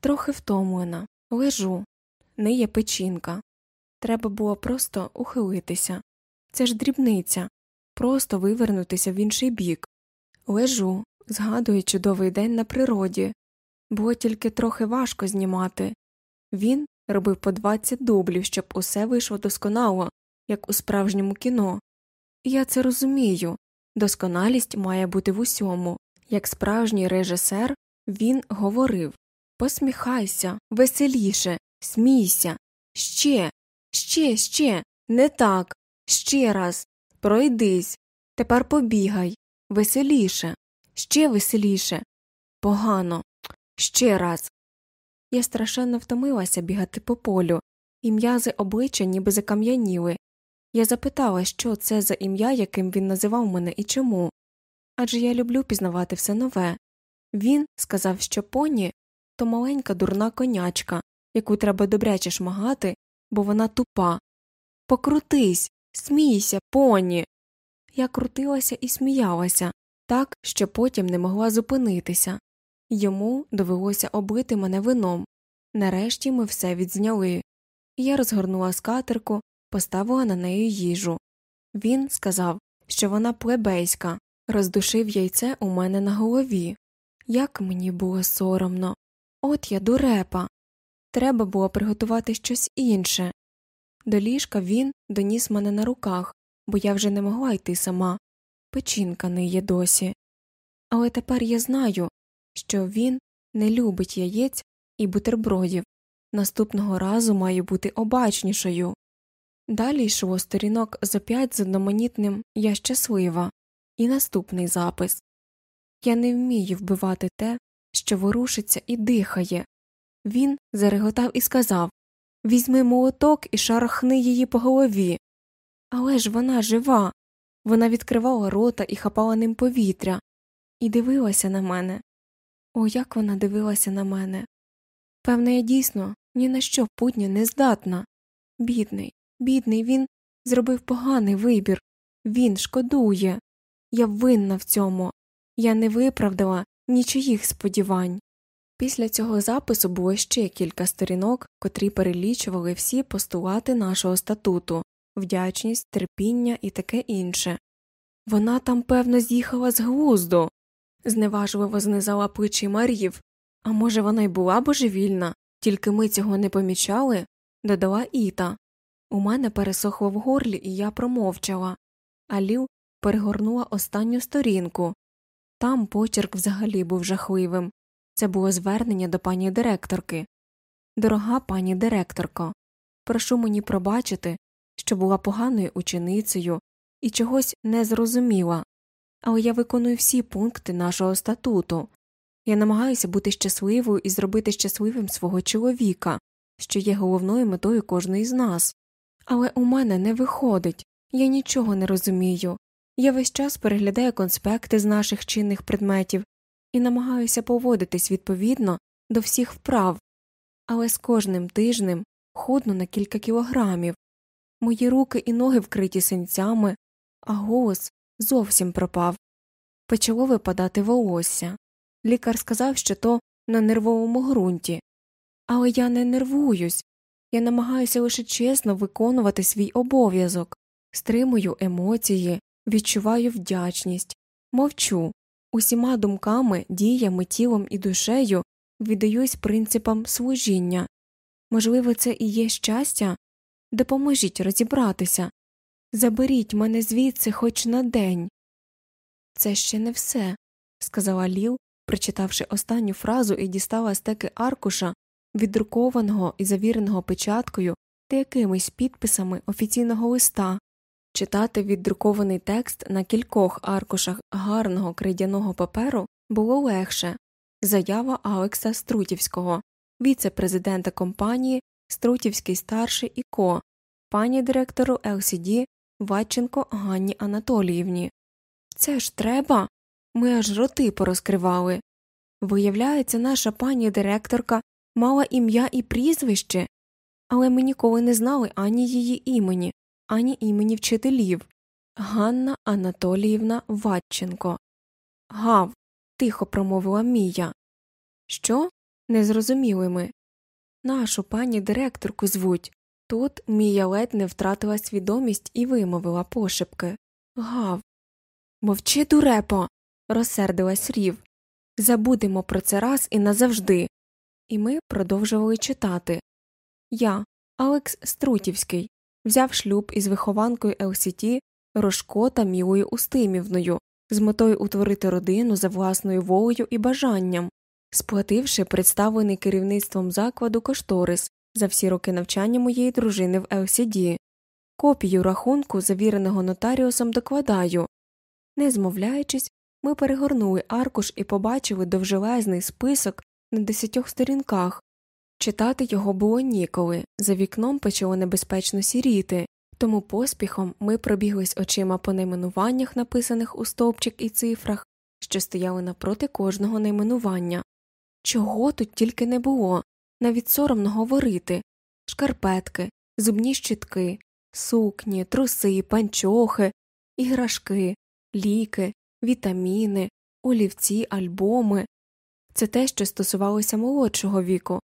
Трохи втомлена, лежу, ниє печінка. Треба було просто ухилитися. Це ж дрібниця, просто вивернутися в інший бік. Лежу, згадую чудовий день на природі. Було тільки трохи важко знімати. Він робив по 20 дублів, щоб усе вийшло досконало, як у справжньому кіно. І я це розумію досконалість має бути в усьому. Як справжній режисер він говорив Посміхайся, веселіше, смійся, ще, ще, ще, не так, ще раз, пройдись, тепер побігай, веселіше, ще веселіше, погано, ще раз. Я страшенно втомилася бігати по полю, і м'язи обличчя ніби закам'яніли. Я запитала, що це за ім'я, яким він називав мене і чому. Адже я люблю пізнавати все нове. Він сказав, що поні то маленька дурна конячка, яку треба добряче шмагати, вона тупа. Покрутись, смійся, поні. Я крутилася і сміялася, так, що потім не могла зупинитися. Йому довелося облити мене вином. Нарешті ми все відзняли. Я розгорнула скатерку, поставила на неї їжу. Він сказав, що вона плебейська, роздушив яйце у мене на голові. Як мені було соромно. От я дурепа. Треба було приготувати щось інше. До ліжка він доніс мене на руках, бо я вже не могла йти сама. Печінка не є досі. Але тепер я знаю, що він не любить яєць і бутербродів. Наступного разу маю бути обачнішою. Далі йшло сторінок за п'ять з одноманітним Я щаслива, і наступний запис Я не вмію вбивати те, що ворушиться і дихає. Він зареготав і сказав Візьми молоток і шарахни її по голові. Але ж вона жива. Вона відкривала рота і хапала ним повітря. і дивилася на мене. О, як вона дивилася на мене. Певне, я дійсно ні на що путня не здатна. Бідний, бідний, він зробив поганий вибір, він шкодує. Я винна в цьому, я не виправдала нічиїх сподівань. Після цього запису було ще кілька сторінок, котрі перелічували всі постулати нашого статуту вдячність, терпіння і таке інше. Вона там, певно, з'їхала з глузду, зневажливо знизала плечі Мар'їв. А може, вона й була божевільна, тільки ми цього не помічали, додала Іта. У мене пересохло в горлі, і я промовчала. А Ліл перегорнула останню сторінку. Там почерк взагалі був жахливим. Це було звернення до пані директорки. Дорога пані директорко, прошу мені пробачити, що була поганою ученицею і чогось не зрозуміла, але я виконую всі пункти нашого статуту. Я намагаюся бути щасливою і зробити щасливим свого чоловіка, що є головною метою кожної з нас. Але у мене не виходить, я нічого не розумію. Я весь час переглядаю конспекти з наших чинних предметів і намагаюся поводитись відповідно до всіх вправ, але з кожним тижнем худну на кілька кілограмів. Мої руки і ноги вкриті синцями, а голос зовсім пропав. Почало випадати волосся. Лікар сказав, що то на нервовому ґрунті. Але я не нервуюсь, я намагаюся лише чесно виконувати свій обов'язок, стримую емоції, відчуваю вдячність, мовчу, усіма думками, діями, тілом і душею віддаюсь принципам служіння. Можливо, це і є щастя? Допоможіть розібратися. Заберіть мене звідси хоч на день. Це ще не все, сказала Ліл, прочитавши останню фразу і дістала стеки аркуша, віддрукованого і завіреного печаткою та якимись підписами офіційного листа. Читати віддрукований текст на кількох аркушах гарного крейдяного паперу було легше заява Алекса Струтівського, віце-президента компанії Струтівський старший і ко, пані директору LCD Ватченко Ганні Анатоліївні. Це ж треба. Ми аж роти порозкривали. Виявляється, наша пані директорка мала ім'я і прізвище, але ми ніколи не знали ані її імені, ані імені вчителів Ганна Анатоліївна Ватченко. Гав. тихо промовила Мія. Що? не зрозуміли ми. Нашу пані директорку звуть. Тут Мія ледь не втратила свідомість і вимовила пошепки. Гав. Мовчи, дурепо. розсердилась рів. Забудемо про це раз і назавжди. І ми продовжували читати. Я, Алекс Струтівський, взяв шлюб із вихованкою ЛСТ Рожко та Мілою Устимівною з метою утворити родину за власною волею і бажанням, сплативши представлений керівництвом закладу кошторис за всі роки навчання моєї дружини в LCD. Копію рахунку, завіреного нотаріусом, докладаю. Не змовляючись, ми перегорнули аркуш і побачили довжелезний список на десятьох сторінках. Читати його було ніколи, за вікном почало небезпечно сіріти, тому поспіхом ми пробіглись очима по найменуваннях, написаних у стовпчик і цифрах, що стояли напроти кожного найменування. Чого тут тільки не було, навіть соромно говорити. Шкарпетки, зубні щітки, сукні, труси, панчохи, іграшки, ліки, вітаміни, олівці, альбоми. Це те, що стосувалося молодшого віку,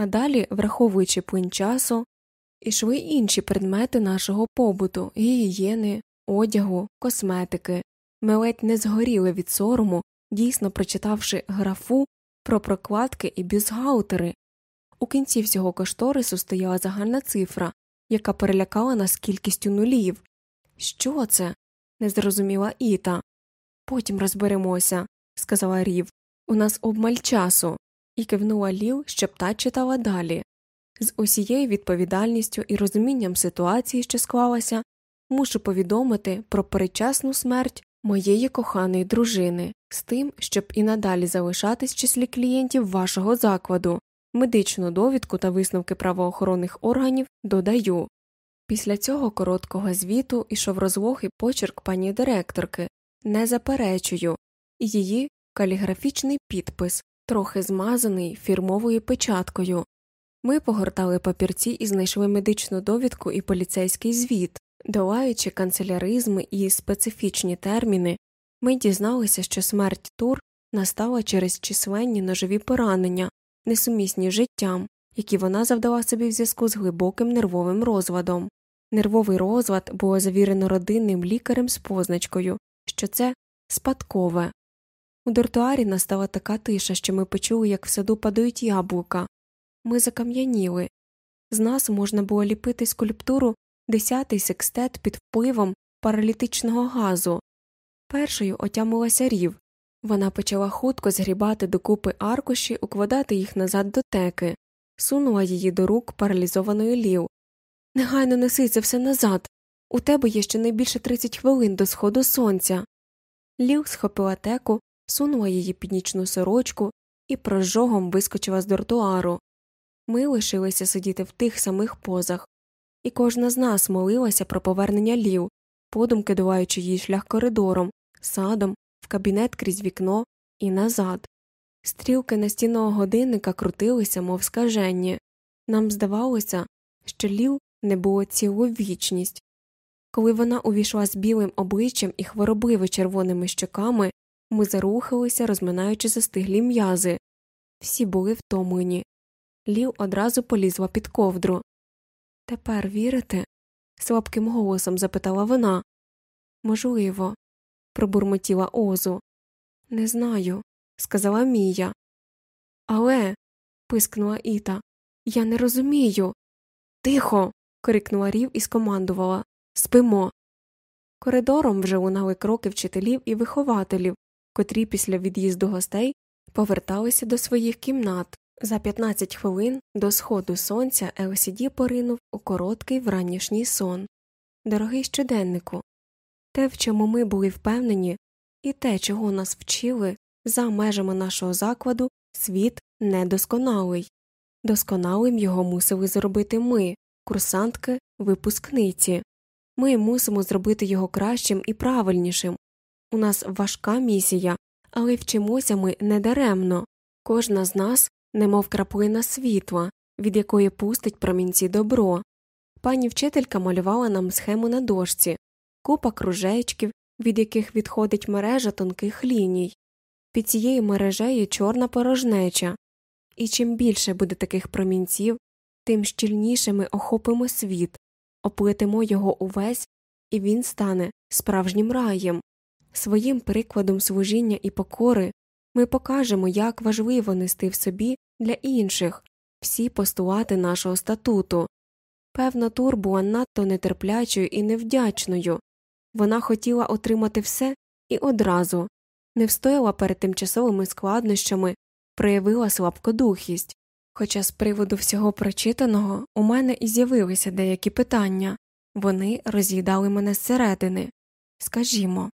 а далі, враховуючи плин часу, ішли інші предмети нашого побуту, гігієни, одягу, косметики. Ми ледь не згоріли від сорому, дійсно прочитавши графу про прокладки і бюзгаутери. У кінці всього кошторису стояла загальна цифра, яка перелякала нас кількістю нулів. Що це? не зрозуміла Іта. Потім розберемося, сказала Рів. У нас обмаль часу, і кивнула Ліл, щоб та читала далі. З усією відповідальністю і розумінням ситуації, що склалася, мушу повідомити про передчасну смерть моєї коханої дружини, з тим, щоб і надалі залишатись в числі клієнтів вашого закладу, медичну довідку та висновки правоохоронних органів додаю. Після цього короткого звіту ішов розлогий почерк пані директорки не заперечую, її каліграфічний підпис, трохи змазаний фірмовою печаткою. Ми погортали папірці і знайшли медичну довідку і поліцейський звіт, долаючи канцеляризми і специфічні терміни, ми дізналися, що смерть Тур настала через численні ножові поранення, несумісні з життям, які вона завдала собі в зв'язку з глибоким нервовим розладом. Нервовий розлад було завірено родинним лікарем з позначкою, що це спадкове. У дортуарі настала така тиша, що ми почули, як в саду падають яблука. Ми закам'яніли. З нас можна було ліпити скульптуру десятий секстет під впливом паралітичного газу. Першою отямилася рів. Вона почала хутко згрібати докупи аркуші, укладати їх назад до теки, сунула її до рук паралізованої лів. Негайно неси це все назад. У тебе є ще найбільше 30 хвилин до сходу сонця. Лів схопила теку, сунула її під нічну сорочку і прожогом вискочила з дортуару. Ми лишилися сидіти в тих самих позах, і кожна з нас молилася про повернення лів, подумки долаючи її шлях коридором, садом, в кабінет крізь вікно і назад. Стрілки настінного годинника крутилися, мов скажені. Нам здавалося, що лів не було цілу вічність. Коли вона увійшла з білим обличчям і хворобливо червоними щоками, ми зарухалися, розминаючи застиглі м'язи. Всі були втомлені. Лів одразу полізла під ковдру. Тепер вірите? слабким голосом запитала вона. Можливо, пробурмотіла Озу. Не знаю, сказала Мія. Але. пискнула Іта. Я не розумію. Тихо. крикнула Рів і скомандувала. Спимо. Коридором вже лунали кроки вчителів і вихователів, котрі після від'їзду гостей поверталися до своїх кімнат. За 15 хвилин до сходу сонця Елсіді поринув у короткий вранішній сон. Дорогий щоденнику, те, в чому ми були впевнені, і те, чого нас вчили, за межами нашого закладу, світ недосконалий. Досконалим його мусили зробити ми, курсантки, випускниці. Ми мусимо зробити його кращим і правильнішим. У нас важка місія, але вчимося ми недаремно. Кожна з нас, немов краплина світла, від якої пустить промінці добро. Пані вчителька малювала нам схему на дошці, купа кружечків, від яких відходить мережа тонких ліній. Під цією мережею чорна порожнеча, і чим більше буде таких промінців, тим щільніше ми охопимо світ, оплетемо його увесь, і він стане справжнім раєм. Своїм прикладом служіння і покори ми покажемо, як важливо нести в собі для інших всі постулати нашого статуту. Певна тур була надто нетерплячою і невдячною вона хотіла отримати все і одразу, не встояла перед тимчасовими складнощами, проявила слабкодухість. Хоча з приводу всього прочитаного у мене і з'явилися деякі питання вони роз'їдали мене зсередини. Скажімо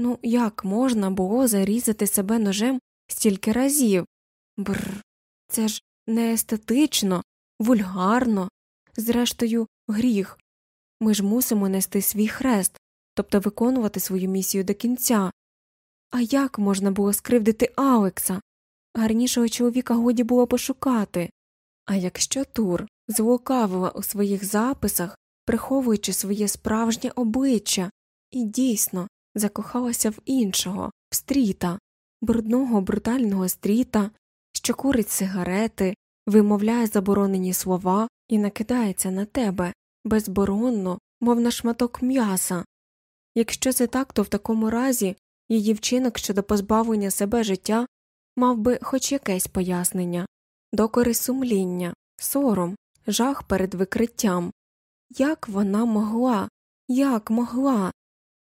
ну як можна було зарізати себе ножем стільки разів? Бррр, це ж не естетично, вульгарно, зрештою, гріх. Ми ж мусимо нести свій хрест, тобто виконувати свою місію до кінця. А як можна було скривдити Алекса? Гарнішого чоловіка годі було пошукати. А якщо Тур злукавила у своїх записах, приховуючи своє справжнє обличчя, і дійсно закохалася в іншого, в стріта, брудного, брутального стріта, що курить сигарети, вимовляє заборонені слова і накидається на тебе безборонно, мов на шматок м'яса. Якщо це так, то в такому разі її вчинок щодо позбавлення себе життя мав би хоч якесь пояснення, докори сумління, сором, жах перед викриттям. Як вона могла, як могла?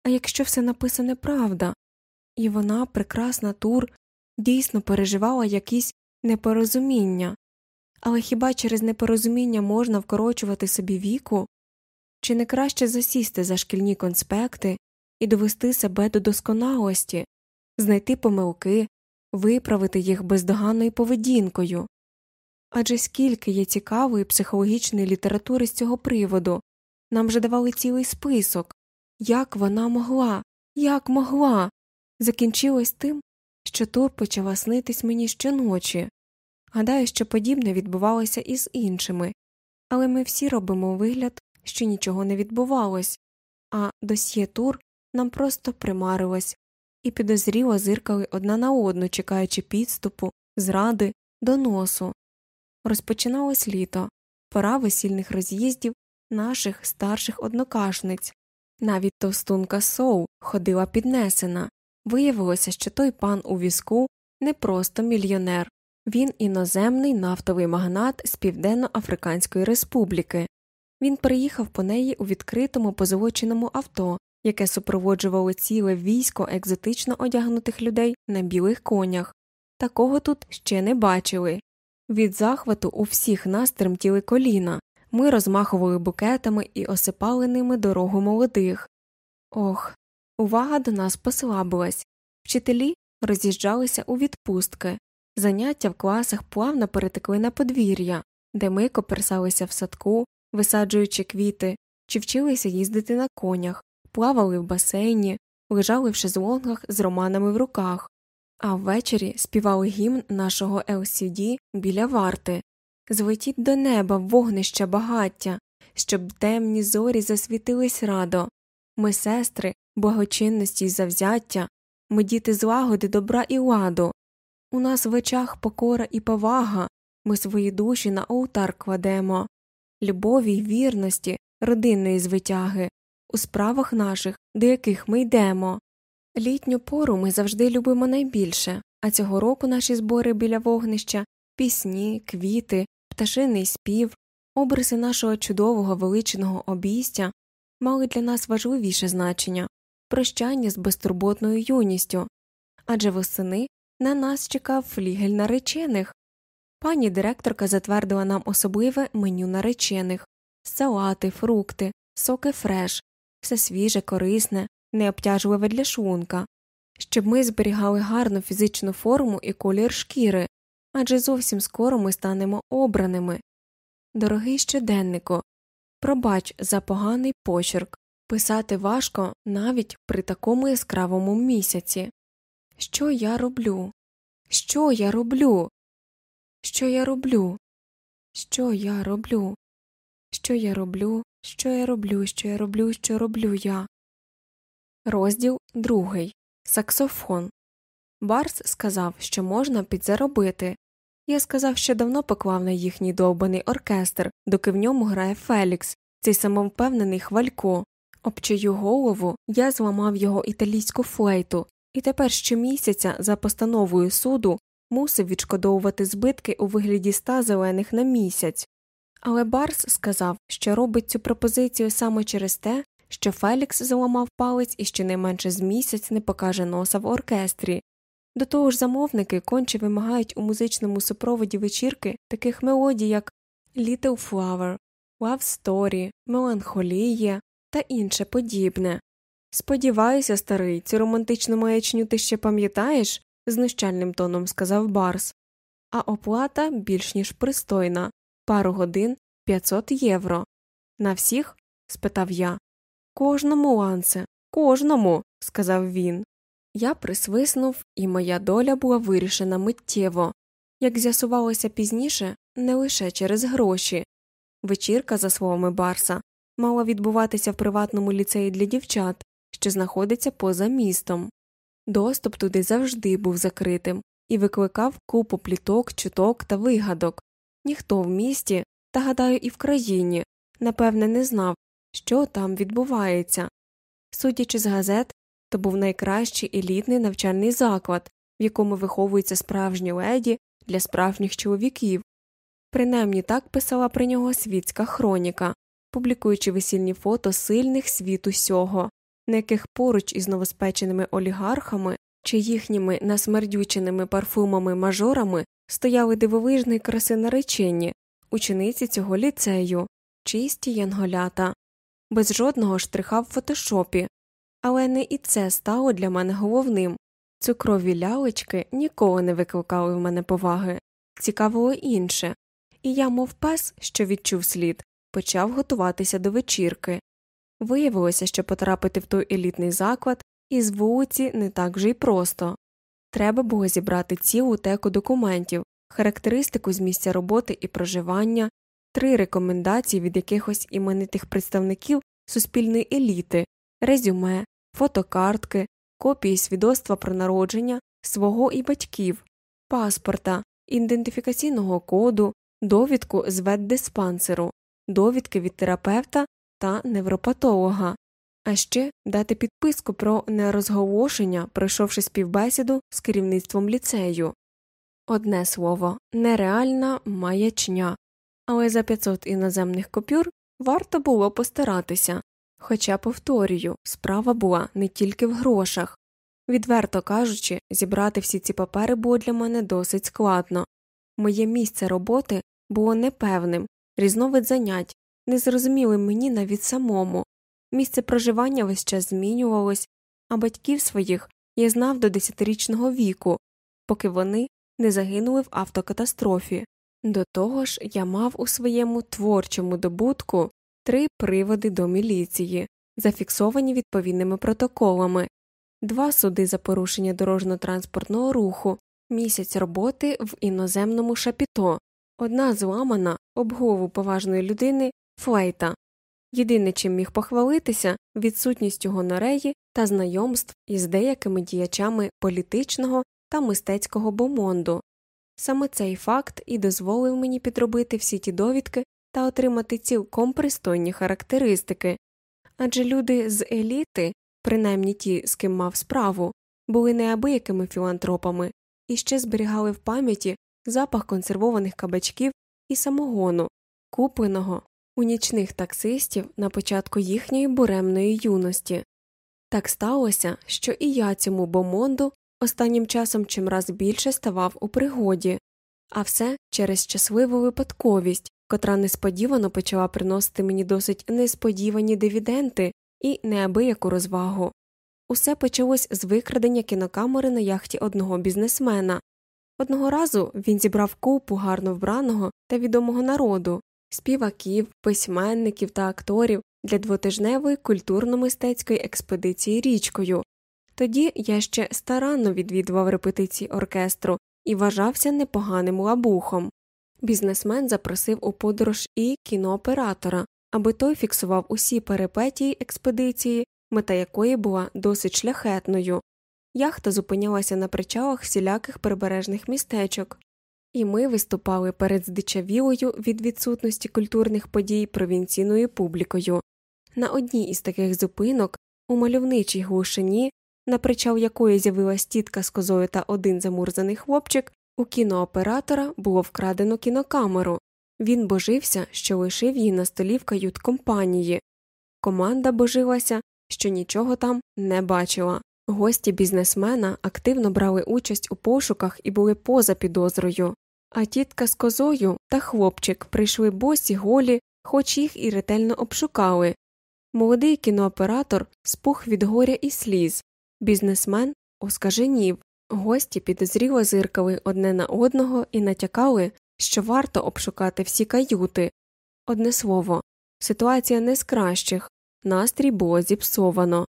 А якщо все написане правда, і вона, прекрасна тур, дійсно переживала якісь непорозуміння, але хіба через непорозуміння можна вкорочувати собі віку? Чи не краще засісти за шкільні конспекти і довести себе до досконалості, знайти помилки, виправити їх бездоганною поведінкою? Адже скільки є цікавої психологічної літератури з цього приводу, нам вже давали цілий список як вона могла, як могла. закінчилось тим, що тут почала снитись мені щоночі. Гадаю, що подібне відбувалося і з іншими, але ми всі робимо вигляд, що нічого не відбувалось, а досьє тур нам просто примарилось і підозріло зиркали одна на одну, чекаючи підступу, зради, доносу. Розпочиналось літо, пора весільних роз'їздів наших старших однокашниць. Навіть товстунка Соу ходила піднесена. Виявилося, що той пан у візку не просто мільйонер, він іноземний нафтовий магнат з Південно-Африканської Республіки. Він приїхав по неї у відкритому позолоченому авто, яке супроводжувало ціле військо екзотично одягнутих людей на білих конях. Такого тут ще не бачили. Від захвату у всіх нас тремтіли коліна, ми розмахували букетами і осипали ними дорогу молодих. Ох, увага до нас послабилась. Вчителі роз'їжджалися у відпустки, заняття в класах плавно перетекли на подвір'я, де ми коперсалися в садку, висаджуючи квіти, чи вчилися їздити на конях, плавали в басейні, лежали в шезлонгах з романами в руках, а ввечері співали гімн нашого LCD біля варти Злетіть до неба вогнища багаття, щоб темні зорі засвітились радо. Ми сестри, благочинності й завзяття, ми діти злагоди добра і ладу. У нас в очах покора і повага, ми свої душі на олтар кладемо, любові й вірності, родинної звитяги, у справах наших, до яких ми йдемо. Літню пору ми завжди любимо найбільше, а цього року наші збори біля вогнища пісні, квіти, пташиний спів, обриси нашого чудового величного обійстя мали для нас важливіше значення прощання з безтурботною юністю. Адже восени на нас чекав флігель наречених. Пані директорка затвердила нам особливе меню наречених салати, фрукти, соки фреш, все свіже, корисне, необтяжливе для шлунка, щоб ми зберігали гарну фізичну форму і колір шкіри, адже зовсім скоро ми станемо обраними. Дорогий щоденнику, пробач за поганий почерк, писати важко навіть при такому яскравому місяці. Що я роблю? Що я роблю? Що я роблю? Що я роблю? Що я роблю? Що я роблю? Що я роблю? Що роблю я? Розділ другий. Саксофон. Барс сказав, що можна підзаробити. Я сказав, що давно поклав на їхній довбаний оркестр, доки в ньому грає Фелікс, цей самовпевнений хвалько. Об чию голову я зламав його італійську флейту, і тепер щомісяця за постановою суду мусив відшкодовувати збитки у вигляді ста зелених на місяць. Але Барс сказав, що робить цю пропозицію саме через те, що Фелікс зламав палець і щонайменше з місяць не покаже носа в оркестрі. До того ж замовники конче вимагають у музичному супроводі вечірки таких мелодій, як Little Flower, Love Story, Меланхолія та інше подібне. Сподіваюся, старий, цю романтичну маячню ти ще пам'ятаєш? знущальним тоном сказав Барс, а оплата більш ніж пристойна пару годин 500 євро. На всіх? спитав я. Кожному ланце, кожному, сказав він. Я присвиснув, і моя доля була вирішена миттєво. Як з'ясувалося пізніше, не лише через гроші. Вечірка, за словами Барса, мала відбуватися в приватному ліцеї для дівчат, що знаходиться поза містом. Доступ туди завжди був закритим і викликав купу пліток, чуток та вигадок. Ніхто в місті, та гадаю, і в країні, напевне, не знав, що там відбувається. Судячи з газет, то був найкращий елітний навчальний заклад, в якому виховуються справжні леді для справжніх чоловіків. Принаймні так писала про нього світська хроніка, публікуючи весільні фото сильних світ усього, на яких поруч із новоспеченими олігархами чи їхніми насмердюченими парфумами мажорами стояли дивовижні краси наречені, учениці цього ліцею, чисті янголята, без жодного штриха в фотошопі, але не і це стало для мене головним. Цукрові лялечки ніколи не викликали в мене поваги, цікавило інше, і я, мов пес, що відчув слід, почав готуватися до вечірки. Виявилося, що потрапити в той елітний заклад і з вулиці не так вже й просто. Треба було зібрати цілу теку документів, характеристику з місця роботи і проживання, три рекомендації від якихось іменитих представників суспільної еліти, резюме, фотокартки, копії свідоцтва про народження свого і батьків, паспорта, ідентифікаційного коду, довідку з ветдиспансеру, довідки від терапевта та невропатолога, а ще дати підписку про нерозголошення, пройшовши співбесіду з керівництвом ліцею. Одне слово, нереальна маячня, але за 500 іноземних купюр варто було постаратися. Хоча, повторюю, справа була не тільки в грошах. Відверто кажучи, зібрати всі ці папери було для мене досить складно. Моє місце роботи було непевним, різновид занять, незрозумілим мені навіть самому. Місце проживання весь час змінювалось, а батьків своїх я знав до десятирічного віку, поки вони не загинули в автокатастрофі. До того ж, я мав у своєму творчому добутку три приводи до міліції, зафіксовані відповідними протоколами, два суди за порушення дорожньо-транспортного руху, місяць роботи в іноземному шапіто, одна зламана об голову поважної людини флейта. Єдине, чим міг похвалитися, відсутністю гонореї та знайомств із деякими діячами політичного та мистецького бомонду. Саме цей факт і дозволив мені підробити всі ті довідки та отримати цілком пристойні характеристики, адже люди з еліти, принаймні ті, з ким мав справу, були неабиякими філантропами і ще зберігали в пам'яті запах консервованих кабачків і самогону, купленого у нічних таксистів на початку їхньої буремної юності. Так сталося, що і я цьому бомонду останнім часом чимраз більше ставав у пригоді, а все через щасливу випадковість, котра несподівано почала приносити мені досить несподівані дивіденти і неабияку розвагу. Усе почалось з викрадення кінокамери на яхті одного бізнесмена. Одного разу він зібрав купу гарно вбраного та відомого народу співаків, письменників та акторів для двотижневої культурно-мистецької експедиції річкою. Тоді я ще старанно відвідував репетиції оркестру і вважався непоганим лабухом. Бізнесмен запросив у подорож і кінооператора, аби той фіксував усі перипетії експедиції, мета якої була досить шляхетною. Яхта зупинялася на причалах всіляких прибережних містечок, і ми виступали перед здичавілою від відсутності культурних подій провінційною публікою. На одній із таких зупинок, у мальовничій глушині, на причал якої з'явилась тітка з козою та один замурзаний хлопчик, у кінооператора було вкрадено кінокамеру. Він божився, що лишив її на столі в кают компанії. Команда божилася, що нічого там не бачила. Гості бізнесмена активно брали участь у пошуках і були поза підозрою, а тітка з козою та хлопчик прийшли босі голі, хоч їх і ретельно обшукали. Молодий кінооператор спух від горя і сліз, бізнесмен оскаженів, гості підозріло зиркали одне на одного і натякали, що варто обшукати всі каюти. Одне слово, ситуація не з кращих, настрій було зіпсовано.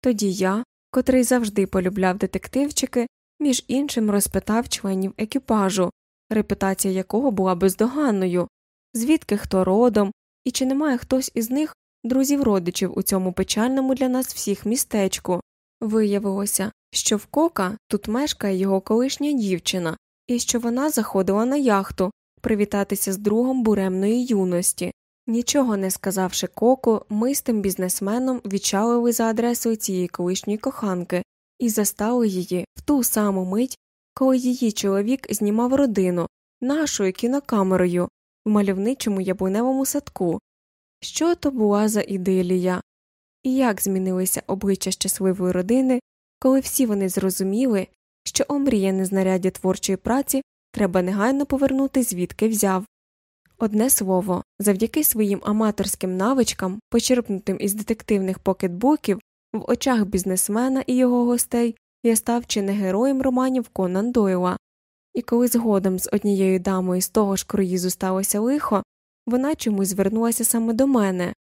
Тоді я, котрий завжди полюбляв детективчики, між іншим розпитав членів екіпажу, репутація якого була бездоганною, звідки хто родом, і чи немає хтось із них друзів родичів у цьому печальному для нас всіх містечку. Виявилося, що в кока тут мешкає його колишня дівчина, і що вона заходила на яхту привітатися з другом буремної юності. Нічого не сказавши коку, ми з тим бізнесменом відчалили за адресою цієї колишньої коханки і застали її в ту саму мить, коли її чоловік знімав родину нашою кінокамерою в мальовничому яблуневому садку. Що то була за ідилія, і як змінилися обличчя щасливої родини, коли всі вони зрозуміли, що омріяне знаряддя творчої праці треба негайно повернути звідки взяв. Одне слово, завдяки своїм аматорським навичкам, почерпнутим із детективних покетбуків, в очах бізнесмена і його гостей я став чи не героєм романів Конан Дойла, і коли згодом з однією дамою з того ж круїзу сталося лихо, вона чомусь звернулася саме до мене.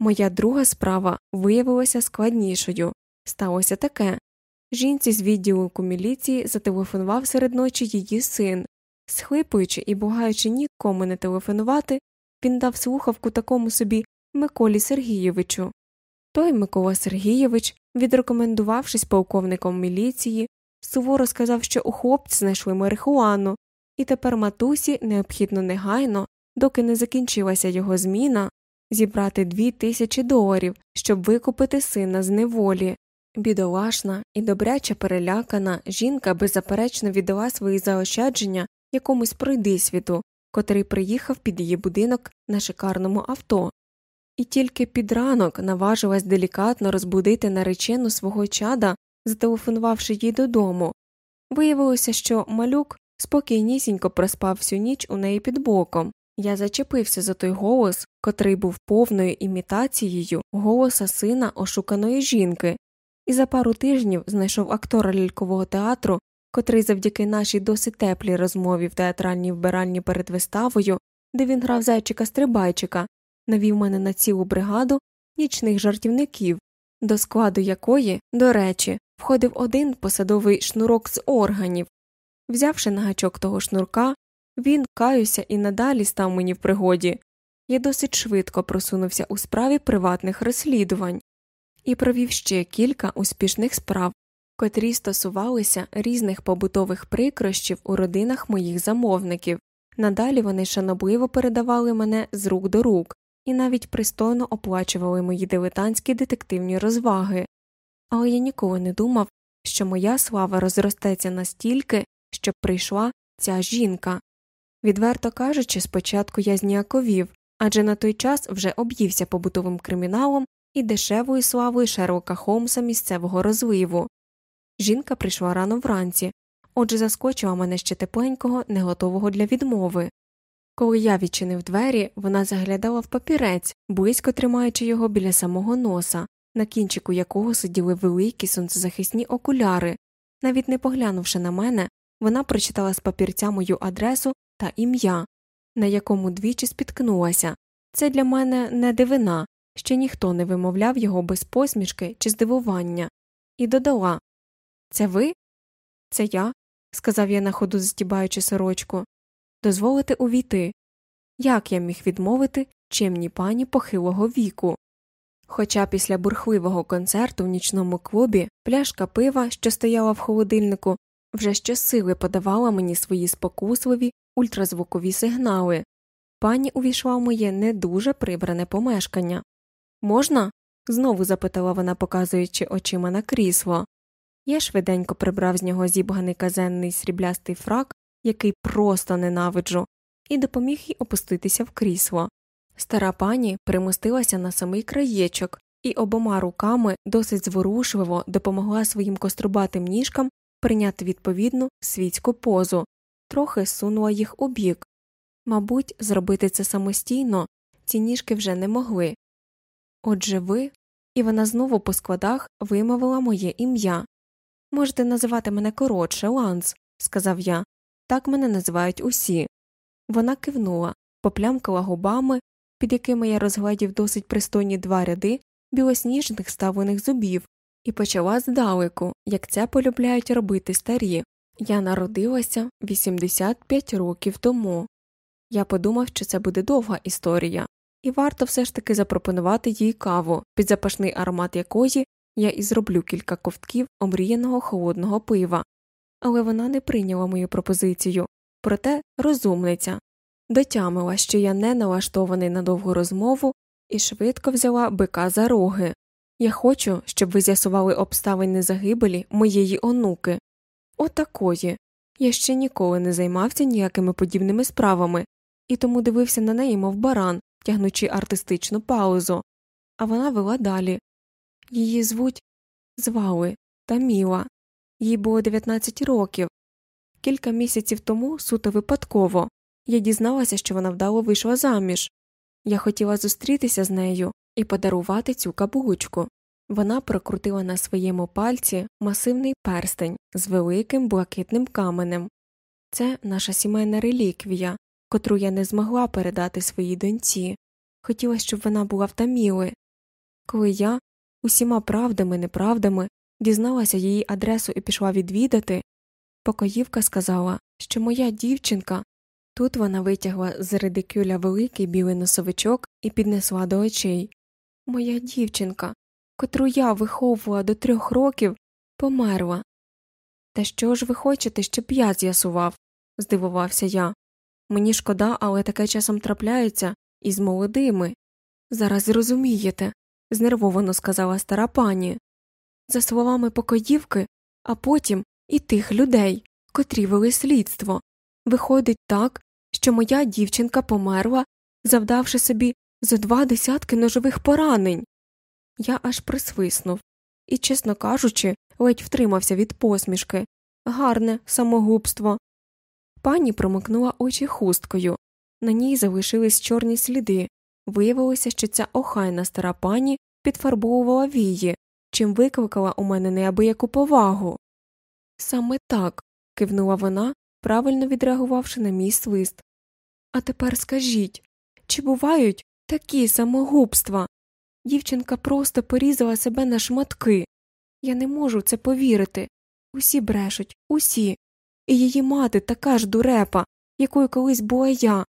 Моя друга справа виявилася складнішою сталося таке жінці з відділку міліції зателефонував серед ночі її син. Схлипуючи і бугаючи нікому не телефонувати, він дав слухавку такому собі Миколі Сергійовичу. Той Микола Сергійович, відрекомендувавшись полковником міліції, суворо сказав, що у хлопці знайшли марихуану, і тепер матусі необхідно негайно, доки не закінчилася його зміна, зібрати дві тисячі доларів, щоб викупити сина з неволі. Бідолашна і добряче перелякана жінка беззаперечно віддала свої заощадження якомусь пройдисвіту, котрий приїхав під її будинок на шикарному авто, і тільки під ранок наважилась делікатно розбудити наречену свого чада, зателефонувавши їй додому. Виявилося, що малюк спокійнісінько проспав всю ніч у неї під боком. Я зачепився за той голос, котрий був повною імітацією голоса сина ошуканої жінки, і за пару тижнів знайшов актора лялькового театру, котрий завдяки нашій досить теплій розмові в театральній вбиральні перед виставою, де він грав зайчика стрибайчика, навів мене на цілу бригаду нічних жартівників, до складу якої, до речі, входив один посадовий шнурок з органів. Взявши на гачок того шнурка, він, каюся, і надалі став мені в пригоді. Я досить швидко просунувся у справі приватних розслідувань і провів ще кілька успішних справ, котрі стосувалися різних побутових прикрощів у родинах моїх замовників. Надалі вони шанобливо передавали мене з рук до рук і навіть пристойно оплачували мої дилетантські детективні розваги, але я ніколи не думав, що моя слава розростеться настільки, щоб прийшла ця жінка. Відверто кажучи, спочатку я зніяковів, адже на той час вже об'ївся побутовим криміналом і дешевою славою Шерлока Холмса місцевого розливу. Жінка прийшла рано вранці, отже заскочила мене ще тепленького, не готового для відмови. Коли я відчинив двері, вона заглядала в папірець, близько тримаючи його біля самого носа, на кінчику якого сиділи великі сонцезахисні окуляри. Навіть не поглянувши на мене, вона прочитала з папірця мою адресу та ім'я, на якому двічі спіткнулася. Це для мене не дивина, ще ніхто не вимовляв його без посмішки чи здивування, і додала Це ви? Це я, сказав я на ходу застібаючи сорочку. Дозволите увійти. Як я міг відмовити чемній пані похилого віку? Хоча після бурхливого концерту в нічному клубі пляшка пива, що стояла в холодильнику, вже щосили подавала мені свої спокусливі ультразвукові сигнали, пані увійшла в моє не дуже прибране помешкання. Можна? знову запитала вона, показуючи очима на крісло. Я швиденько прибрав з нього зібганий казенний сріблястий фрак, який просто ненавиджу, і допоміг їй опуститися в крісло. Стара пані примостилася на самий краєчок і обома руками досить зворушливо допомогла своїм кострубатим ніжкам прийняти відповідну світську позу, трохи сунула їх у бік. Мабуть, зробити це самостійно ці ніжки вже не могли. Отже ви, і вона знову по складах вимовила моє ім'я. Можете називати мене коротше, Ланс, сказав я, так мене називають усі. Вона кивнула, поплямкала губами, під якими я розглядів досить пристойні два ряди білосніжних ставлених зубів, і почала здалеку, як це полюбляють робити старі. Я народилася 85 років тому. Я подумав, що це буде довга історія, і варто все ж таки запропонувати їй каву, під запашний аромат якої я і зроблю кілька ковтків омріяного холодного пива. Але вона не прийняла мою пропозицію, проте розумниця, дотямила, що я не налаштований на довгу розмову, і швидко взяла бика за роги. Я хочу, щоб ви з'ясували обставини загибелі моєї онуки. Отакої. Я ще ніколи не займався ніякими подібними справами, і тому дивився на неї, мов баран, тягнучи артистичну паузу, а вона вела далі. Її звуть звали Таміла, їй було 19 років. Кілька місяців тому суто випадково я дізналася, що вона вдало вийшла заміж. Я хотіла зустрітися з нею і подарувати цю каблучку. Вона прокрутила на своєму пальці масивний перстень з великим блакитним каменем. Це наша сімейна реліквія, котру я не змогла передати своїй доньці. Хотіла, щоб вона була в Таміли. Коли я усіма правдами, неправдами дізналася її адресу і пішла відвідати, покоївка сказала, що моя дівчинка. Тут вона витягла з редикюля великий білий носовичок і піднесла до очей. Моя дівчинка, котру я виховувала до трьох років, померла. Та що ж ви хочете, щоб я з'ясував? здивувався я. Мені шкода, але таке часом трапляється із молодими. Зараз зрозумієте, знервовано сказала стара пані. За словами покоївки, а потім і тих людей, котрі вели слідство. Виходить так, що моя дівчинка померла, завдавши собі зо два десятки ножових поранень. Я аж присвиснув і, чесно кажучи, ледь втримався від посмішки. Гарне самогубство. Пані промикнула очі хусткою. На ній залишились чорні сліди. Виявилося, що ця охайна стара пані підфарбовувала вії, чим викликала у мене неабияку повагу. Саме так, кивнула вона, правильно відреагувавши на мій свист. А тепер скажіть чи бувають такі самогубства? Дівчинка просто порізала себе на шматки. Я не можу це повірити. Усі брешуть, усі. І її мати така ж дурепа, якою колись була я,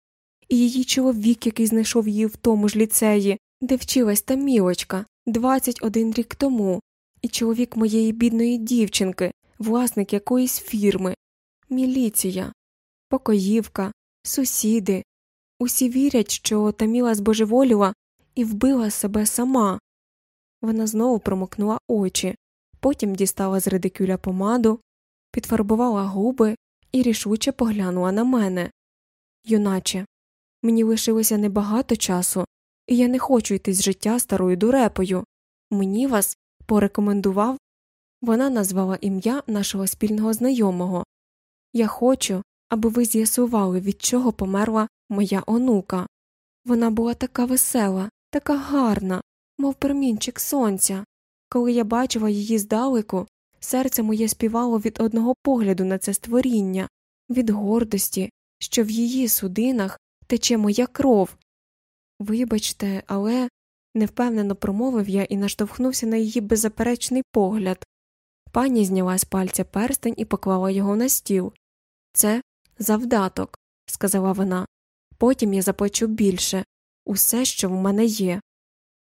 і її чоловік, який знайшов її в тому ж ліцеї, де вчилась та мілочка, 21 рік тому, і чоловік моєї бідної дівчинки, власник якоїсь фірми, міліція, покоївка, сусіди. Усі вірять, що Таміла збожеволіла і вбила себе сама. Вона знову промокнула очі, потім дістала з редикюля помаду, підфарбувала губи і рішуче поглянула на мене. Юначе, мені лишилося небагато часу, і я не хочу йти з життя старою дурепою. Мені вас порекомендував. Вона назвала ім'я нашого спільного знайомого. Я хочу, аби ви з'ясували, від чого померла моя онука. Вона була така весела, така гарна, мов промінчик сонця. Коли я бачила її здалеку, серце моє співало від одного погляду на це створіння, від гордості, що в її судинах тече моя кров. Вибачте, але невпевнено промовив я і наштовхнувся на її беззаперечний погляд. Пані зняла з пальця перстень і поклала його на стіл. Це завдаток, сказала вона. Потім я заплачу більше усе, що в мене є.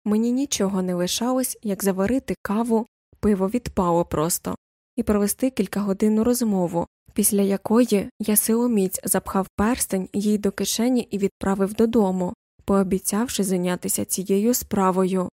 Мені нічого не лишалось, як заварити каву, пиво відпало просто, і провести кількагодинну розмову, після якої я силоміць запхав перстень їй до кишені і відправив додому, пообіцявши зайнятися цією справою.